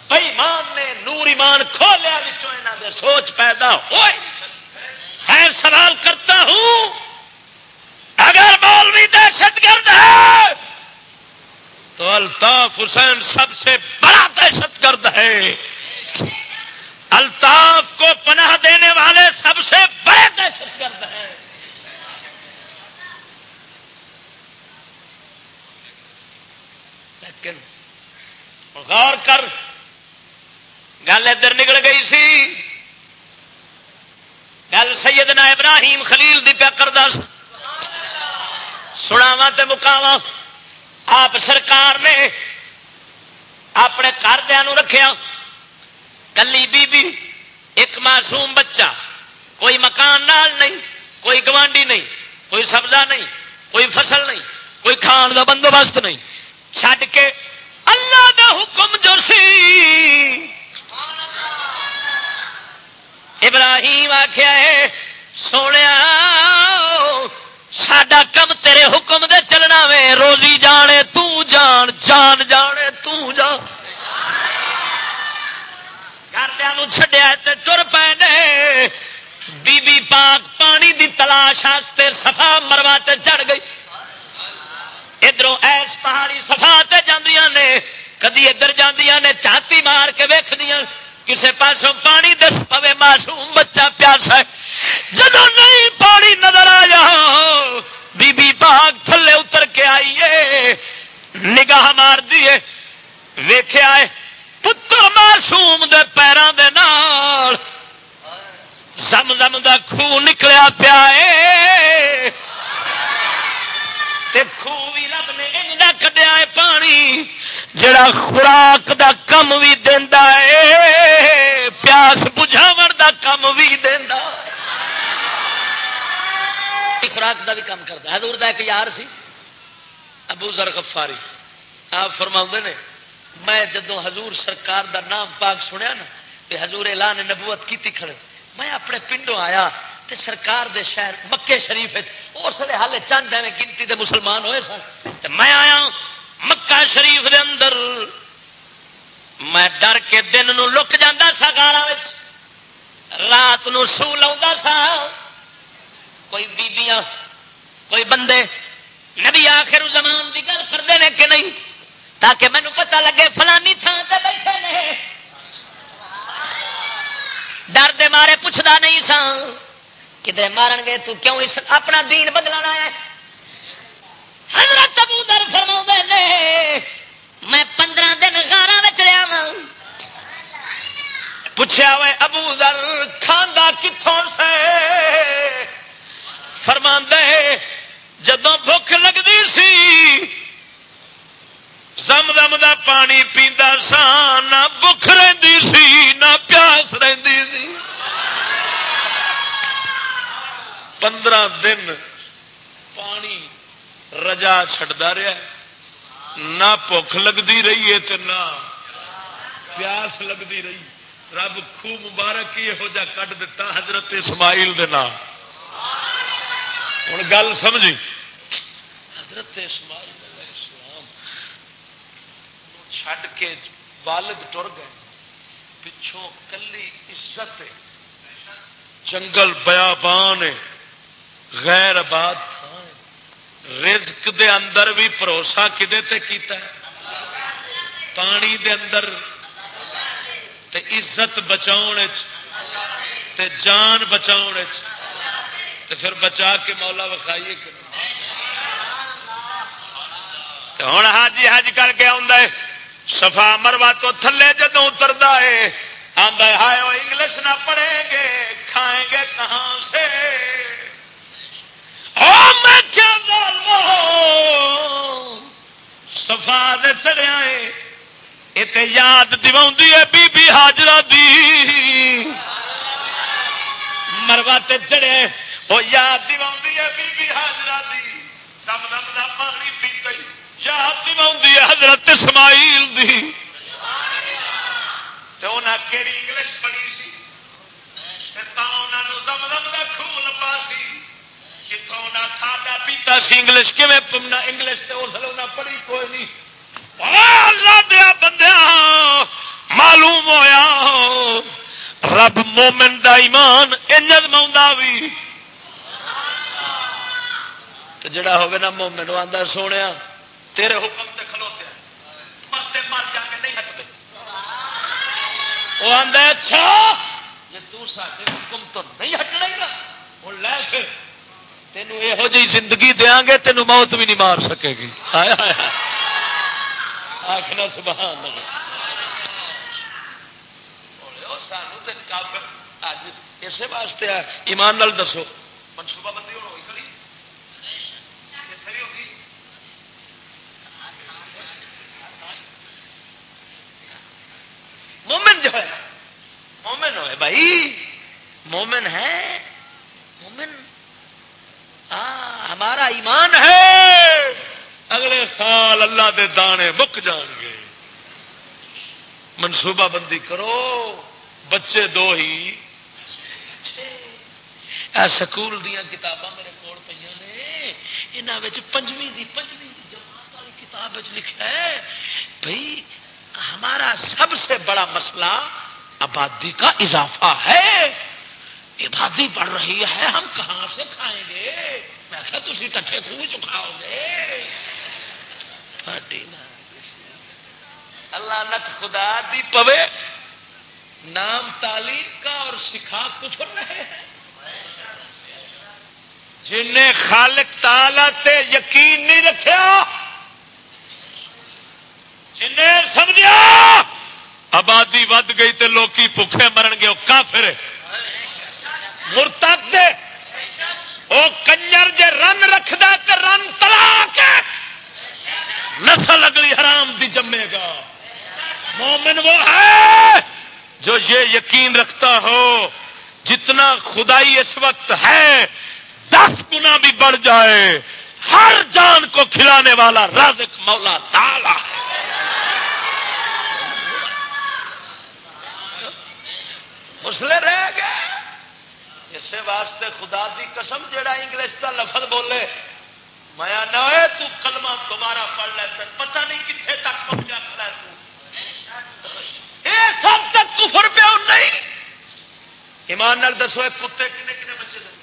بےمان نے نور ایمان کھولیا دے سوچ پیدا ہوئے۔ ہے سوال کرتا ہوں، اگر مولوی دہشت گرد ہے، تو الطاف حسین سب سے بڑا دہشت گرد ہے۔ الطاف کو پناہ دینے والے سب سے بڑے دہشت گرد ہیں۔ لیکن غور کر، گل ادھر نکل گئی سی۔ گل سیدنا ابراہیم خلیل دی پیا کر سناوا مکاوا آپ سرکار نے اپنے گھردیا رکھیا کلی بی بی ایک معصوم بچہ۔ کوئی مکان نال نہیں، کوئی گوانڈی نہیں، کوئی سبزہ نہیں، کوئی فصل نہیں، کوئی کھان کا بندوبست نہیں۔ چھڈ کے اللہ دا حکم جو سی ابراہیم آخیا ہے سونے ساڈا کم تیرے حکم دے چلنا وے روزی جانے تو جان جان جانے تو جان گھردیا چڈیا تر پے بی بی پاک پانی دی تلاش آستے سفا مروا تے چڑھ گئی ادھر ایس پہاڑی سفا تے جاندیاں نے کدی ادھر جاندیاں نے چاتی مار کے ویخ کسے پاسوں پانی دس پوے، معصوم بچہ پیاس ہے۔ نہیں پانی نظر آیا بی بی پاک تھلے اتر کے آئیے نگاہ مار دیے ویخیا پتر معصوم دے پیروں دے نال زم زم دا خو نکلیا پیا خو بھی رب نے کڈیا ہے پانی، جڑا خوراک دا کم بھی دینا ہے، پیاس بجھاو دا کم بھی دینا خوراک دا بھی کام کرتا حضور دا ایک یار سی، ابو ذر غفاری۔ آپ فرما نے، میں جدو حضور سرکار دا نام پاک سنیا نا کہ حضور اعلان نبوت کی کھڑے، میں اپنے پنڈوں آیا تے سرکار دے شہر مکے شریف اس لیے ہال چند ایویں گنتی دے مسلمان ہوئے سن۔ میں آیا مکہ شریف دے اندر۔ میں ڈر کے دن نو لک جا سا گالا رات نو سو لا سا۔ کوئی بیبیاں، کوئی بندے۔ نبی آخر زمان کی گل کرتے ہیں کہ نہیں؟ تاکہ مینو پتہ لگے فلانی تھان سے بیٹھے نے۔ ڈر دے مارے پوچھتا نہیں سا کدھر مارن گے تو کیوں اس اپنا دین بدلنا ہے؟ حضرت ابو در فرما نے، میں پندرہ دن گارا رہا پوچھا وہ ابو در کھانا کتوں سے؟ فرما جدو بھوک لگتی سی، زم دم دا پانی پیندا سا نہ بخ رہی سی، نہ پیاس رہی سی۔ پندرہ دن پانی رجا چڈتا رہا نہ بخ لگتی رہی ہے نہ پیاس لگتی رہی۔ رب خوب مبارک یہو جا کٹ دتا حضرت اسماعیل دے نام۔ ہوں گل سمجھی؟ حضرت اسماعیل علیہ السلام چھڈ کے والد ٹر گئے۔ پچھوں کلی عزت جنگل بیابان ہے۔ غیر آباد رزق دے اندر بھی بھروسہ کدے تے کیتا ہے؟ پانی دے اندر۔ تے عزت بچاؤ تے جان بچاؤ تے پھر بچا کے مولا وکھائیے ہوں حاجی حج کر کے آ سفا مروا تو تھلے جدو اترتا ہے۔ آدھا ہائے وہ انگلش نہ پڑھیں گے، کھائیں گے کہاں سے؟ ہاں، میں کیا سفا دے چڑیا ہے یہ یاد دوا بی بی حاجرہ دی۔ مروا تے چڑے وہ یاد دوا بی بی حاجرہ دی۔ سب دم دا پانی پی گئی، یاد دوا حضرت اسماعیل دی۔ تو انہیں کہڑی انگلش پڑھی سی؟ دم دم کا خون لبا سی۔ کتوں کھادا پیتا سی انگلش کیون انگلش تو اس لیے پڑھی کوئی نہیں۔ اللہ دیا بندیا معلوم ہویا۔ رب مومن دا ایمان انجد ما بھی جڑا ہوگا نا مومن، وہ آدھا سونے تیرے حکم سے کھلوتے مرتے مر جا کے نہیں ہٹتے۔ وہ آدھا اچھا جی تے حکم تو نہیں ہٹنا ہی نا وہ لے پھر۔ تینوں یہو جی زندگی دیا گے، تینوں موت بھی نہیں مار سکے گی۔ آیا آخنا سبحان سانو اج اسی واسطے ایمان نال دسو۔ منصوبہ بندی ہوئی کھڑی؟ مومن جو ہے، مومن ہوئے بھائی۔ مومن ہے، مومن ہاں، ہمارا ایمان ہے۔ اگلے سال اللہ دے دانے بک جان گے۔ منصوبہ بندی کرو۔ بچے دو ہی۔ سکول دیا کتاباں میرے کو پہ نے۔ یہاں پنجویں پنجویں جماعت والی کتاب لکھا ہے۔ بھائی ہمارا سب سے بڑا مسئلہ آبادی کا اضافہ ہے۔ آبادی بڑھ رہی ہے، ہم کہاں سے کھائیں گے؟ میں تھی کٹھے خوہ چکھاؤ گے۔ اللہ نت خدا دی پوے، نام تعلیم کا اور سکھا کچھ رہے۔ جن خالق تالا تے یقین نہیں رکھا جن سمجھا آبادی ود گئی تے لوکی بھوکے مرن گے، وہ کافر مرتد وہ کنجر جے رن رکھدا تے رن تلا کے نسل اگلی حرام دی جمے گا۔ مومن وہ ہے جو یہ یقین رکھتا ہو، جتنا خدائی اس وقت ہے، دس گنا بھی بڑھ جائے۔ ہر جان کو کھلانے والا رازق مولا تالا ہے مسلے رہ گئے۔ اسی واسطے خدا دی قسم جڑا انگلش کا لفظ بولے، میں نہ تو کلمہ دوبارہ پڑھ لے پتہ نہیں کتنے تک پہنچا کھڑا یہ سب تک کفر پہ نہیں۔ ایمان نال دسو کتے کنے کنے بچے دے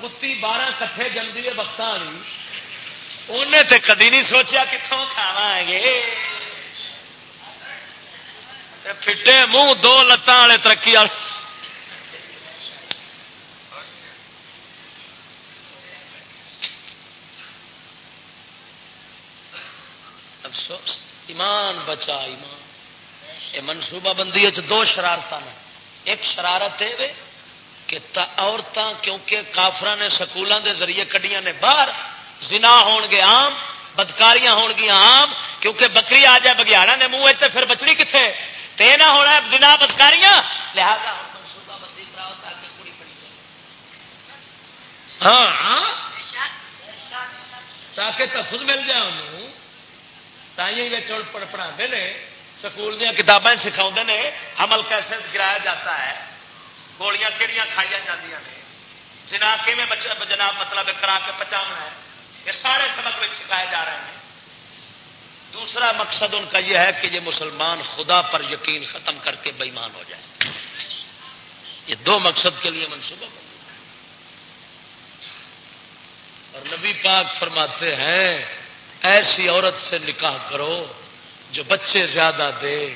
کتی بارہ کٹھے جلدی ہے وقت والی انہیں تے کدی نہیں سوچا کتوں کھاوا گے۔ پھٹے منہ دو لتان والے ترقی والے۔ افسوس، ایمان بچا، ایمان۔ یہ منصوبہ بندی دو شرارت نے۔ ایک شرارت ہے کہ عورتیں کیونکہ کافر نے سکولوں کے ذریعے کڈیاں نے باہر زنا ہون گے آم بدکاریاں ہون گیا آم کیونکہ بکری آ جائے بگیاڑا نے منہ اتنے پھر بچڑی کتنے تے نہ ہونا ہے زنا، بدکاریاں۔ لہذا ہاں،, ہاں تاکہ تفظ مل جائے انہوں۔ تھی پڑھاتے ہیں سکول دیا کتابیں سکھاؤ نے۔ حمل کیسے گرایا جاتا ہے؟ گولیاں کہڑی کھائی جاتی ہیں جنا جناب مطلب کرا کے پچاونا ہے؟ یہ سارے سبق سکھائے جا رہے ہیں۔ دوسرا مقصد ان کا یہ ہے کہ یہ مسلمان خدا پر یقین ختم کر کے بےمان ہو جائے یہ دو مقصد کے لیے منصوبہ اور نبی پاک فرماتے ہیں، ایسی عورت سے نکاح کرو جو بچے زیادہ دے،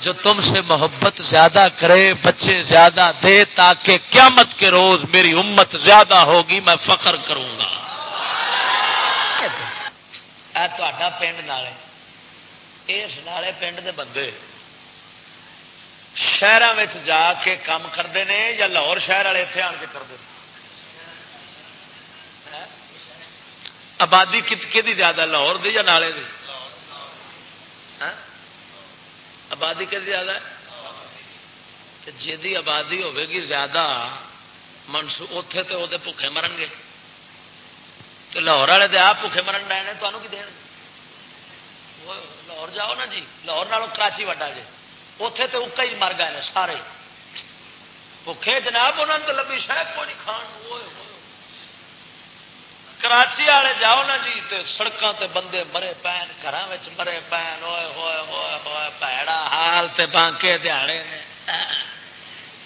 جو تم سے محبت زیادہ کرے، بچے زیادہ دے، تاکہ قیامت کے روز میری امت زیادہ ہوگی، میں فخر کروں گا۔ پنڈ نالے اس نالے پنڈ دے بندے شہروں جا کے کام کرتے ہیں یا لاہور شہر والے اتنے آن کے کرتے آبادی کتنی زیادہ لاہور دی یا نالے دی آبادی کہ زیادہ ہے جی آبادی ہوے گی زیادہ منسو اتے تو وہ بھوکے مرن گے تو لاہور والے تو آپ بھوکے مرن ڈے تمہوں کی دین؟ لاہور جاؤ نا جی لاہور نالوں کراچی وڈا جی اتے تو اکا ہی مر گئے سارے۔ بھوکے جناب انہوں نے تو لگی شاید کوئی نہیں، کھان کراچی والے جاؤ نا جی تے سڑکوں تے بندے مرے پین گھر مرے پین ہوئے ہوئے ہوئے ہوئے پیڑا حال تے بانکے دیہڑے نے۔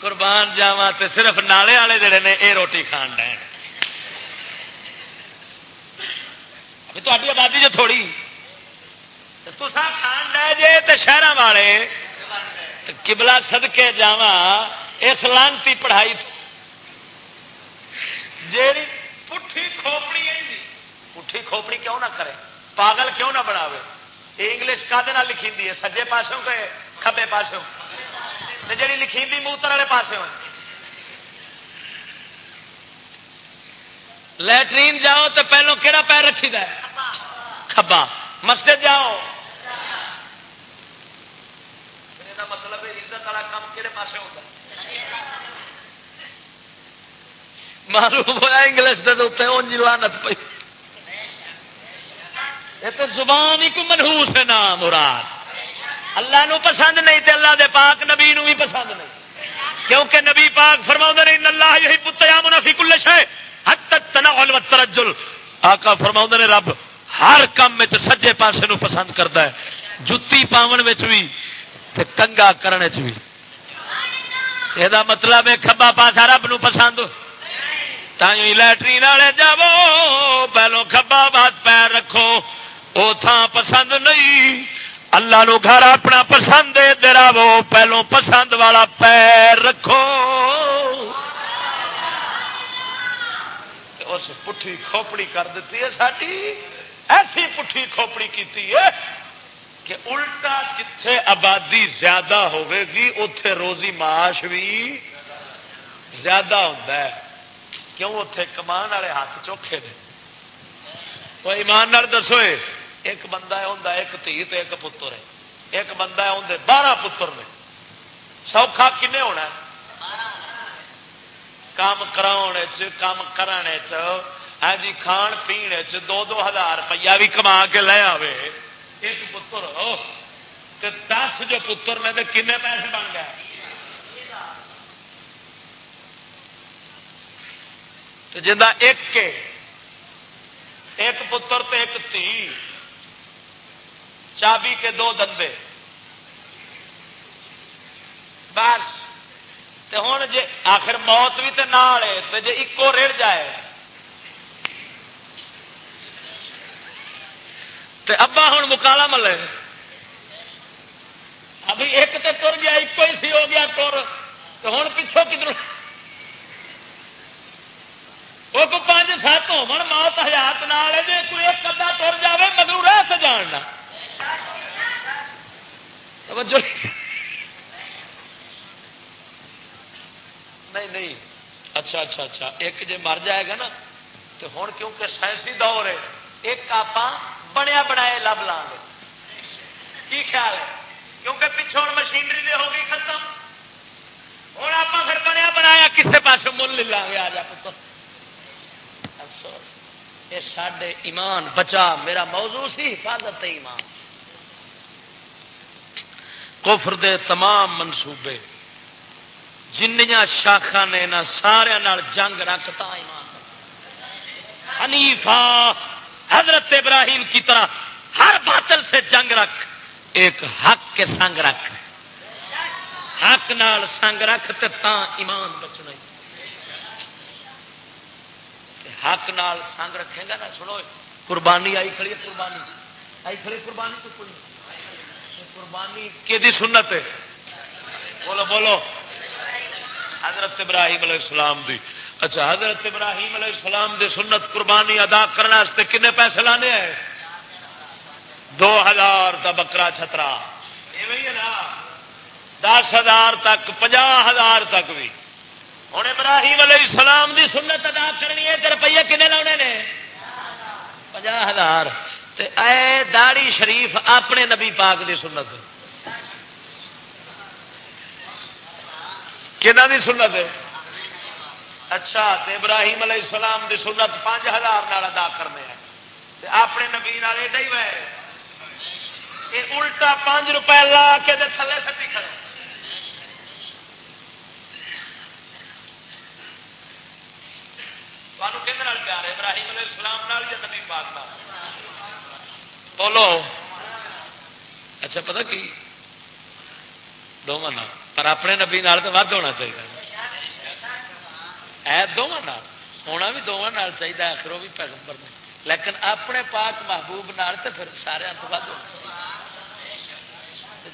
قربان جاوا تے صرف نالے والے جڑے نے، اے روٹی کھان ڈے تاری آبادی جو تھوڑی تسا کھان ڈے جے شہر والے کبلا سدکے جا اس لانتی پڑھائی جیڑی پٹھی کھوپڑی پٹھی کھوپڑی کیوں نہ کرے پاگل کیوں نہ بناوے انگلش کا لکھی ہے سجے پاسوں کے کبے پاسوں جی لکھی موتر والے پاس لٹرین جاؤ تو پہلو کہڑا پیر رکھی دا کبا مسجد جاؤ۔ مطلب عزت والا کام کہڑے پاس ہوتا معلوم ہوا انگلش کے لانت پی یہ تو زبان ہی کو منہوس ہے نام مراد۔ اللہ نو پسند نہیں تے اللہ دے پاک نبی نو بھی پسند نہیں۔ کیونکہ نبی پاک فرما نے اللہ یہی پتیا منافی کل شے حد تنا ترجل۔ آقا فرما نے رب، ہر کام میں سجے پاسے نو پسند کرتا ہے۔ جتی پاون بھی تے کنگا کرنے بھی یہ مطلب ہے کبا پاسا رب نو پسند۔ لٹرین والے جاو پہلو کبا بات پیر رکھو۔ وہ تھان پسند نہیں، اللہ نو گھر اپنا پسند دے وہ پہلو پسند والا پیر رکھو۔ اس پٹھی کھوپڑی کر دیتی ہے ساری ایسی پٹھی کھوپڑی کی کہ الٹا جتھے آبادی زیادہ ہوے گی اتے روزی معاش بھی زیادہ ہوتا ہے۔ کیوں اتے کمان والے ہاتھ چوکھے نے؟ وہ ایمان دسو، ایک بندہ ہوں ایک تھی ایک پتر ہے۔ ایک بندہ ہے بارہ پتر نے۔ سوکھا کنے ہونا کام کام کرنے ہاں جی کھان پینے دو دو ہزار روپیہ بھی کما کے لے آئے ایک پتر دس جو پتر نے تو کنے پیسے بن گئے؟ جا ایک ایک پتر تے ایک تھی۔ چابی کے دو دندے۔ بس۔ تے ہوں جی آخر موت بھی تے تو نہ جی ایکو رڑ جائے۔ تے ابا ہوں مکالا ملے۔ ابھی ایک تے تر گیا ایک ہی سی ہو گیا تر۔ تو ہوں پچھوں کدھر؟ وہ کو پانچ سات ہو موت حیات نال جی کوئی ایک ادا تر جائے مگر رہ سے جاننا نہیں نہیں. اچھا اچھا اچھا. ایک جی مر جائے گا نا، تو ہوں کیونکہ سائنسی دور ہے، ایک آپ بنیا بنایا لب لا گے. کی خیال ہے؟ کیونکہ پچھوں مشینری دے ہو گئی ختم. ہوں آپ پھر بنیا بنایا، کسے پاس مل لے لیں گے آ جا پتر. افسوس. یہ سڈے ایمان بچا، میرا موضوع سی حفاظت ایمان. کفر دے تمام منصوبے جنیا شاخا نے یہاں سارا جنگ رکھتا ایمان حنیفہ، حضرت ابراہیم کی طرح ہر باطل سے جنگ رکھ، ایک حق کے سنگ رکھ۔ حق نال سنگ رکھ تا ایمان بچنا حق نال سنگ رکھے گا نا، سنو، قربانی آئی کھڑی قربانی۔ آئی کھڑی قربانی تو کوئی قربانی کہ سنت ہے؟ بولو بولو۔ حضرت ابراہیم علیہ السلام دی۔ اچھا حضرت ابراہیم علیہ السلام دی سنت قربانی ادا کرنے کنے پیسے لانے ہیں دو ہزار کا بکرا چھترا۔ دس ہزار تک پناہ ہزار تک بھی۔ ہوں ابراہیم علیہ السلام دی سنت ادا کرنی ہے روپیے کنے لاؤنے نے؟ پناہ ہزار۔ اے داڑی شریف اپنے نبی پاک دی سنت۔ کہنا دی سنت ہے؟ اچھا تے ابراہیم علیہ السلام دی سنت پانچ ہزار نال ادا کرنے ہیں۔ اپنے نبی ایڈا ہی یہ الٹا پانچ روپے لا کے تھلے سٹی کھڑے۔ کہ پیار ہے؟ ابراہیم علیہ السلام نال یا نبی پاک بولو۔ اچھا پتہ کی؟ دونوں پر اپنے نبی نال تو ود ہونا چاہیے ہے دونوں ہونا بھی دونوں چاہیے آخر وہ بھی پیغمبر نے لیکن اپنے پاک محبوب نال تو پھر سارے تو ود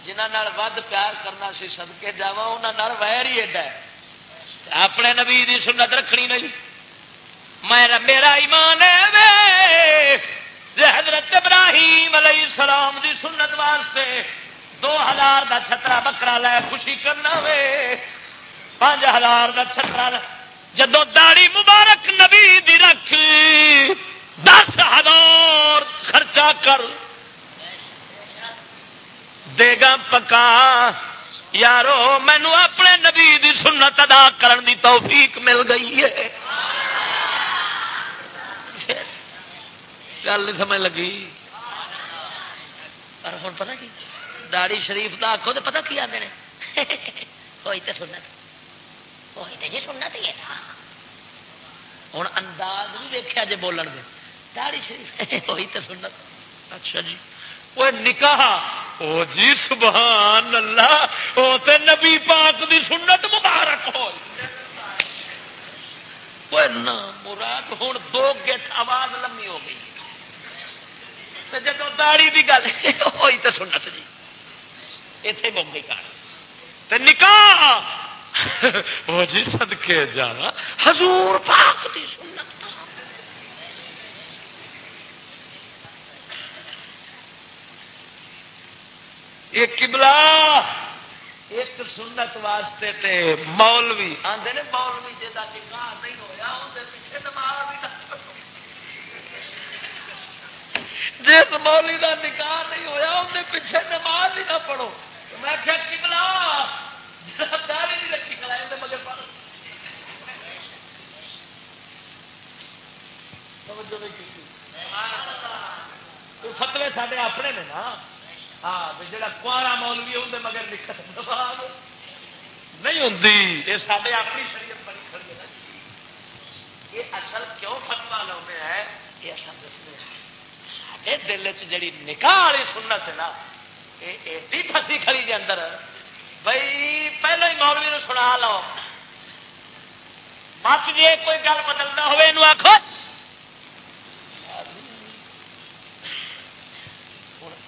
جنہ ود پیار کرنا سی سدکے جا انہوں ویر ہی ایڈا اپنے نبی دی سنت رکھنی نہیں میں میرا ایمان ہے حضرت ابراہیم علیہ السلام دی سنت واسطے دو ہزار کا چھترا بکرا لے خوشی کرنا وے۔ پانچ ہزار کا چھترا جدو داڑی مبارک نبی دی رکھ۔ دس ہزار خرچہ کر۔ دے گا پکا۔ یارو مینو اپنے نبی دی سنت ادا کرن دی توفیق مل گئی ہے۔ گل نہیں سمجھ لگی۔ پر ہوں پتا کی؟ داڑی شریف کا آخو تو پتا کی آتے ہیں کوئی تو سنت۔ کوئی تو جی سنت ہی ہے نا۔ ہوں انداز بھی دیکھا جی بولن دے۔ داڑی شریف کوئی تو سنت۔ اچھا جی۔ وہ نکاح۔ او جی سبحان اللہ۔ وہ تے نبی پاک دی سنت مبارک ہو مراد ہوں دو گیٹ آواز لمبی ہو گئی۔ جب داڑی کی گل ہوئی تو سنت جی۔ اتے بم گئی کار نکاح وہ جی سدکے جا حضور پاک دی سنت یہ کبلا ایک سنت واسطے تے مولوی آدھے نے مولوی جا نکاح نہیں ہوا اندر پیچھے دماغ بھی جس مولی کا نکاح نہیں ہوا اندر پیچھے نماز ہی نہ پڑھو میں کیا کملا داری نہیں رکھی کھلائی مگر پڑھ فتوے سارے اپنے نے نا۔ ہاں جا کارا مولوی اندر مگر نکل نہیں ہوں یہ سارے اپنی شریعت بڑی کھڑی ہے یہ اصل کیوں فتوا لاؤنے ہے یہ اصل دستے ہیں۔ دل چی نکاح والی سنت ہے نا ایڈی فسی کھڑی دے اندر۔ بھائی پہلے ہی مولوی نے سنا لو۔ مت جی کوئی گل بدلنا ہوئے آخو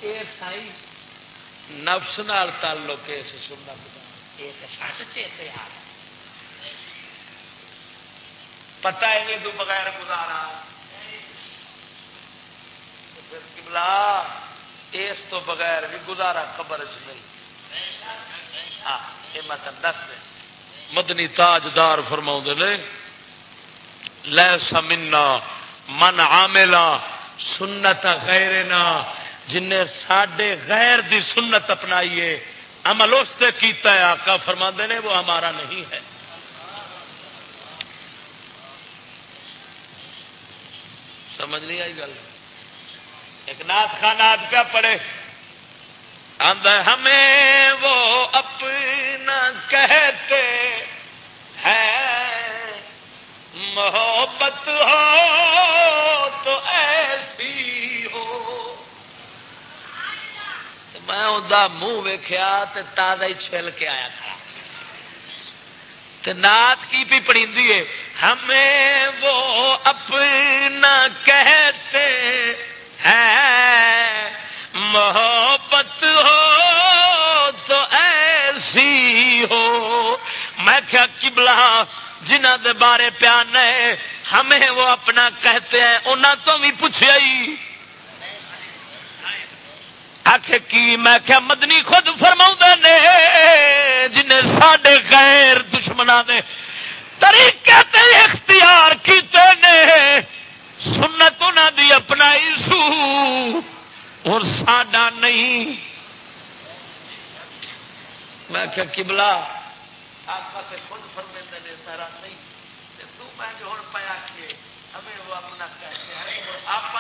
یہ سائی نفس نال تعلق اس سنت یہ سٹ چیتے آ پتا ہے تو بغیر گزارا۔ کملا اس تو بغیر بھی گزارا خبر چ نہیں۔ ہاں یہ میں دس دیں مدنی تاجدار فرما نے لے سمنا من عاملہ سنت غیر جن سڈے غیر دی سنت اپنائیے، عمل اس سے کیتا ہے، آقا فرما نے، وہ ہمارا نہیں ہے۔ سمجھ نہیں آئی گل؟ ایک نات خانات کا پڑے۔ ہمیں وہ اپنا کہتے ہیں۔ محبت ہو تو ایسی ہو۔ میں انہیں منہ ویخیا تازہ ہی چھل کے آیا تھا نات کی بھی پڑی ہے، ہمیں وہ اپنا کہتے ہیں محبت ہو تو ایسی ہو۔ میں کیا کبلا جنہ دے بارے پیان ہے ہمیں وہ اپنا کہتے ہیں انہوں تو بھی پوچھا ہی۔ آخ کی؟ میں کیا مدنی خود فرما نے، جنہیں سڈے غیر دشمنا نے طریقے تے اختیار کیتے نے سنت انہوں دی اپنائی سو۔ اور ساڈا نہیں۔ میں کیا کبلا خود فرمے نے سارا نہیں۔ تو میں جو ہوں کہ ہمیں وہ اپنا کہتے ہیں۔ آپ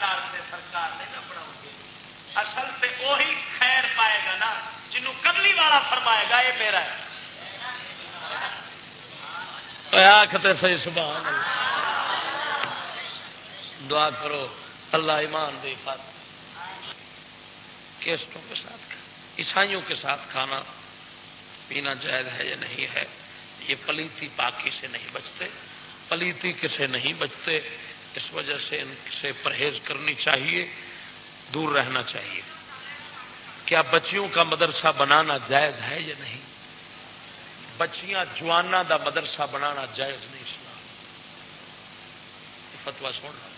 ڈالتے سرکار نہیں نہ بنا گے۔ اصل سے وہی خیر پائے گا نا جنوں کملی والا فرمائے گا یہ میرا ہے۔ آختے صحیح سبحان دعا کرو، اللہ ایمان دے فاتح کیسٹوں کے ساتھ عیسائیوں کے ساتھ کھانا پینا جائز ہے یا نہیں ہے، یہ پلیتی پاکی سے نہیں بچتے۔ پلیتی کسے نہیں بچتے، اس وجہ سے ان سے پرہیز کرنی چاہیے، دور رہنا چاہیے۔ کیا بچیوں کا مدرسہ بنانا جائز ہے یا نہیں؟ بچیاں جوانا دا مدرسہ بنانا جائز نہیں سنا فتوا سن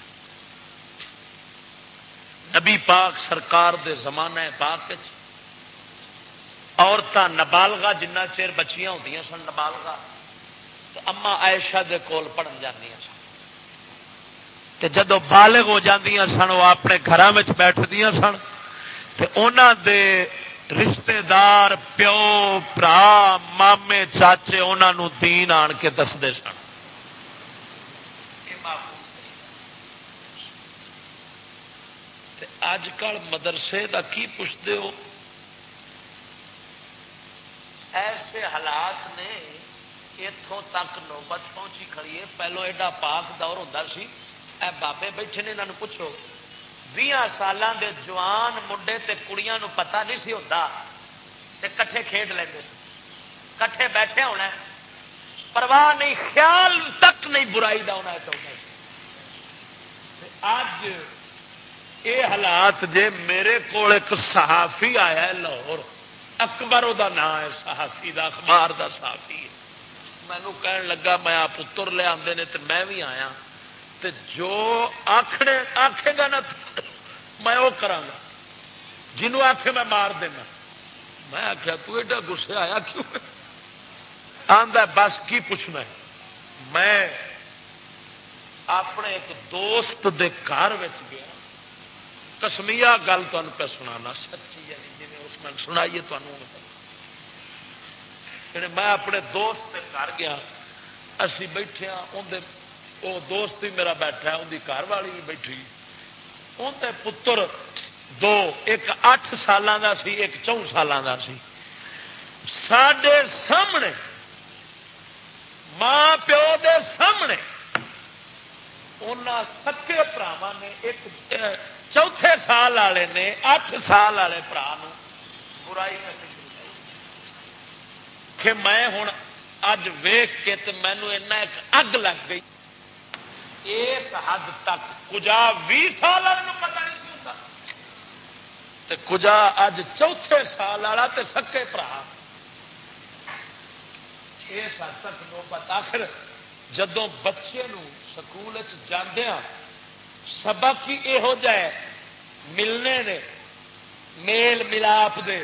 نبی پاک سرکار دے زمانہ پاک عورتیں نبالگا جنہ چیر بچیاں ہوتی سن نبالگا تو اما عائشہ دے کول پڑھن سن۔ جدو بالغ ہو سن، وہ اپنے گھر بیٹھدیا سن دے رشتے دار، پیو، برا، مامے، چاچے انہوں دین آن کے دستے سن۔ اج کل مدرسے کا کی پوچھتے ہو؟ ایسے حالات نے اتوں تک نوبت پہنچی کھڑی ہے۔ پہلو ایڈا پاک دور ہوتا سی۔ اے بابے بیٹھے نے یہاں پوچھو۔ بھی سالوں کے جوان منڈے تے کڑیاں نو پتہ نہیں سی ہوتا تے کٹھے کھیڈ لیں کٹھے بیٹھے ہونا پرواہ نہیں، خیال تک نہیں، برائی کا ہونا چاہتا اج یہ حالات جے میرے کو صحافی آیا ہے لاہور، اکبر وہ نام ہے، صحافی دا، اخبار دا صحافی ہے۔ مینو کہن لگا، میں آپ پتر لے آتے ہیں تو میں بھی آیا۔ تے جو آخنے آخے گا نا میں وہ کرا جنوں آخے میں مار دینا۔ میں آخیا تو ایڈا گسے آیا کیوں؟ آدھا بس کی پوچھنا میں اپنے ایک دوست دے گھر گیا۔ کسمیا گل تمہیں پہ سنا سچی یعنی ہے جی اس میں سنائیے تمہیں یعنی میں اپنے دوست کے گھر گیا، اسی بیٹھے ہاں، اندر وہ دوست ہی میرا بیٹھا اندی گھر والی بھی بیٹھی۔ اندر پتر دو، ایک اٹھ سالوں کا سی، ایک چون سالوں کا سی۔ سڈے سامنے ماں پیو دے سامنے ان سکے پراوا نے ایک چوتھے سال والے نے، اٹھ سال والے برا برائی کرنی کہ میں ہوں اج ویخ کے تو مینو ایک اگ لگ گئی۔ اس حد تک کجا بھی سال والے پتا نہیں سی ہوتا تے کجا اج چوتھے سال والا تے سکے برا اس حد تک نوبت آخر جدوں بچے نو سکول جاندیا ہاں، سبق ہی یہو جہ ملنے نے، میل ملاپ دے،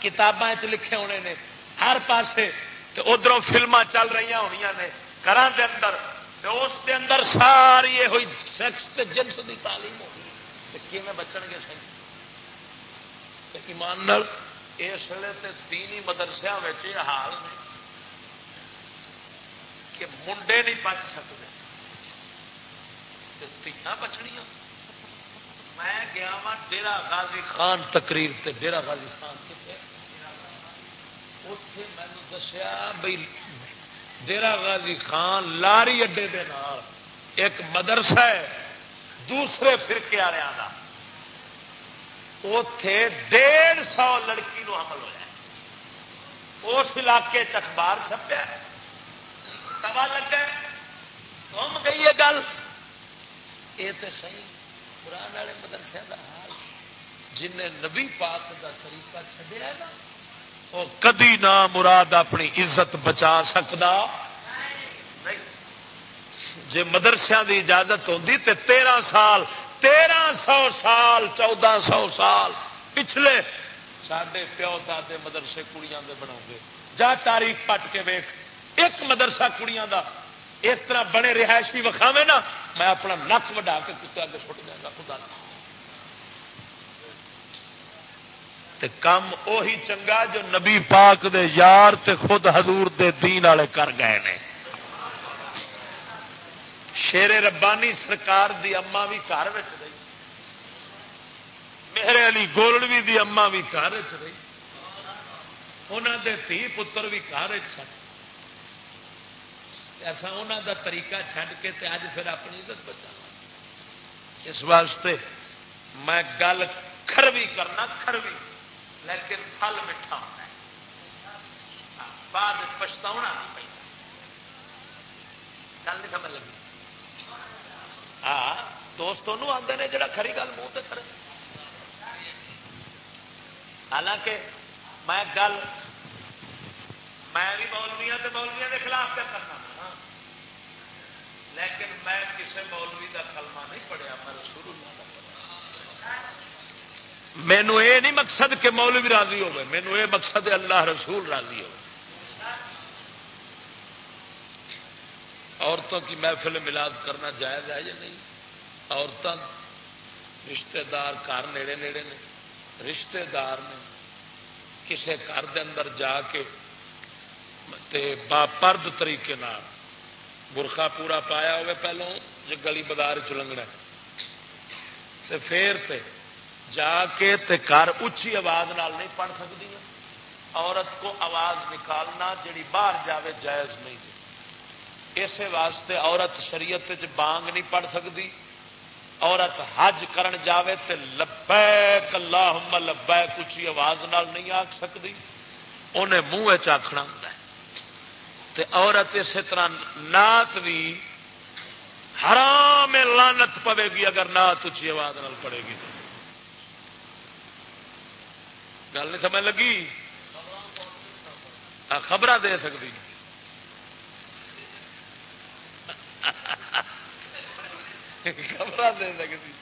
کتاباں لکھے ہونے نے۔ ہر پاسے ادھر فلما چل رہی ہونی نے۔ گھر دے اندر اس دے اندر ساری یہ ہوئی سیکس تے جنس دی تعلیم ہوگی کیون بچن گے سی ایمان اس ویلے تے دینی مدرسے یہ حال نے کہ منڈے نہیں بچ سکتے تیاں بچنیا میں گیا وا ڈیرا غازی خان تقریر تے ڈیرا غازی خان کتنے اتے مینو دسیا بھائی ڈیرا غازی خان لاری اڈے دے نال ایک مدرسہ ہے، دوسرے فرقے والوں کا اتے ڈیڑھ سو لڑکی نو حمل ہوا اس علاقے اخبار چھپیا توا لگا گم گئی ہے گل۔ یہ تو صحیح قرآن والے مدرسے کا حال جن نبی پاک کا طریقہ چڈیا نا، وہ کدی نہ مراد اپنی عزت بچا سکتا جی مدرسیا کی اجازت ہوتی تو تیرہ سال، تیرہ سو سال، چودہ سو سال پچھلے سڈے پیو دے مدرسے کڑیاں دے بنا جا تاریخ پٹ کے ویخ ایک مدرسہ کڑیاں دا اس طرح بنے رہائشی وکھاوے نا، میں اپنا نک وڈا کے کتے اگے چھٹ جائے گا، خدا تے کم اوہی چنگا جو نبی پاک دے یار تے خود حضور دے دین والے کر گئے نے۔ شیر ربانی سرکار دی اما بھی گھر رہی۔ میرے علی گولڑوی دی اما بھی گھر رہی۔ انہوں دے تھی پتر بھی گھر سن۔ ایسا انہوں دا طریقہ چھڈ کے تے اج پھر اپنی عزت بچا اس واسطے میں گل کھروی کرنا کھروی، لیکن پھل میٹھا ہوتا ہے۔ بعد پچھتا نہیں پہ گل نہیں سمجھ لگی؟ ہاں دوستوں آتے ہیں جڑا کھری گل منہ تو کرے۔ حالانکہ میں گل میں بھی مولویا تو مولویا کے خلاف کیا کرنا لیکن میں کسی مولوی کا کلمہ نہیں پڑھیا، میں رسول اللہ کا مینو یہ نہیں مقصد کہ مولوی راضی ہوگی مینو یہ مقصد اللہ رسول راضی ہو عورتوں کی محفل ملاد کرنا جائز ہے یا نہیں؟ عورتیں رشتے دار گھر نیڑے نیڑے نے رشتے دار نے کسی گھر دے اندر جا کے با پرد طریقے برخا پورا پایا ہوئے پہلو جو گلی بازار چلنگنا تے پھر تے جا کے تے کر اچھی آواز نال نہیں پڑھ سکتی عورت کو آواز نکالنا جڑی باہر جاوے جائز نہیں اسی واسطے عورت شریعت بانگ نہیں پڑھ سکتی عورت حج کرن جاوے تے لبیک اللہم، لبیک اچھی آواز نال نہیں آکھ سکتی انہیں منہ چاخنا ہوں تے عورت اسی طرح نات بھی حرام لانت پوے گی اگر نات اچھی آواز نال پڑے گی گل نہیں سمجھ لگی؟ خبر دے سکتی خبر دے سکتی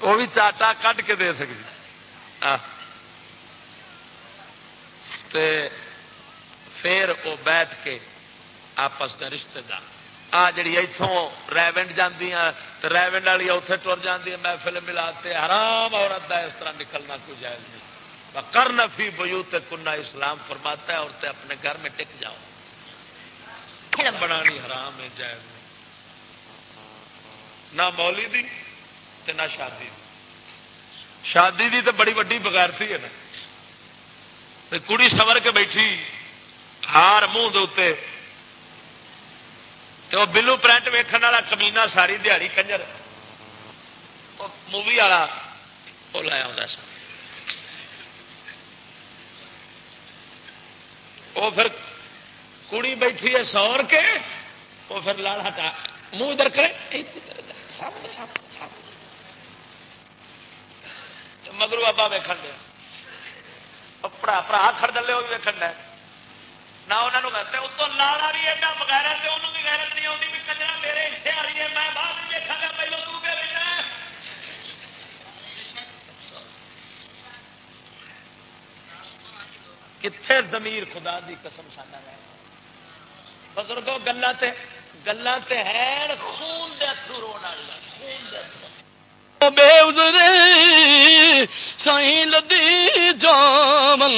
وہ بھی چاٹا کٹ کے دے سکتی پھر وہ بیٹھ کے آپس کا رشتے دار۔ آ جڑی اتوں ریونڈ جاتی تو ریونڈ والی اتنے ٹر جاتی محفل ملاتے حرام، عورت کا اس طرح نکلنا کوئی جائز نہیں۔ کر نفی بجو کنہ اسلام فرماتا ہے، عورتیں اپنے گھر میں ٹک جاؤ۔ بنانی حرام ہے، جائز نہیں۔ نہ مولی دی تے نہ شادی دی۔ شادی دی تو بڑی وڈی بغیرتی ہے نا۔ کڑی سور کے بیٹھی۔ ہار منہ دے تو بلو پرنٹ ویکن والا کمینا ساری دیہڑی کنجر مووی والا وہ لایا ہوتا وہ پھر کڑی بیٹھی ہے سور کے وہ پھر لاڑ ہٹا۔ منہ ادھر کرے۔ مگرو ابا ویکن دیا پڑا برا کھڑ دلے وہ بھی ویکن دیا نہ انہوں نے اتوں لاڑا بھی ایڈا بغیر سے انہوں بھی غیرت نہیں آتی بھی کجرا میرے حصے آ رہی ہے، میں بعد میں دیکھا گا پہلو تو کہ کتنے زمیر خدا دی قسم ساڈا رہ بزرگوں گلا گلا ہے خون دے اترو رو خون دے بے ازرے سائیں لدی جامن